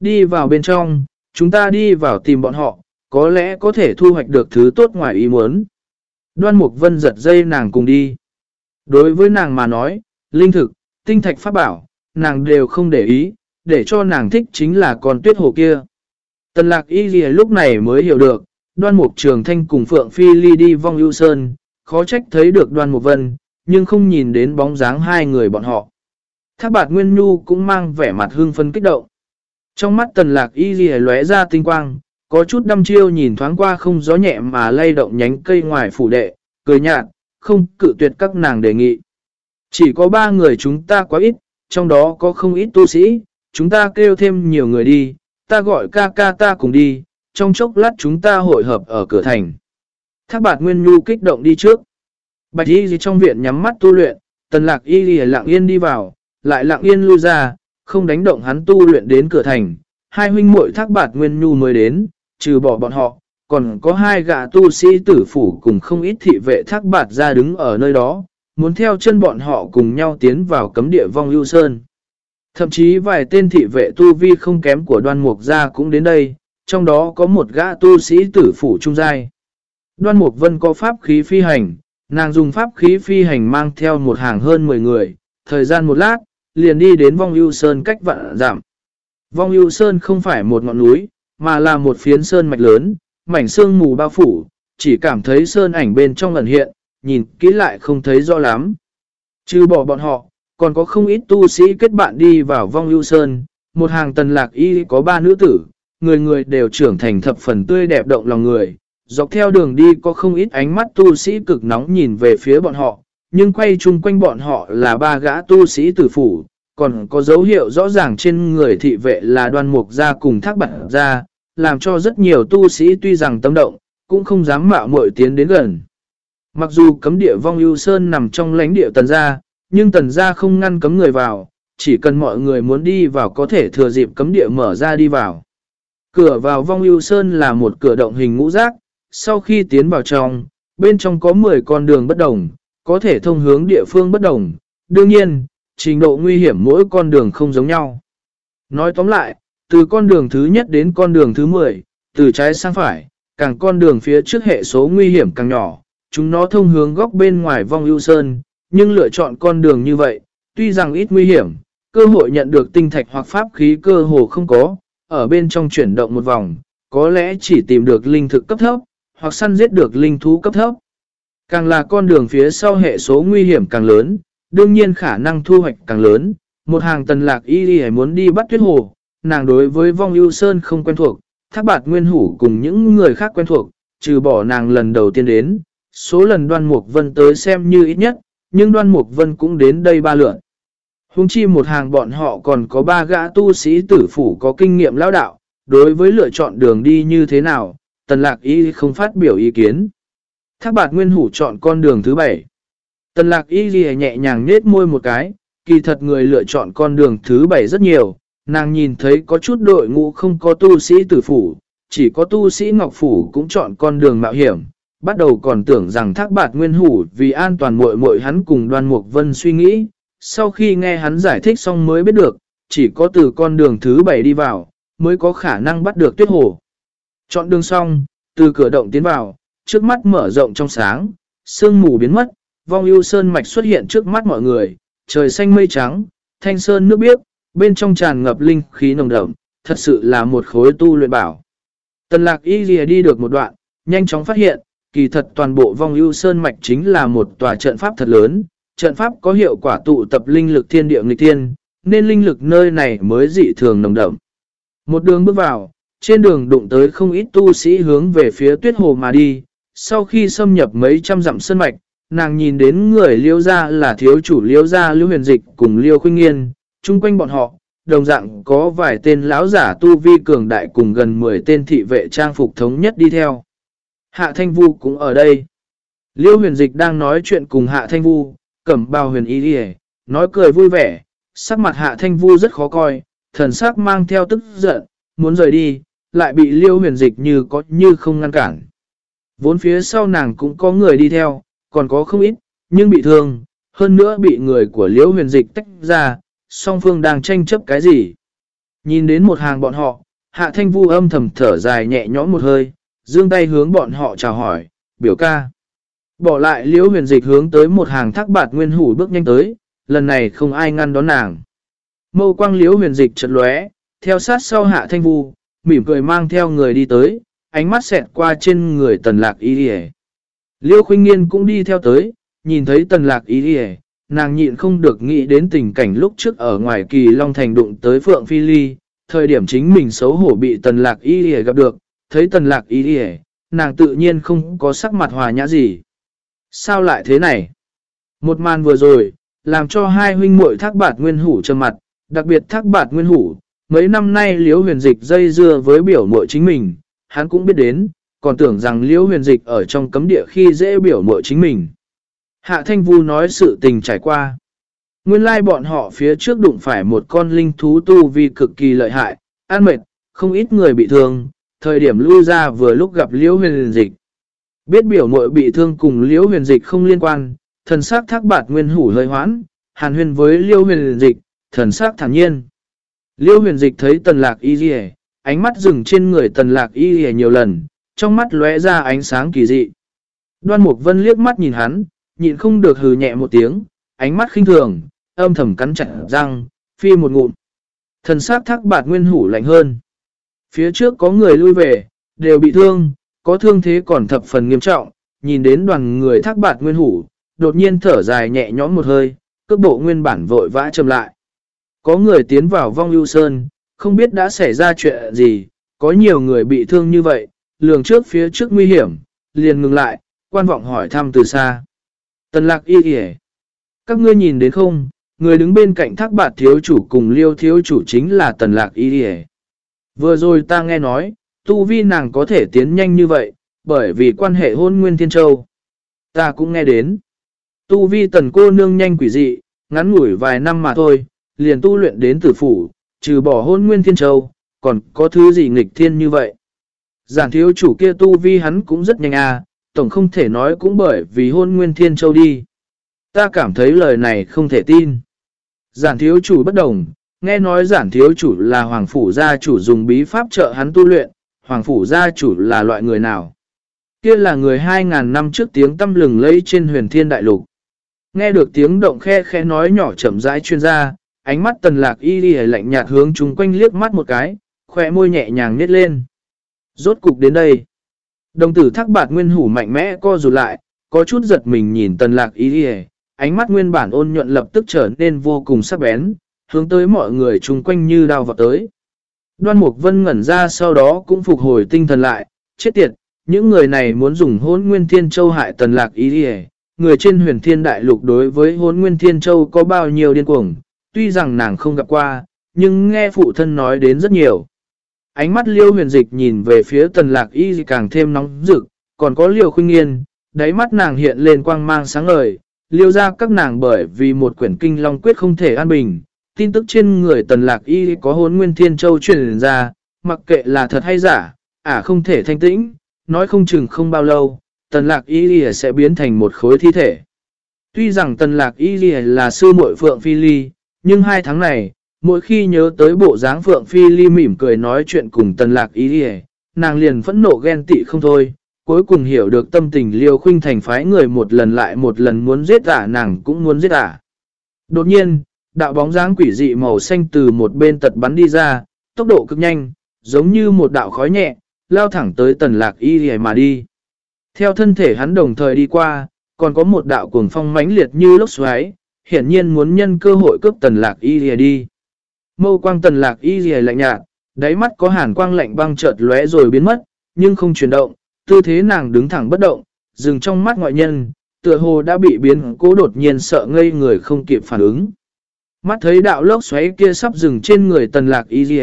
đi vào bên trong, chúng ta đi vào tìm bọn họ, có lẽ có thể thu hoạch được thứ tốt ngoài ý muốn. Đoan Mục Vân giật dây nàng cùng đi. Đối với nàng mà nói, linh thực, tinh thạch pháp bảo, nàng đều không để ý, để cho nàng thích chính là con tuyết hồ kia. Tần lạc y gì lúc này mới hiểu được, đoan mục trường thanh cùng Phượng Phi Ly đi vong ưu sơn, khó trách thấy được đoan mục vân, nhưng không nhìn đến bóng dáng hai người bọn họ. Thác bạt Nguyên Nhu cũng mang vẻ mặt hương phân kích động. Trong mắt tần lạc y gì lóe ra tinh quang, có chút đăm chiêu nhìn thoáng qua không gió nhẹ mà lay động nhánh cây ngoài phủ đệ, cười nhạt, không cự tuyệt các nàng đề nghị. Chỉ có ba người chúng ta quá ít, trong đó có không ít tu sĩ, chúng ta kêu thêm nhiều người đi, ta gọi ca ca ta cùng đi, trong chốc lát chúng ta hội hợp ở cửa thành. Thác bạt Nguyên Nhu kích động đi trước. Bạch y gì trong viện nhắm mắt tu luyện, tần lạc y lì lặng yên đi vào, lại lặng yên lui ra, không đánh động hắn tu luyện đến cửa thành. Hai huynh muội thác bạt Nguyên Nhu mới đến, trừ bỏ bọn họ, còn có hai gã tu sĩ tử phủ cùng không ít thị vệ thác bạt ra đứng ở nơi đó, muốn theo chân bọn họ cùng nhau tiến vào cấm địa vong ưu sơn. Thậm chí vài tên thị vệ tu vi không kém của đoan mục gia cũng đến đây, trong đó có một gã tu sĩ tử phủ trung giai. Đoan mục vân có pháp khí phi hành, nàng dùng pháp khí phi hành mang theo một hàng hơn 10 người, thời gian một lát, liền đi đến vong ưu sơn cách vạn giảm. Vong ưu sơn không phải một ngọn núi, mà là một phiến sơn mạch lớn, mảnh xương mù bao phủ, chỉ cảm thấy sơn ảnh bên trong ẩn hiện, nhìn kỹ lại không thấy rõ lắm. Trừ bỏ bọn họ, còn có không ít tu sĩ kết bạn đi vào vong lưu sơn, một hàng tần lạc y có ba nữ tử, người người đều trưởng thành thập phần tươi đẹp động lòng người. Dọc theo đường đi có không ít ánh mắt tu sĩ cực nóng nhìn về phía bọn họ, nhưng quay chung quanh bọn họ là ba gã tu sĩ tử phủ, còn có dấu hiệu rõ ràng trên người thị vệ là đoan mục ra cùng thác bản ra, làm cho rất nhiều tu sĩ tuy rằng tâm động, cũng không dám mạo muội tiến đến gần. Mặc dù cấm địa vong ưu sơn nằm trong lãnh địa tần gia, nhưng tần gia không ngăn cấm người vào, chỉ cần mọi người muốn đi vào có thể thừa dịp cấm địa mở ra đi vào. Cửa vào vong ưu sơn là một cửa động hình ngũ giác, sau khi tiến vào trong, bên trong có 10 con đường bất đồng, có thể thông hướng địa phương bất đồng. Đương nhiên, trình độ nguy hiểm mỗi con đường không giống nhau. Nói tóm lại, từ con đường thứ nhất đến con đường thứ 10, từ trái sang phải, càng con đường phía trước hệ số nguy hiểm càng nhỏ, chúng nó thông hướng góc bên ngoài vong ưu sơn, nhưng lựa chọn con đường như vậy, tuy rằng ít nguy hiểm, cơ hội nhận được tinh thạch hoặc pháp khí cơ hồ không có, ở bên trong chuyển động một vòng, có lẽ chỉ tìm được linh thực cấp thấp, hoặc săn giết được linh thú cấp thấp. Càng là con đường phía sau hệ số nguy hiểm càng lớn, đương nhiên khả năng thu hoạch càng lớn. Một hàng tần lạc y đi muốn đi bắt tuyết hồ, nàng đối với vong ưu sơn không quen thuộc, thác bạt nguyên hủ cùng những người khác quen thuộc, trừ bỏ nàng lần đầu tiên đến, số lần đoan mục vân tới xem như ít nhất, nhưng đoan mục vân cũng đến đây ba lượn. Hùng chi một hàng bọn họ còn có ba gã tu sĩ tử phủ có kinh nghiệm lao đạo, đối với lựa chọn đường đi như thế nào, tần lạc y không phát biểu ý kiến. Thác bạt nguyên hủ chọn con đường thứ bảy. Tần lạc y ghi nhẹ nhàng nhết môi một cái, kỳ thật người lựa chọn con đường thứ bảy rất nhiều, nàng nhìn thấy có chút đội ngũ không có tu sĩ tử phủ, chỉ có tu sĩ ngọc phủ cũng chọn con đường mạo hiểm. Bắt đầu còn tưởng rằng thác bạt nguyên hủ vì an toàn muội muội hắn cùng đoan mục vân suy nghĩ, sau khi nghe hắn giải thích xong mới biết được, chỉ có từ con đường thứ bảy đi vào, mới có khả năng bắt được tuyết hồ. Chọn đường xong, từ cửa động tiến vào, trước mắt mở rộng trong sáng, sương mù biến mất, vong ưu sơn mạch xuất hiện trước mắt mọi người, trời xanh mây trắng, thanh sơn nước biếc, bên trong tràn ngập linh khí nồng đậm, thật sự là một khối tu luyện bảo. Tần lạc y đi được một đoạn, nhanh chóng phát hiện, kỳ thật toàn bộ vong ưu sơn mạch chính là một tòa trận pháp thật lớn, trận pháp có hiệu quả tụ tập linh lực thiên địa nghịch thiên, nên linh lực nơi này mới dị thường nồng đậm. Một đường bước vào, trên đường đụng tới không ít tu sĩ hướng về phía tuyết hồ mà đi, sau khi xâm nhập mấy trăm dặm sơn mạch, nàng nhìn đến người liêu ra là thiếu chủ liêu ra liêu huyền dịch cùng liêu khuyên nghiên, chung quanh bọn họ, đồng dạng có vài tên lão giả tu vi cường đại cùng gần 10 tên thị vệ trang phục thống nhất đi theo. Hạ Thanh Vu cũng ở đây. Liêu huyền dịch đang nói chuyện cùng Hạ Thanh Vu, cẩm bào huyền y đi nói cười vui vẻ, sắc mặt Hạ Thanh Vu rất khó coi, thần sắc mang theo tức giận, muốn rời đi, lại bị liêu huyền dịch như có như không ngăn cản. Vốn phía sau nàng cũng có người đi theo, còn có không ít, nhưng bị thương, hơn nữa bị người của liêu huyền dịch tách ra, song phương đang tranh chấp cái gì. Nhìn đến một hàng bọn họ, hạ thanh vu âm thầm thở dài nhẹ nhõm một hơi, dương tay hướng bọn họ chào hỏi, biểu ca. Bỏ lại liễu huyền dịch hướng tới một hàng thác bạt nguyên hủ bước nhanh tới, lần này không ai ngăn đón nàng. Mâu quang liễu huyền dịch chật lóe, theo sát sau hạ thanh vu, mỉm cười mang theo người đi tới, ánh mắt xẹt qua trên người tần lạc y đi Liêu khuyên nghiên cũng đi theo tới, nhìn thấy tần lạc y đi nàng nhịn không được nghĩ đến tình cảnh lúc trước ở ngoài kỳ Long Thành đụng tới Phượng Phi Ly, thời điểm chính mình xấu hổ bị tần lạc y đi gặp được, thấy tần lạc ý đi nàng tự nhiên không có sắc mặt hòa nhã gì. Sao lại thế này? Một màn vừa rồi, làm cho hai huynh muội thác bạt nguyên hủ trầm mặt, đặc biệt thác bạt nguyên hủ, mấy năm nay liễu huyền dịch dây dưa với biểu muội chính mình, hắn cũng biết đến, còn tưởng rằng liễu huyền dịch ở trong cấm địa khi dễ biểu muội chính mình. Hạ Thanh Vu nói sự tình trải qua. Nguyên lai bọn họ phía trước đụng phải một con linh thú tu vi cực kỳ lợi hại, an mệt, không ít người bị thương, thời điểm lui ra vừa lúc gặp liễu huyền dịch. Biết biểu mội bị thương cùng liễu huyền dịch không liên quan, thần sắc thác bạt nguyên hủ hơi hoãn, hàn huyền với liễu huyền dịch, thần sắc thản nhiên. Liễu huyền dịch thấy tần lạc y dì ánh mắt dừng trên người tần lạc y dì nhiều lần, trong mắt lóe ra ánh sáng kỳ dị. Đoan Mục Vân liếc mắt nhìn hắn, nhịn không được hừ nhẹ một tiếng, ánh mắt khinh thường, âm thầm cắn chặt răng, phi một ngụm. Thần sát thác bạt nguyên hủ lạnh hơn. Phía trước có người lui về, đều bị thương, có thương thế còn thập phần nghiêm trọng, nhìn đến đoàn người thác bạt nguyên hủ, đột nhiên thở dài nhẹ nhõm một hơi, cước bộ nguyên bản vội vã chậm lại. Có người tiến vào vong ưu sơn, không biết đã xảy ra chuyện gì, có nhiều người bị thương như vậy, lường trước phía trước nguy hiểm, liền ngừng lại, quan vọng hỏi thăm từ xa. Tần lạc y kìa. Các ngươi nhìn đến không, người đứng bên cạnh thác bạt thiếu chủ cùng liêu thiếu chủ chính là tần lạc y kìa. Vừa rồi ta nghe nói, tu vi nàng có thể tiến nhanh như vậy, bởi vì quan hệ hôn nguyên thiên châu. Ta cũng nghe đến. Tu vi tần cô nương nhanh quỷ dị, ngắn ngủi vài năm mà thôi, liền tu luyện đến tử phủ, trừ bỏ hôn nguyên thiên châu, còn có thứ gì nghịch thiên như vậy. Giản thiếu chủ kia tu vi hắn cũng rất nhanh à, tổng không thể nói cũng bởi vì hôn nguyên thiên châu đi. Ta cảm thấy lời này không thể tin. Giản thiếu chủ bất đồng, nghe nói giản thiếu chủ là hoàng phủ gia chủ dùng bí pháp trợ hắn tu luyện, hoàng phủ gia chủ là loại người nào? Kia là người 2.000 năm trước tiếng tâm lừng lấy trên huyền thiên đại lục. Nghe được tiếng động khe khe nói nhỏ chậm rãi chuyên gia, ánh mắt tần lạc y đi lạnh nhạt hướng chúng quanh liếc mắt một cái, khỏe môi nhẹ nhàng nhét lên. Rốt cục đến đây. Đồng tử thác bạt nguyên hủ mạnh mẽ co rụt lại, có chút giật mình nhìn tần lạc y đi ánh mắt nguyên bản ôn nhuận lập tức trở nên vô cùng sắc bén, hướng tới mọi người chung quanh như đào vào tới. Đoan Mục Vân ngẩn ra sau đó cũng phục hồi tinh thần lại, chết tiệt, những người này muốn dùng hôn nguyên thiên châu hại tần lạc ý đi người trên huyền thiên đại lục đối với hôn nguyên thiên châu có bao nhiêu điên cuồng, tuy rằng nàng không gặp qua, nhưng nghe phụ thân nói đến rất nhiều. Ánh mắt liêu huyền dịch nhìn về phía tần lạc y càng thêm nóng rực, còn có liêu khuyên nghiên, đáy mắt nàng hiện lên quang mang sáng ngời, liêu ra các nàng bởi vì một quyển kinh long quyết không thể an bình. Tin tức trên người tần lạc y có hôn nguyên thiên châu truyền ra, mặc kệ là thật hay giả, à không thể thanh tĩnh, nói không chừng không bao lâu, tần lạc y sẽ biến thành một khối thi thể. Tuy rằng tần lạc y là sư muội phượng phi ly, nhưng hai tháng này, Mỗi khi nhớ tới bộ dáng Phượng Phi Ly mỉm cười nói chuyện cùng tần lạc Y, nàng liền phẫn nộ ghen tị không thôi, cuối cùng hiểu được tâm tình liêu khuynh thành phái người một lần lại một lần muốn giết ả nàng cũng muốn giết ả. Đột nhiên, đạo bóng dáng quỷ dị màu xanh từ một bên tật bắn đi ra, tốc độ cực nhanh, giống như một đạo khói nhẹ, lao thẳng tới tần lạc y hề mà đi. Theo thân thể hắn đồng thời đi qua, còn có một đạo cuồng phong mãnh liệt như lốc xoáy, hiển nhiên muốn nhân cơ hội cướp tần lạc y hề đi. Mâu quang tần lạc y hề lạnh nhạt, đáy mắt có hàn quang lạnh băng chợt lóe rồi biến mất, nhưng không chuyển động, tư thế nàng đứng thẳng bất động, dừng trong mắt ngoại nhân, tựa hồ đã bị biến cố đột nhiên sợ ngây người không kịp phản ứng. Mắt thấy đạo lốc xoáy kia sắp dừng trên người tần lạc y dì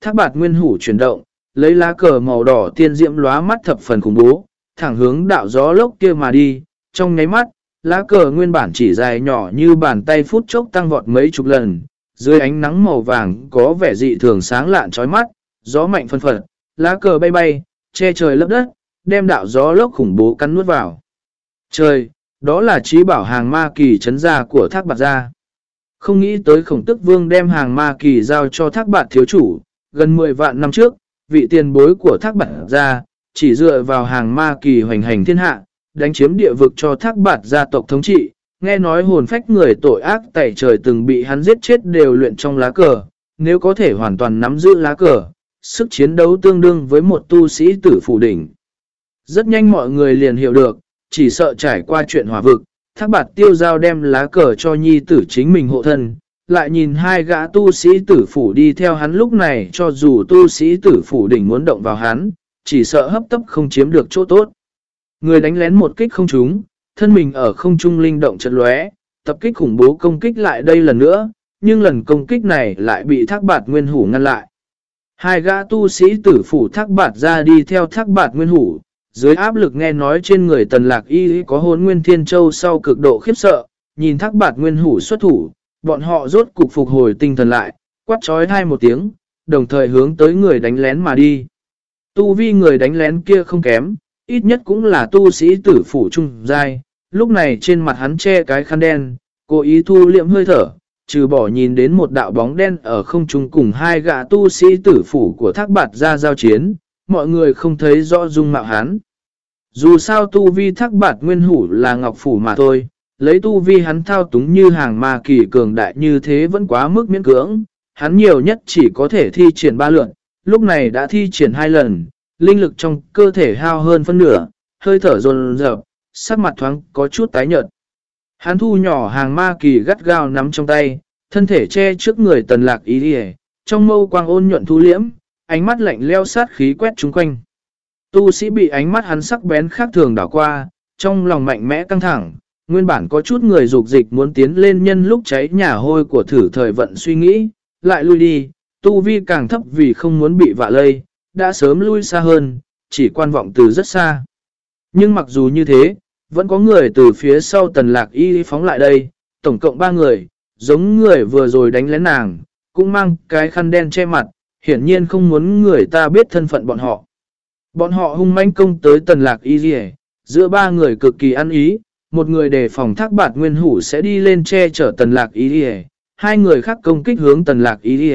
thác bạt nguyên hủ chuyển động, lấy lá cờ màu đỏ tiên diễm lóa mắt thập phần khủng bố, thẳng hướng đạo gió lốc kia mà đi, trong nháy mắt, lá cờ nguyên bản chỉ dài nhỏ như bàn tay phút chốc tăng vọt mấy chục lần, dưới ánh nắng màu vàng có vẻ dị thường sáng lạn chói mắt, gió mạnh phân phật, lá cờ bay bay, che trời lấp đất, đem đạo gió lốc khủng bố cắn nuốt vào. Trời, đó là trí bảo hàng ma kỳ chấn gia của thác bạc gia. Không nghĩ tới khổng tức vương đem hàng ma kỳ giao cho thác bạn thiếu chủ, gần 10 vạn năm trước, vị tiền bối của thác bạn gia, chỉ dựa vào hàng ma kỳ hoành hành thiên hạ, đánh chiếm địa vực cho thác bạn gia tộc thống trị, nghe nói hồn phách người tội ác tẩy trời từng bị hắn giết chết đều luyện trong lá cờ, nếu có thể hoàn toàn nắm giữ lá cờ, sức chiến đấu tương đương với một tu sĩ tử phủ đỉnh. Rất nhanh mọi người liền hiểu được, chỉ sợ trải qua chuyện hòa vực, thác bạt tiêu giao đem lá cờ cho nhi tử chính mình hộ thân, lại nhìn hai gã tu sĩ tử phủ đi theo hắn lúc này cho dù tu sĩ tử phủ đỉnh muốn động vào hắn, chỉ sợ hấp tấp không chiếm được chỗ tốt. Người đánh lén một kích không trúng, thân mình ở không trung linh động chật lóe, tập kích khủng bố công kích lại đây lần nữa, nhưng lần công kích này lại bị thác bạt nguyên hủ ngăn lại. Hai gã tu sĩ tử phủ thác bạt ra đi theo thác bạt nguyên hủ, dưới áp lực nghe nói trên người tần lạc y có hốn nguyên thiên châu sau cực độ khiếp sợ, nhìn thác bạt nguyên hủ xuất thủ, bọn họ rốt cục phục hồi tinh thần lại, quát trói hai một tiếng, đồng thời hướng tới người đánh lén mà đi. Tu vi người đánh lén kia không kém, ít nhất cũng là tu sĩ tử phủ trung giai, lúc này trên mặt hắn che cái khăn đen, cố ý thu liệm hơi thở, trừ bỏ nhìn đến một đạo bóng đen ở không trung cùng hai gã tu sĩ tử phủ của thác bạt ra giao chiến, mọi người không thấy rõ dung mạo hắn. Dù sao tu vi thác bạt nguyên hủ là ngọc phủ mà thôi, lấy tu vi hắn thao túng như hàng ma kỳ cường đại như thế vẫn quá mức miễn cưỡng, hắn nhiều nhất chỉ có thể thi triển ba lượn, lúc này đã thi triển hai lần, linh lực trong cơ thể hao hơn phân nửa, hơi thở dồn dập, sắc mặt thoáng có chút tái nhợt. Hắn thu nhỏ hàng ma kỳ gắt gao nắm trong tay, thân thể che trước người tần lạc ý đi trong mâu quang ôn nhuận thu liễm, ánh mắt lạnh leo sát khí quét chúng quanh. Tu sĩ bị ánh mắt hắn sắc bén khác thường đảo qua, trong lòng mạnh mẽ căng thẳng, nguyên bản có chút người dục dịch muốn tiến lên nhân lúc cháy nhà hôi của thử thời vận suy nghĩ, lại lui đi, tu vi càng thấp vì không muốn bị vạ lây, đã sớm lui xa hơn, chỉ quan vọng từ rất xa. Nhưng mặc dù như thế, vẫn có người từ phía sau tần lạc y phóng lại đây, tổng cộng 3 người, giống người vừa rồi đánh lén nàng, cũng mang cái khăn đen che mặt, hiển nhiên không muốn người ta biết thân phận bọn họ. Bọn họ hung manh công tới tần lạc y dì giữa ba người cực kỳ ăn ý, một người đề phòng thác bạt nguyên hủ sẽ đi lên che chở tần lạc y dì hai người khác công kích hướng tần lạc y dì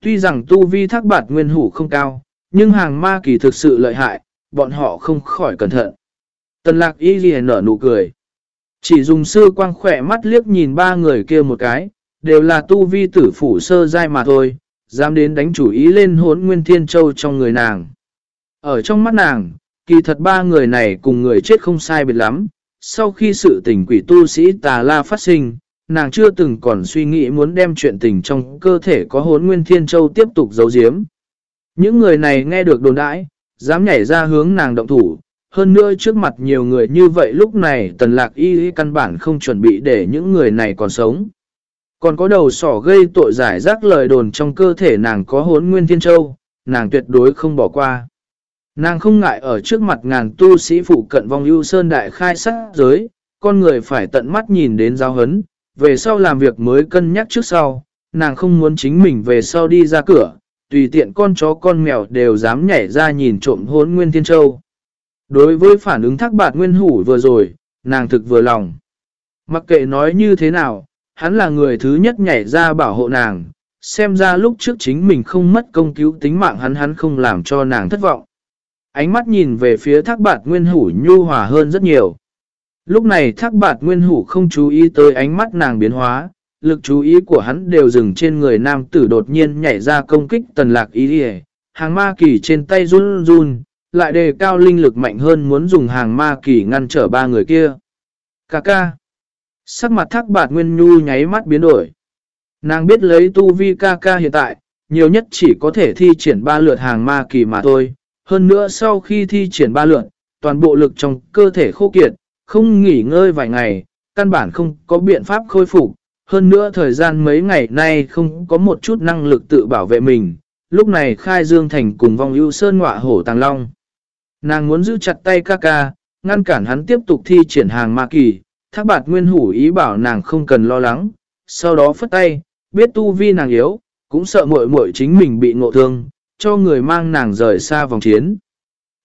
Tuy rằng tu vi thác bạt nguyên hủ không cao, nhưng hàng ma kỳ thực sự lợi hại, bọn họ không khỏi cẩn thận. Tần lạc y dì nở nụ cười. Chỉ dùng sư quang khỏe mắt liếc nhìn ba người kia một cái, đều là tu vi tử phủ sơ dai mà thôi, dám đến đánh chủ ý lên hốn nguyên thiên châu trong người nàng. Ở trong mắt nàng, kỳ thật ba người này cùng người chết không sai biệt lắm. Sau khi sự tình quỷ tu sĩ tà la phát sinh, nàng chưa từng còn suy nghĩ muốn đem chuyện tình trong cơ thể có hốn nguyên thiên châu tiếp tục giấu giếm. Những người này nghe được đồn đãi, dám nhảy ra hướng nàng động thủ. Hơn nữa trước mặt nhiều người như vậy lúc này tần lạc y căn bản không chuẩn bị để những người này còn sống. Còn có đầu sỏ gây tội giải rác lời đồn trong cơ thể nàng có hốn nguyên thiên châu, nàng tuyệt đối không bỏ qua. Nàng không ngại ở trước mặt ngàn tu sĩ phụ cận vong ưu sơn đại khai sát giới, con người phải tận mắt nhìn đến giáo hấn, về sau làm việc mới cân nhắc trước sau, nàng không muốn chính mình về sau đi ra cửa, tùy tiện con chó con mèo đều dám nhảy ra nhìn trộm hốn nguyên thiên châu. Đối với phản ứng thác bạt nguyên hủ vừa rồi, nàng thực vừa lòng. Mặc kệ nói như thế nào, hắn là người thứ nhất nhảy ra bảo hộ nàng, xem ra lúc trước chính mình không mất công cứu tính mạng hắn hắn không làm cho nàng thất vọng. Ánh mắt nhìn về phía thác bạt nguyên hủ nhu hòa hơn rất nhiều. Lúc này thác bạt nguyên hủ không chú ý tới ánh mắt nàng biến hóa, lực chú ý của hắn đều dừng trên người nam tử đột nhiên nhảy ra công kích tần lạc ý đi Hàng ma kỳ trên tay run run, lại đề cao linh lực mạnh hơn muốn dùng hàng ma kỳ ngăn trở ba người kia. Cà ca. Sắc mặt thác bạt nguyên nhu nháy mắt biến đổi. Nàng biết lấy tu vi ca ca hiện tại, nhiều nhất chỉ có thể thi triển ba lượt hàng ma kỳ mà thôi. Hơn nữa sau khi thi triển ba lượt, toàn bộ lực trong cơ thể khô kiệt, không nghỉ ngơi vài ngày, căn bản không có biện pháp khôi phục. Hơn nữa thời gian mấy ngày nay không có một chút năng lực tự bảo vệ mình. Lúc này khai dương thành cùng vong ưu sơn ngọa hổ tàng long. Nàng muốn giữ chặt tay ca ca, ngăn cản hắn tiếp tục thi triển hàng ma kỳ. Thác bạt nguyên hủ ý bảo nàng không cần lo lắng. Sau đó phất tay, biết tu vi nàng yếu, cũng sợ muội muội chính mình bị ngộ thương, cho người mang nàng rời xa vòng chiến.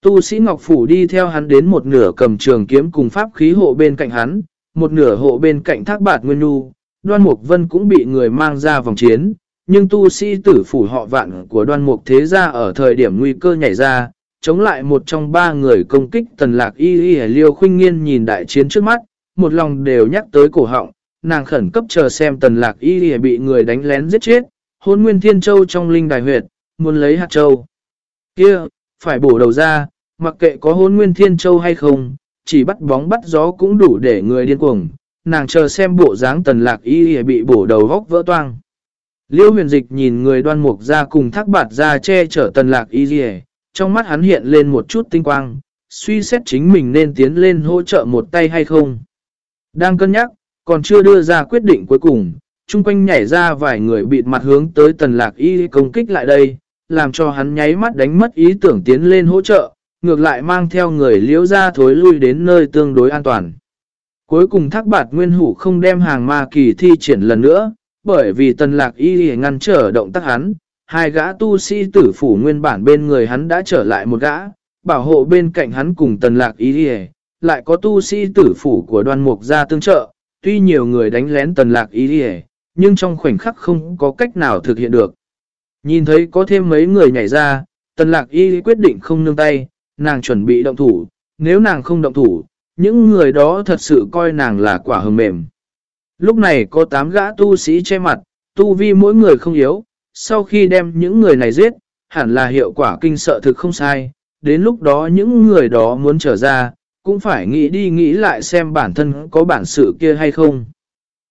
Tu sĩ Ngọc Phủ đi theo hắn đến một nửa cầm trường kiếm cùng pháp khí hộ bên cạnh hắn, một nửa hộ bên cạnh thác bạt nguyên nu, đoan mục vân cũng bị người mang ra vòng chiến, nhưng tu sĩ tử phủ họ vạn của đoan mục thế gia ở thời điểm nguy cơ nhảy ra, chống lại một trong ba người công kích tần lạc y y liêu khuynh nghiên nhìn đại chiến trước mắt, một lòng đều nhắc tới cổ họng, nàng khẩn cấp chờ xem tần lạc y lìa bị người đánh lén giết chết, hôn nguyên thiên châu trong linh đài huyệt, muốn lấy hạt châu. kia phải bổ đầu ra, mặc kệ có hôn nguyên thiên châu hay không, chỉ bắt bóng bắt gió cũng đủ để người điên cuồng, nàng chờ xem bộ dáng tần lạc y lìa bị bổ đầu góc vỡ toang. Liêu huyền dịch nhìn người đoan mục ra cùng thác bạt ra che chở tần lạc y lìa trong mắt hắn hiện lên một chút tinh quang, suy xét chính mình nên tiến lên hỗ trợ một tay hay không. Đang cân nhắc, còn chưa đưa ra quyết định cuối cùng, chung quanh nhảy ra vài người bịt mặt hướng tới tần lạc y công kích lại đây, làm cho hắn nháy mắt đánh mất ý tưởng tiến lên hỗ trợ, ngược lại mang theo người liễu ra thối lui đến nơi tương đối an toàn. Cuối cùng thác bạt nguyên hủ không đem hàng ma kỳ thi triển lần nữa, bởi vì tần lạc y ngăn trở động tác hắn, hai gã tu sĩ tử phủ nguyên bản bên người hắn đã trở lại một gã, bảo hộ bên cạnh hắn cùng tần lạc y lại có tu sĩ tử phủ của đoàn mục ra tương trợ, tuy nhiều người đánh lén tần lạc y nhưng trong khoảnh khắc không có cách nào thực hiện được. Nhìn thấy có thêm mấy người nhảy ra, tần lạc y quyết định không nương tay, nàng chuẩn bị động thủ, nếu nàng không động thủ, những người đó thật sự coi nàng là quả hầm mềm. Lúc này có 8 gã tu sĩ che mặt, tu vi mỗi người không yếu, sau khi đem những người này giết, hẳn là hiệu quả kinh sợ thực không sai, đến lúc đó những người đó muốn trở ra, cũng phải nghĩ đi nghĩ lại xem bản thân có bản sự kia hay không.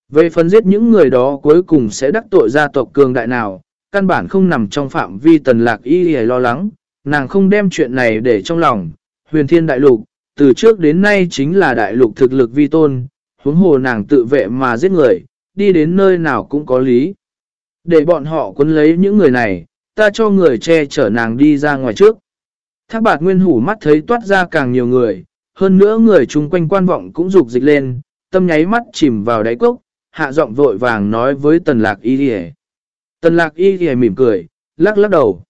Về phần giết những người đó cuối cùng sẽ đắc tội gia tộc cường đại nào, căn bản không nằm trong phạm vi tần lạc y hề lo lắng, nàng không đem chuyện này để trong lòng. Huyền thiên đại lục, từ trước đến nay chính là đại lục thực lực vi tôn, huống hồ nàng tự vệ mà giết người, đi đến nơi nào cũng có lý. Để bọn họ cuốn lấy những người này, ta cho người che chở nàng đi ra ngoài trước. Thác bạc nguyên hủ mắt thấy toát ra càng nhiều người, hơn nữa người chung quanh quan vọng cũng rục dịch lên, tâm nháy mắt chìm vào đáy cốc, hạ giọng vội vàng nói với tần lạc y đi Tần lạc y đi mỉm cười, lắc lắc đầu.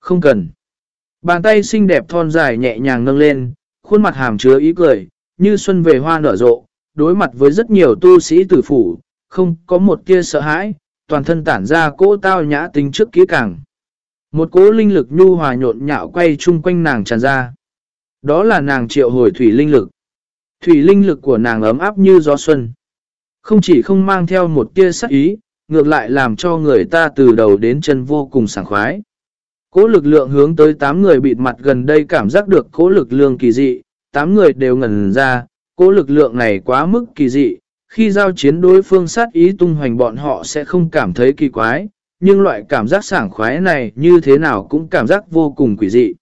Không cần. Bàn tay xinh đẹp thon dài nhẹ nhàng nâng lên, khuôn mặt hàm chứa ý cười, như xuân về hoa nở rộ, đối mặt với rất nhiều tu sĩ tử phủ, không có một tia sợ hãi, toàn thân tản ra cỗ tao nhã tính trước kỹ càng. Một cỗ linh lực nhu hòa nhộn nhạo quay chung quanh nàng tràn ra. Đó là nàng triệu hồi thủy linh lực. Thủy linh lực của nàng ấm áp như gió xuân. Không chỉ không mang theo một tia sắc ý, ngược lại làm cho người ta từ đầu đến chân vô cùng sảng khoái. Cố lực lượng hướng tới 8 người bịt mặt gần đây cảm giác được cố lực lượng kỳ dị, 8 người đều ngẩn ra, cố lực lượng này quá mức kỳ dị, khi giao chiến đối phương sát ý tung hoành bọn họ sẽ không cảm thấy kỳ quái, nhưng loại cảm giác sảng khoái này như thế nào cũng cảm giác vô cùng quỷ dị.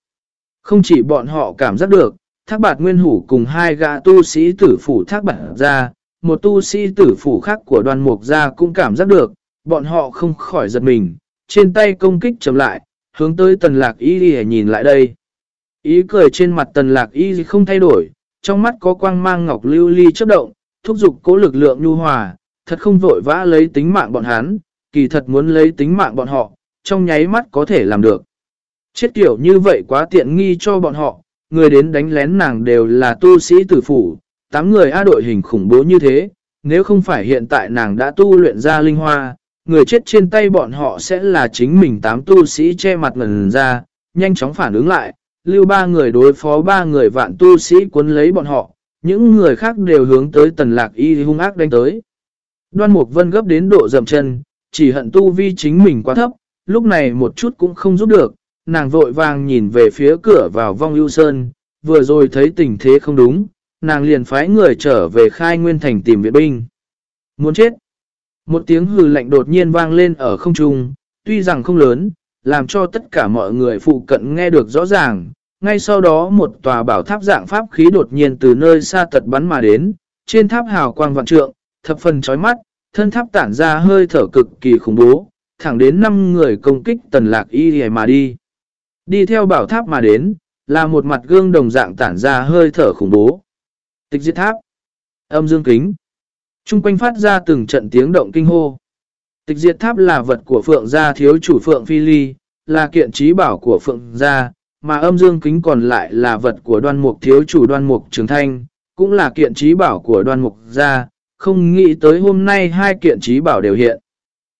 Không chỉ bọn họ cảm giác được, thác bạt nguyên hủ cùng hai gã tu sĩ tử phủ thác bạt ra, một tu sĩ tử phủ khác của đoàn mục ra cũng cảm giác được, bọn họ không khỏi giật mình, trên tay công kích chậm lại, hướng tới tần lạc y đi nhìn lại đây. Ý cười trên mặt tần lạc y không thay đổi, trong mắt có quang mang ngọc lưu ly chấp động, thúc giục cố lực lượng nhu hòa, thật không vội vã lấy tính mạng bọn hắn, kỳ thật muốn lấy tính mạng bọn họ, trong nháy mắt có thể làm được. Chết kiểu như vậy quá tiện nghi cho bọn họ, người đến đánh lén nàng đều là tu sĩ tử phủ, tám người A đội hình khủng bố như thế, nếu không phải hiện tại nàng đã tu luyện ra linh hoa, người chết trên tay bọn họ sẽ là chính mình tám tu sĩ che mặt ngần ra, nhanh chóng phản ứng lại, lưu ba người đối phó ba người vạn tu sĩ cuốn lấy bọn họ, những người khác đều hướng tới tần lạc y hung ác đánh tới. Đoan Mục Vân gấp đến độ dầm chân, chỉ hận tu vi chính mình quá thấp, lúc này một chút cũng không giúp được, nàng vội vàng nhìn về phía cửa vào vong ưu sơn, vừa rồi thấy tình thế không đúng, nàng liền phái người trở về khai nguyên thành tìm viện binh. Muốn chết! Một tiếng hừ lạnh đột nhiên vang lên ở không trung, tuy rằng không lớn, làm cho tất cả mọi người phụ cận nghe được rõ ràng. Ngay sau đó một tòa bảo tháp dạng pháp khí đột nhiên từ nơi xa tật bắn mà đến, trên tháp hào quang vạn trượng, thập phần chói mắt, thân tháp tản ra hơi thở cực kỳ khủng bố, thẳng đến 5 người công kích tần lạc y mà đi. Đi theo bảo tháp mà đến, là một mặt gương đồng dạng tản ra hơi thở khủng bố. Tịch diệt tháp, âm dương kính, trung quanh phát ra từng trận tiếng động kinh hô. Tịch diệt tháp là vật của Phượng gia thiếu chủ Phượng Phi Ly, là kiện trí bảo của Phượng gia, mà âm dương kính còn lại là vật của đoan mục thiếu chủ đoan mục trường thanh, cũng là kiện trí bảo của đoan mục gia, không nghĩ tới hôm nay hai kiện trí bảo đều hiện.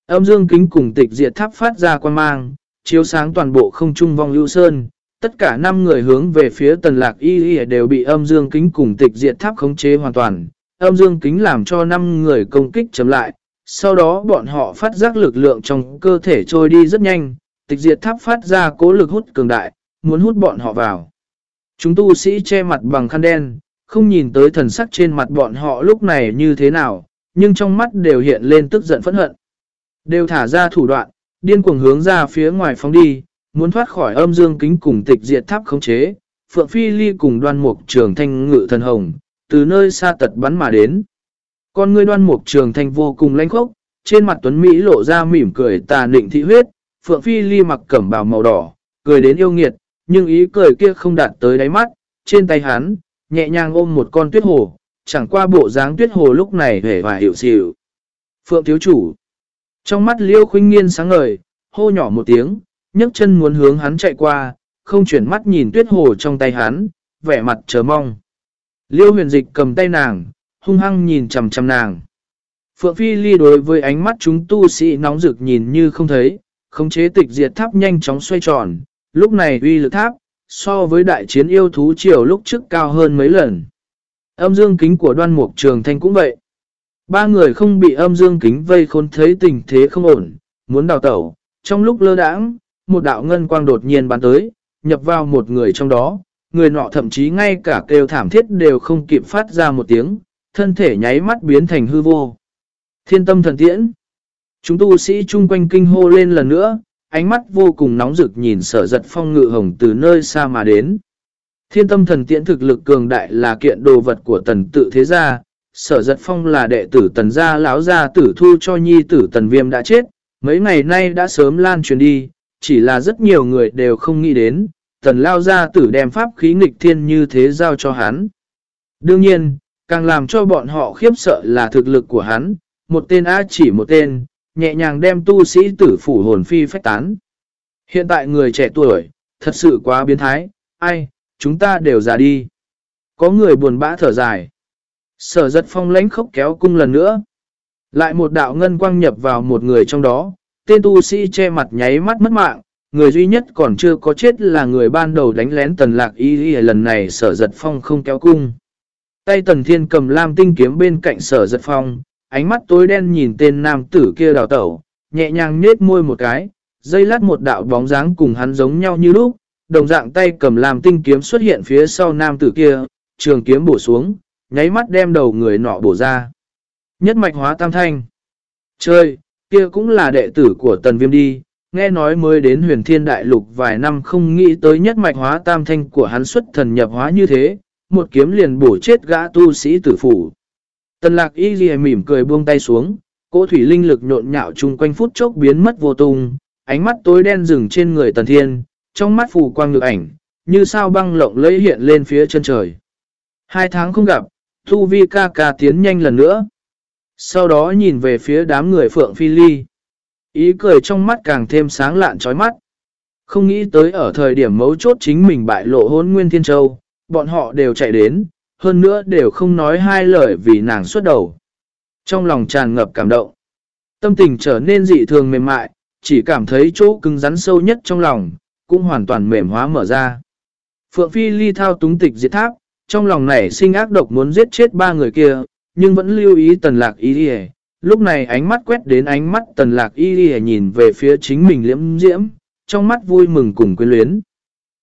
Âm dương kính cùng tịch diệt tháp phát ra quan mang, chiếu sáng toàn bộ không trung vong lưu sơn. Tất cả 5 người hướng về phía tần lạc y y đều bị âm dương kính cùng tịch diệt tháp khống chế hoàn toàn. Âm dương kính làm cho 5 người công kích chấm lại, sau đó bọn họ phát giác lực lượng trong cơ thể trôi đi rất nhanh, tịch diệt tháp phát ra cố lực hút cường đại, muốn hút bọn họ vào. Chúng tu sĩ che mặt bằng khăn đen, không nhìn tới thần sắc trên mặt bọn họ lúc này như thế nào, nhưng trong mắt đều hiện lên tức giận phẫn hận. Đều thả ra thủ đoạn, điên cuồng hướng ra phía ngoài phóng đi, muốn thoát khỏi âm dương kính cùng tịch diệt tháp khống chế. Phượng Phi Ly cùng đoan mục trường thanh ngự thần hồng, từ nơi xa tật bắn mà đến. Con ngươi đoan mục trường thanh vô cùng lãnh khốc, trên mặt tuấn Mỹ lộ ra mỉm cười tà nịnh thị huyết, Phượng Phi Ly mặc cẩm bào màu đỏ, cười đến yêu nghiệt, nhưng ý cười kia không đạt tới đáy mắt, trên tay hắn, nhẹ nhàng ôm một con tuyết hồ, chẳng qua bộ dáng tuyết hồ lúc này hề và hiệu xỉu. Phượng thiếu chủ, trong mắt liêu khuynh nghiên sáng ngời, hô nhỏ một tiếng, nhấc chân muốn hướng hắn chạy qua, không chuyển mắt nhìn tuyết hồ trong tay hắn, vẻ mặt chờ mong. Liêu huyền dịch cầm tay nàng, hung hăng nhìn chầm chầm nàng. Phượng Phi Ly đối với ánh mắt chúng tu sĩ nóng rực nhìn như không thấy, khống chế tịch diệt tháp nhanh chóng xoay tròn, lúc này uy lực tháp, so với đại chiến yêu thú triều lúc trước cao hơn mấy lần. Âm dương kính của đoan mục trường thanh cũng vậy. Ba người không bị âm dương kính vây khôn thấy tình thế không ổn, muốn đào tẩu. Trong lúc lơ đãng, một đạo ngân quang đột nhiên bắn tới, nhập vào một người trong đó. Người nọ thậm chí ngay cả kêu thảm thiết đều không kịp phát ra một tiếng, thân thể nháy mắt biến thành hư vô. Thiên tâm thần tiễn. Chúng tu sĩ chung quanh kinh hô lên lần nữa, ánh mắt vô cùng nóng rực nhìn sở giật phong ngự hồng từ nơi xa mà đến. Thiên tâm thần tiễn thực lực cường đại là kiện đồ vật của tần tự thế gia, sở giật phong là đệ tử tần gia lão gia tử thu cho nhi tử tần viêm đã chết, mấy ngày nay đã sớm lan truyền đi, chỉ là rất nhiều người đều không nghĩ đến, tần lao gia tử đem pháp khí nghịch thiên như thế giao cho hắn. Đương nhiên, càng làm cho bọn họ khiếp sợ là thực lực của hắn, một tên A chỉ một tên, nhẹ nhàng đem tu sĩ tử phủ hồn phi phách tán. Hiện tại người trẻ tuổi, thật sự quá biến thái, ai, chúng ta đều già đi. Có người buồn bã thở dài. Sở giật phong lãnh khốc kéo cung lần nữa. Lại một đạo ngân quang nhập vào một người trong đó, tên tu sĩ che mặt nháy mắt mất mạng, người duy nhất còn chưa có chết là người ban đầu đánh lén tần lạc y y lần này sở giật phong không kéo cung. Tay tần thiên cầm lam tinh kiếm bên cạnh sở giật phong, ánh mắt tối đen nhìn tên nam tử kia đào tẩu, nhẹ nhàng nhết môi một cái, dây lát một đạo bóng dáng cùng hắn giống nhau như lúc, đồng dạng tay cầm làm tinh kiếm xuất hiện phía sau nam tử kia, trường kiếm bổ xuống, nháy mắt đem đầu người nọ bổ ra. Nhất mạch hóa tam thanh. Chơi, kia cũng là đệ tử của tần viêm đi, nghe nói mới đến huyền thiên đại lục vài năm không nghĩ tới nhất mạch hóa tam thanh của hắn xuất thần nhập hóa như thế, một kiếm liền bổ chết gã tu sĩ tử phủ. Tần lạc y ghi mỉm cười buông tay xuống, cỗ thủy linh lực nhộn nhạo chung quanh phút chốc biến mất vô tung, ánh mắt tối đen rừng trên người tần thiên, trong mắt phù quang ngược ảnh, như sao băng lộng lấy hiện lên phía chân trời. Hai tháng không gặp, Thu Vi ca ca tiến nhanh lần nữa. Sau đó nhìn về phía đám người Phượng Phi Ly. Ý cười trong mắt càng thêm sáng lạn trói mắt. Không nghĩ tới ở thời điểm mấu chốt chính mình bại lộ hôn Nguyên Thiên Châu, bọn họ đều chạy đến, hơn nữa đều không nói hai lời vì nàng xuất đầu. Trong lòng tràn ngập cảm động, tâm tình trở nên dị thường mềm mại, chỉ cảm thấy chỗ cứng rắn sâu nhất trong lòng, cũng hoàn toàn mềm hóa mở ra. Phượng Phi Ly thao túng tịch diệt tháp, trong lòng nảy sinh ác độc muốn giết chết ba người kia, nhưng vẫn lưu ý tần lạc y đi Lúc này ánh mắt quét đến ánh mắt tần lạc y đi nhìn về phía chính mình liễm diễm, trong mắt vui mừng cùng quyến luyến.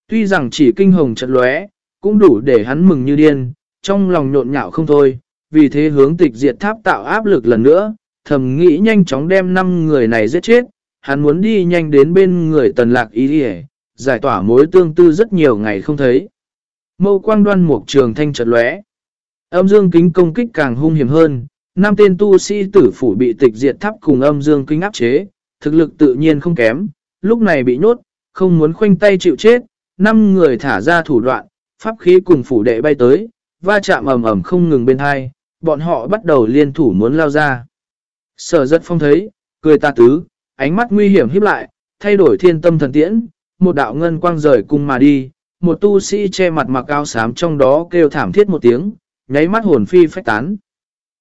Tuy rằng chỉ kinh hồng trận lóe, cũng đủ để hắn mừng như điên, trong lòng nhộn nhạo không thôi, vì thế hướng tịch diệt tháp tạo áp lực lần nữa, thầm nghĩ nhanh chóng đem 5 người này giết chết, hắn muốn đi nhanh đến bên người tần lạc y đi giải tỏa mối tương tư rất nhiều ngày không thấy. Mâu quang đoan một trường thanh trật lóe. Âm dương kính công kích càng hung hiểm hơn, năm tên tu sĩ tử phủ bị tịch diệt tháp cùng âm dương kính áp chế, thực lực tự nhiên không kém, lúc này bị nhốt, không muốn khoanh tay chịu chết, năm người thả ra thủ đoạn, pháp khí cùng phủ đệ bay tới, va chạm ầm ầm không ngừng bên hai, bọn họ bắt đầu liên thủ muốn lao ra. Sở rất phong thấy, cười ta tứ, ánh mắt nguy hiểm híp lại, thay đổi thiên tâm thần tiễn, một đạo ngân quang rời cung mà đi, một tu sĩ che mặt mặc áo xám trong đó kêu thảm thiết một tiếng, nháy mắt hồn phi phách tán.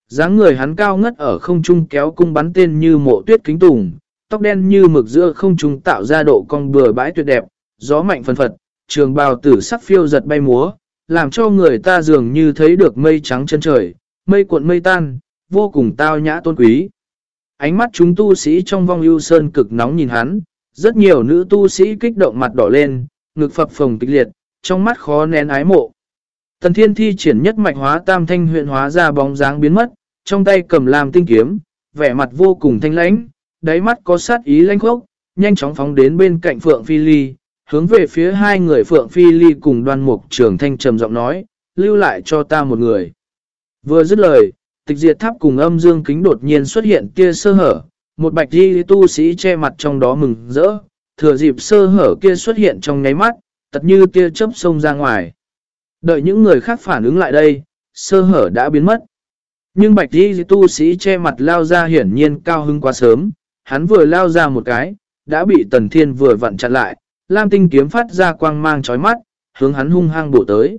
dáng người hắn cao ngất ở không trung kéo cung bắn tên như mộ tuyết kính tùng, tóc đen như mực giữa không trung tạo ra độ cong bừa bãi tuyệt đẹp, gió mạnh phân phật, trường bào tử sắc phiêu giật bay múa, làm cho người ta dường như thấy được mây trắng chân trời, mây cuộn mây tan, vô cùng tao nhã tôn quý. Ánh mắt chúng tu sĩ trong vong ưu sơn cực nóng nhìn hắn, rất nhiều nữ tu sĩ kích động mặt đỏ lên, ngực phập phồng kịch liệt, trong mắt khó nén ái mộ. Tần thiên thi triển nhất mạch hóa tam thanh huyện hóa ra bóng dáng biến mất, trong tay cầm làm tinh kiếm, vẻ mặt vô cùng thanh lãnh, đáy mắt có sát ý lanh khốc, nhanh chóng phóng đến bên cạnh Phượng Phi Ly, hướng về phía hai người Phượng Phi Ly cùng đoan mục trưởng thanh trầm giọng nói, lưu lại cho ta một người. Vừa dứt lời, tịch diệt tháp cùng âm dương kính đột nhiên xuất hiện kia sơ hở, một bạch di tu sĩ che mặt trong đó mừng rỡ, thừa dịp sơ hở kia xuất hiện trong nháy mắt, tật như tia chớp sông ra ngoài. Đợi những người khác phản ứng lại đây, sơ hở đã biến mất. Nhưng bạch đi tu sĩ che mặt lao ra hiển nhiên cao hứng quá sớm, hắn vừa lao ra một cái, đã bị tần thiên vừa vặn chặn lại, lam tinh kiếm phát ra quang mang chói mắt, hướng hắn hung hăng bổ tới.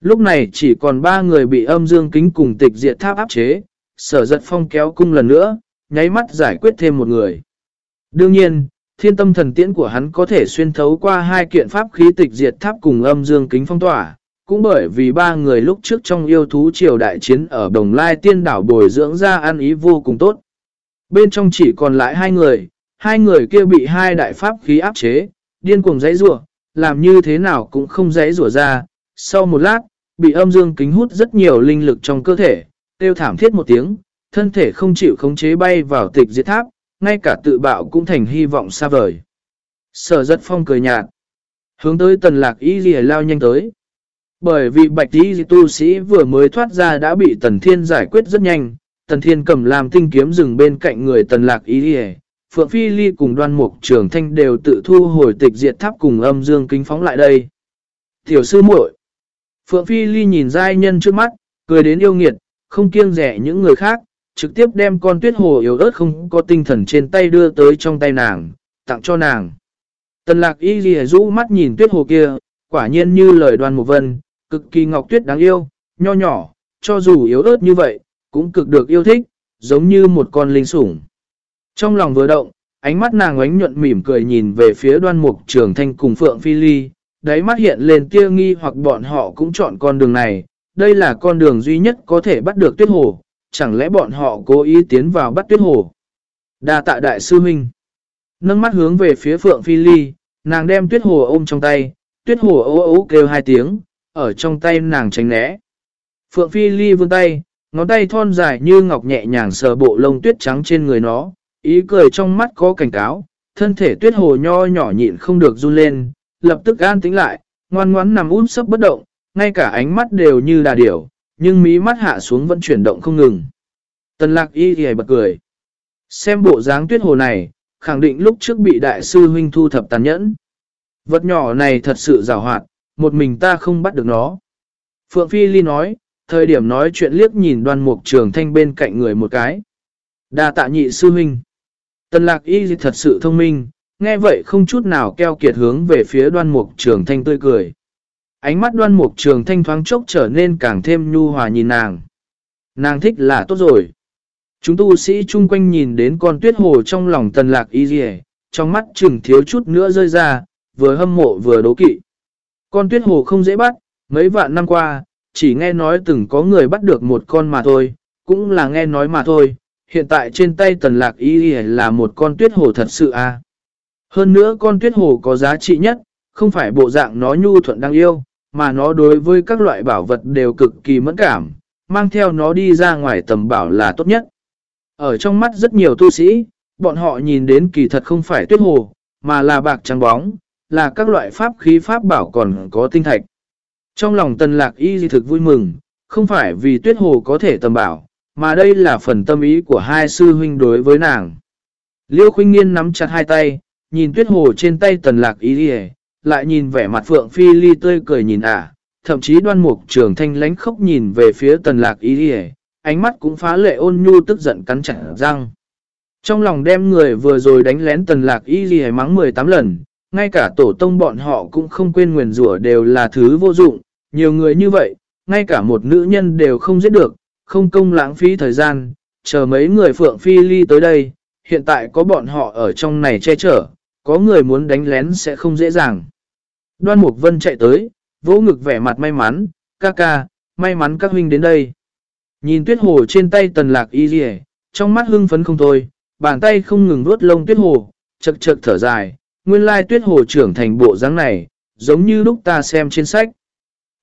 Lúc này chỉ còn ba người bị âm dương kính cùng tịch diệt tháp áp chế, sở giật phong kéo cung lần nữa, nháy mắt giải quyết thêm một người. Đương nhiên, thiên tâm thần tiễn của hắn có thể xuyên thấu qua hai kiện pháp khí tịch diệt tháp cùng âm dương kính phong tỏa, cũng bởi vì ba người lúc trước trong yêu thú triều đại chiến ở Đồng Lai tiên đảo bồi dưỡng ra ăn ý vô cùng tốt. Bên trong chỉ còn lại hai người, hai người kia bị hai đại pháp khí áp chế, điên cuồng giấy rủa làm như thế nào cũng không giấy rủa ra. Sau một lát, bị âm dương kính hút rất nhiều linh lực trong cơ thể, tiêu thảm thiết một tiếng, thân thể không chịu khống chế bay vào tịch diệt tháp, ngay cả tự bạo cũng thành hy vọng xa vời. Sở rất phong cười nhạt, hướng tới tần lạc y gì lao nhanh tới. Bởi vì bạch y tu sĩ vừa mới thoát ra đã bị tần thiên giải quyết rất nhanh, tần thiên cầm làm tinh kiếm rừng bên cạnh người tần lạc y gì Phượng Phi Ly cùng đoan mục trường thanh đều tự thu hồi tịch diệt tháp cùng âm dương kính phóng lại đây. Tiểu sư muội Phượng Phi Ly nhìn giai nhân trước mắt, cười đến yêu nghiệt, không kiêng rẻ những người khác, trực tiếp đem con tuyết hồ yếu ớt không có tinh thần trên tay đưa tới trong tay nàng, tặng cho nàng. Tần lạc y ghi rũ mắt nhìn tuyết hồ kia, quả nhiên như lời đoàn một vân, cực kỳ ngọc tuyết đáng yêu, nho nhỏ, cho dù yếu ớt như vậy, cũng cực được yêu thích, giống như một con linh sủng. Trong lòng vừa động, ánh mắt nàng ánh nhuận mỉm cười nhìn về phía đoan mục trường thanh cùng Phượng Phi Ly, đáy mắt hiện lên tia nghi hoặc bọn họ cũng chọn con đường này, đây là con đường duy nhất có thể bắt được tuyết hồ, chẳng lẽ bọn họ cố ý tiến vào bắt tuyết hồ. Đa tạ đại sư huynh. Nâng mắt hướng về phía Phượng Phi Ly, nàng đem tuyết hồ ôm trong tay, tuyết hồ ố ố kêu hai tiếng, ở trong tay nàng tránh né. Phượng Phi Ly vươn tay, ngón tay thon dài như ngọc nhẹ nhàng sờ bộ lông tuyết trắng trên người nó, ý cười trong mắt có cảnh cáo, thân thể tuyết hồ nho nhỏ nhịn không được run lên, lập tức an tĩnh lại, ngoan ngoắn nằm út sấp bất động, ngay cả ánh mắt đều như đà điểu, nhưng mí mắt hạ xuống vẫn chuyển động không ngừng. Tần lạc y thì bật cười. Xem bộ dáng tuyết hồ này, khẳng định lúc trước bị đại sư huynh thu thập tàn nhẫn. Vật nhỏ này thật sự rào hoạt, một mình ta không bắt được nó. Phượng Phi Ly nói, thời điểm nói chuyện liếc nhìn đoan mục trường thanh bên cạnh người một cái. đa tạ nhị sư huynh. Tần lạc y thật sự thông minh, nghe vậy không chút nào keo kiệt hướng về phía đoan mục trường thanh tươi cười. Ánh mắt đoan mục trường thanh thoáng chốc trở nên càng thêm nhu hòa nhìn nàng. Nàng thích là tốt rồi. Chúng tu sĩ chung quanh nhìn đến con tuyết hồ trong lòng tần lạc y dì trong mắt chừng thiếu chút nữa rơi ra, vừa hâm mộ vừa đố kỵ. Con tuyết hồ không dễ bắt, mấy vạn năm qua, chỉ nghe nói từng có người bắt được một con mà thôi, cũng là nghe nói mà thôi. Hiện tại trên tay tần lạc y là một con tuyết hồ thật sự à. Hơn nữa con tuyết hồ có giá trị nhất, không phải bộ dạng nó nhu thuận đang yêu, mà nó đối với các loại bảo vật đều cực kỳ mẫn cảm, mang theo nó đi ra ngoài tầm bảo là tốt nhất. Ở trong mắt rất nhiều tu sĩ, bọn họ nhìn đến kỳ thật không phải tuyết hồ, mà là bạc trắng bóng, là các loại pháp khí pháp bảo còn có tinh thạch. Trong lòng tần lạc y di thực vui mừng, không phải vì tuyết hồ có thể tầm bảo, mà đây là phần tâm ý của hai sư huynh đối với nàng. Liêu khuyên nghiên nắm chặt hai tay, nhìn tuyết hồ trên tay tần lạc y di lại nhìn vẻ mặt phượng phi ly tươi cười nhìn ả, thậm chí đoan mục trường thanh lánh khóc nhìn về phía tần lạc y di ánh mắt cũng phá lệ ôn nhu tức giận cắn chặt răng. Trong lòng đem người vừa rồi đánh lén tần lạc y di mắng 18 lần, ngay cả tổ tông bọn họ cũng không quên nguyền rủa đều là thứ vô dụng, nhiều người như vậy, ngay cả một nữ nhân đều không giết được, không công lãng phí thời gian, chờ mấy người phượng phi ly tới đây, hiện tại có bọn họ ở trong này che chở, có người muốn đánh lén sẽ không dễ dàng. Đoan Mục Vân chạy tới, vỗ ngực vẻ mặt may mắn, ca ca, may mắn các huynh đến đây. Nhìn tuyết hồ trên tay tần lạc y dì trong mắt hưng phấn không thôi, bàn tay không ngừng vuốt lông tuyết hồ, chật chật thở dài, nguyên lai tuyết hồ trưởng thành bộ dáng này, giống như lúc ta xem trên sách.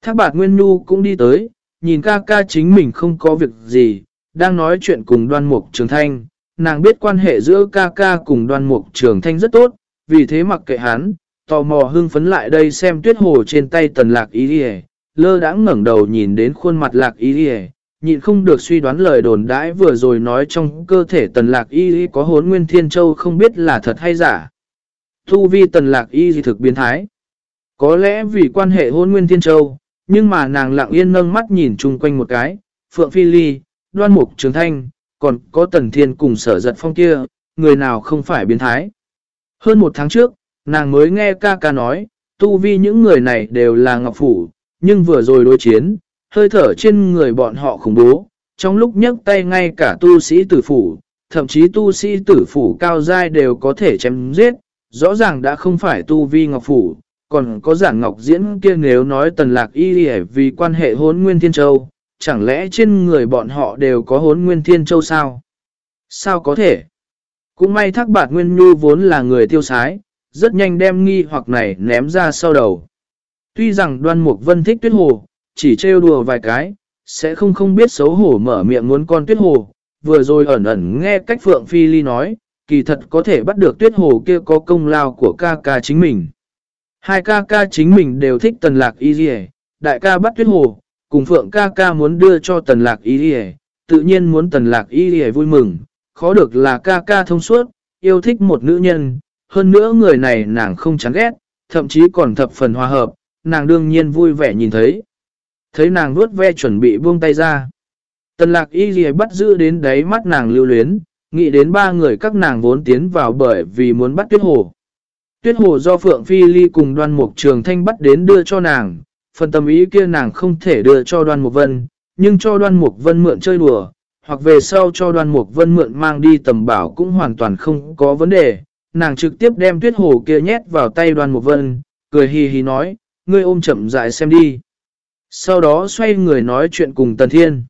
Thác bạc Nguyên Nhu cũng đi tới, nhìn ca ca chính mình không có việc gì, đang nói chuyện cùng đoan mục trường thanh. Nàng biết quan hệ giữa ca ca cùng đoan mục trường thanh rất tốt, vì thế mặc kệ hắn, tò mò hưng phấn lại đây xem tuyết hồ trên tay tần lạc ý đi lơ đã ngẩn đầu nhìn đến khuôn mặt lạc ý đi nhịn không được suy đoán lời đồn đãi vừa rồi nói trong cơ thể tần lạc y có hốn nguyên thiên châu không biết là thật hay giả. Thu vi tần lạc y gì thực biến thái. Có lẽ vì quan hệ hôn nguyên thiên châu, nhưng mà nàng lặng yên nâng mắt nhìn chung quanh một cái, Phượng Phi Ly, Đoan Mục Trường Thanh, còn có Tần Thiên cùng sở giật phong kia, người nào không phải biến thái. Hơn một tháng trước, nàng mới nghe ca ca nói, tu vi những người này đều là ngọc phủ, nhưng vừa rồi đối chiến, hơi thở trên người bọn họ khủng bố, trong lúc nhấc tay ngay cả tu sĩ tử phủ, thậm chí tu sĩ tử phủ cao dai đều có thể chém giết, rõ ràng đã không phải tu vi ngọc phủ, còn có giản ngọc diễn kia nếu nói tần lạc y vì quan hệ hốn nguyên thiên châu, chẳng lẽ trên người bọn họ đều có hốn nguyên thiên châu sao? Sao có thể? Cũng may thác bạc nguyên nhu vốn là người tiêu sái, rất nhanh đem nghi hoặc này ném ra sau đầu. Tuy rằng đoan mục vân thích tuyết hồ, chỉ trêu đùa vài cái, sẽ không không biết xấu hổ mở miệng muốn con tuyết hồ, vừa rồi ẩn ẩn nghe cách Phượng Phi Ly nói, kỳ thật có thể bắt được tuyết hồ kia có công lao của ca ca chính mình. Hai ca ca chính mình đều thích tần lạc y dì đại ca bắt tuyết hồ, cùng Phượng ca ca muốn đưa cho tần lạc y dì tự nhiên muốn tần lạc y dì vui mừng, khó được là ca ca thông suốt, yêu thích một nữ nhân, hơn nữa người này nàng không chán ghét, thậm chí còn thập phần hòa hợp, nàng đương nhiên vui vẻ nhìn thấy. Thấy nàng vuốt ve chuẩn bị buông tay ra. Tần lạc y gì bắt giữ đến đáy mắt nàng lưu luyến, nghĩ đến ba người các nàng vốn tiến vào bởi vì muốn bắt tuyết hồ. Tuyết hồ do Phượng Phi Ly cùng đoan mục trường thanh bắt đến đưa cho nàng, phần tâm ý kia nàng không thể đưa cho đoan mục vân, nhưng cho đoan mục vân mượn chơi đùa, hoặc về sau cho đoan mục vân mượn mang đi tầm bảo cũng hoàn toàn không có vấn đề. Nàng trực tiếp đem tuyết hồ kia nhét vào tay đoàn một vân, cười hì hì nói, ngươi ôm chậm dại xem đi. Sau đó xoay người nói chuyện cùng Tần Thiên.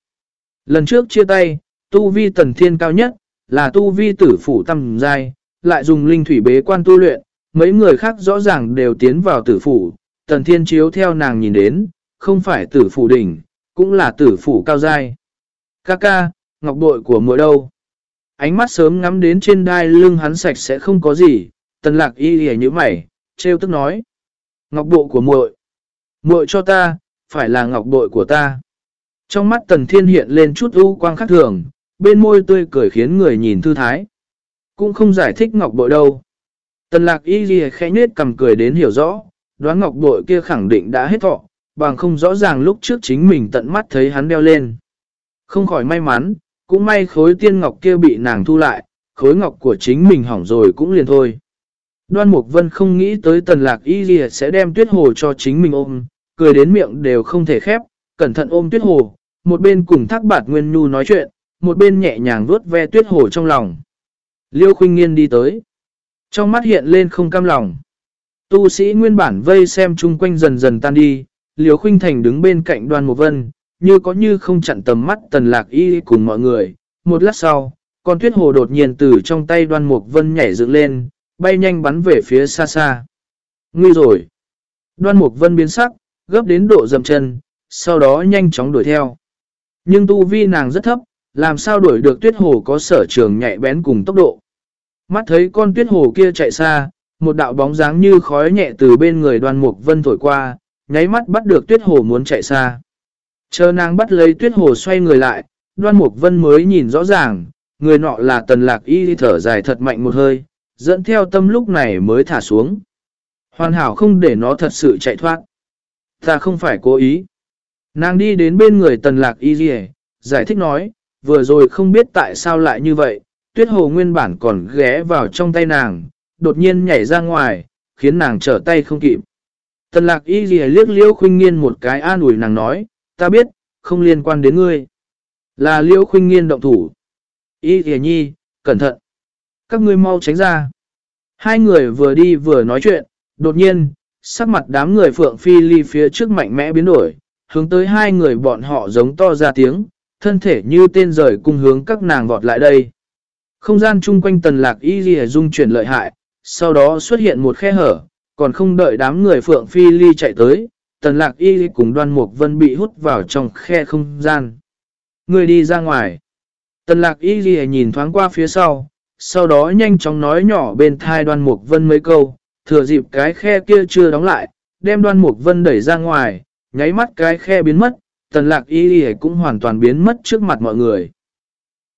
Lần trước chia tay, tu vi Tần Thiên cao nhất, là tu vi tử phủ tầm giai, lại dùng linh thủy bế quan tu luyện, mấy người khác rõ ràng đều tiến vào tử phủ, tần thiên chiếu theo nàng nhìn đến, không phải tử phủ đỉnh, cũng là tử phủ cao dai. Ca ca, ngọc bội của mỗi đâu? Ánh mắt sớm ngắm đến trên đai lưng hắn sạch sẽ không có gì, tần lạc y hề như mày, treo tức nói. Ngọc bộ của muội muội cho ta, phải là ngọc bội của ta. Trong mắt tần thiên hiện lên chút u quang khắc thường, bên môi tươi cười khiến người nhìn thư thái. Cũng không giải thích ngọc bội đâu. Tần lạc y ghi khẽ nết cầm cười đến hiểu rõ, đoán ngọc bội kia khẳng định đã hết thọ, bằng không rõ ràng lúc trước chính mình tận mắt thấy hắn đeo lên. Không khỏi may mắn, cũng may khối tiên ngọc kia bị nàng thu lại, khối ngọc của chính mình hỏng rồi cũng liền thôi. Đoan Mục Vân không nghĩ tới tần lạc y gì sẽ đem tuyết hồ cho chính mình ôm, cười đến miệng đều không thể khép, cẩn thận ôm tuyết hồ, một bên cùng thác bạt nguyên nhu nói chuyện, một bên nhẹ nhàng vuốt ve tuyết hồ trong lòng. Liêu khuynh nghiên đi tới. Trong mắt hiện lên không cam lòng. Tu sĩ nguyên bản vây xem chung quanh dần dần tan đi, Liêu Khuynh Thành đứng bên cạnh đoan Mục vân, như có như không chặn tầm mắt tần lạc y cùng mọi người. Một lát sau, con tuyết hồ đột nhiên từ trong tay đoan mục vân nhảy dựng lên, bay nhanh bắn về phía xa xa. Nguy rồi! Đoan mục vân biến sắc, gấp đến độ dầm chân, sau đó nhanh chóng đuổi theo. Nhưng tu vi nàng rất thấp, làm sao đuổi được tuyết hồ có sở trường nhạy bén cùng tốc độ. Mắt thấy con tuyết hồ kia chạy xa, một đạo bóng dáng như khói nhẹ từ bên người đoan mục vân thổi qua, nháy mắt bắt được tuyết hồ muốn chạy xa. Chờ nàng bắt lấy tuyết hồ xoay người lại, đoan mục vân mới nhìn rõ ràng, người nọ là tần lạc y thở dài thật mạnh một hơi, dẫn theo tâm lúc này mới thả xuống. Hoàn hảo không để nó thật sự chạy thoát. Ta không phải cố ý. Nàng đi đến bên người tần lạc y dì giải thích nói, vừa rồi không biết tại sao lại như vậy, tuyết hồ nguyên bản còn ghé vào trong tay nàng, đột nhiên nhảy ra ngoài, khiến nàng trở tay không kịp. Tần lạc y dì liếc liêu khuyên nghiên một cái an ủi nàng nói, ta biết, không liên quan đến ngươi. Là liễu khuynh nghiên động thủ. Y thề nhi, cẩn thận. Các ngươi mau tránh ra. Hai người vừa đi vừa nói chuyện, đột nhiên, sắc mặt đám người phượng phi ly phía trước mạnh mẽ biến đổi, hướng tới hai người bọn họ giống to ra tiếng, thân thể như tên rời cung hướng các nàng vọt lại đây. Không gian chung quanh tần lạc y ghi dung chuyển lợi hại, sau đó xuất hiện một khe hở, còn không đợi đám người phượng phi ly chạy tới, tần lạc y cùng đoan mục vân bị hút vào trong khe không gian. Người đi ra ngoài. Tần lạc y nhìn thoáng qua phía sau, sau đó nhanh chóng nói nhỏ bên thai đoan mục vân mấy câu, thừa dịp cái khe kia chưa đóng lại, đem đoan mục vân đẩy ra ngoài, nháy mắt cái khe biến mất, tần lạc y y cũng hoàn toàn biến mất trước mặt mọi người.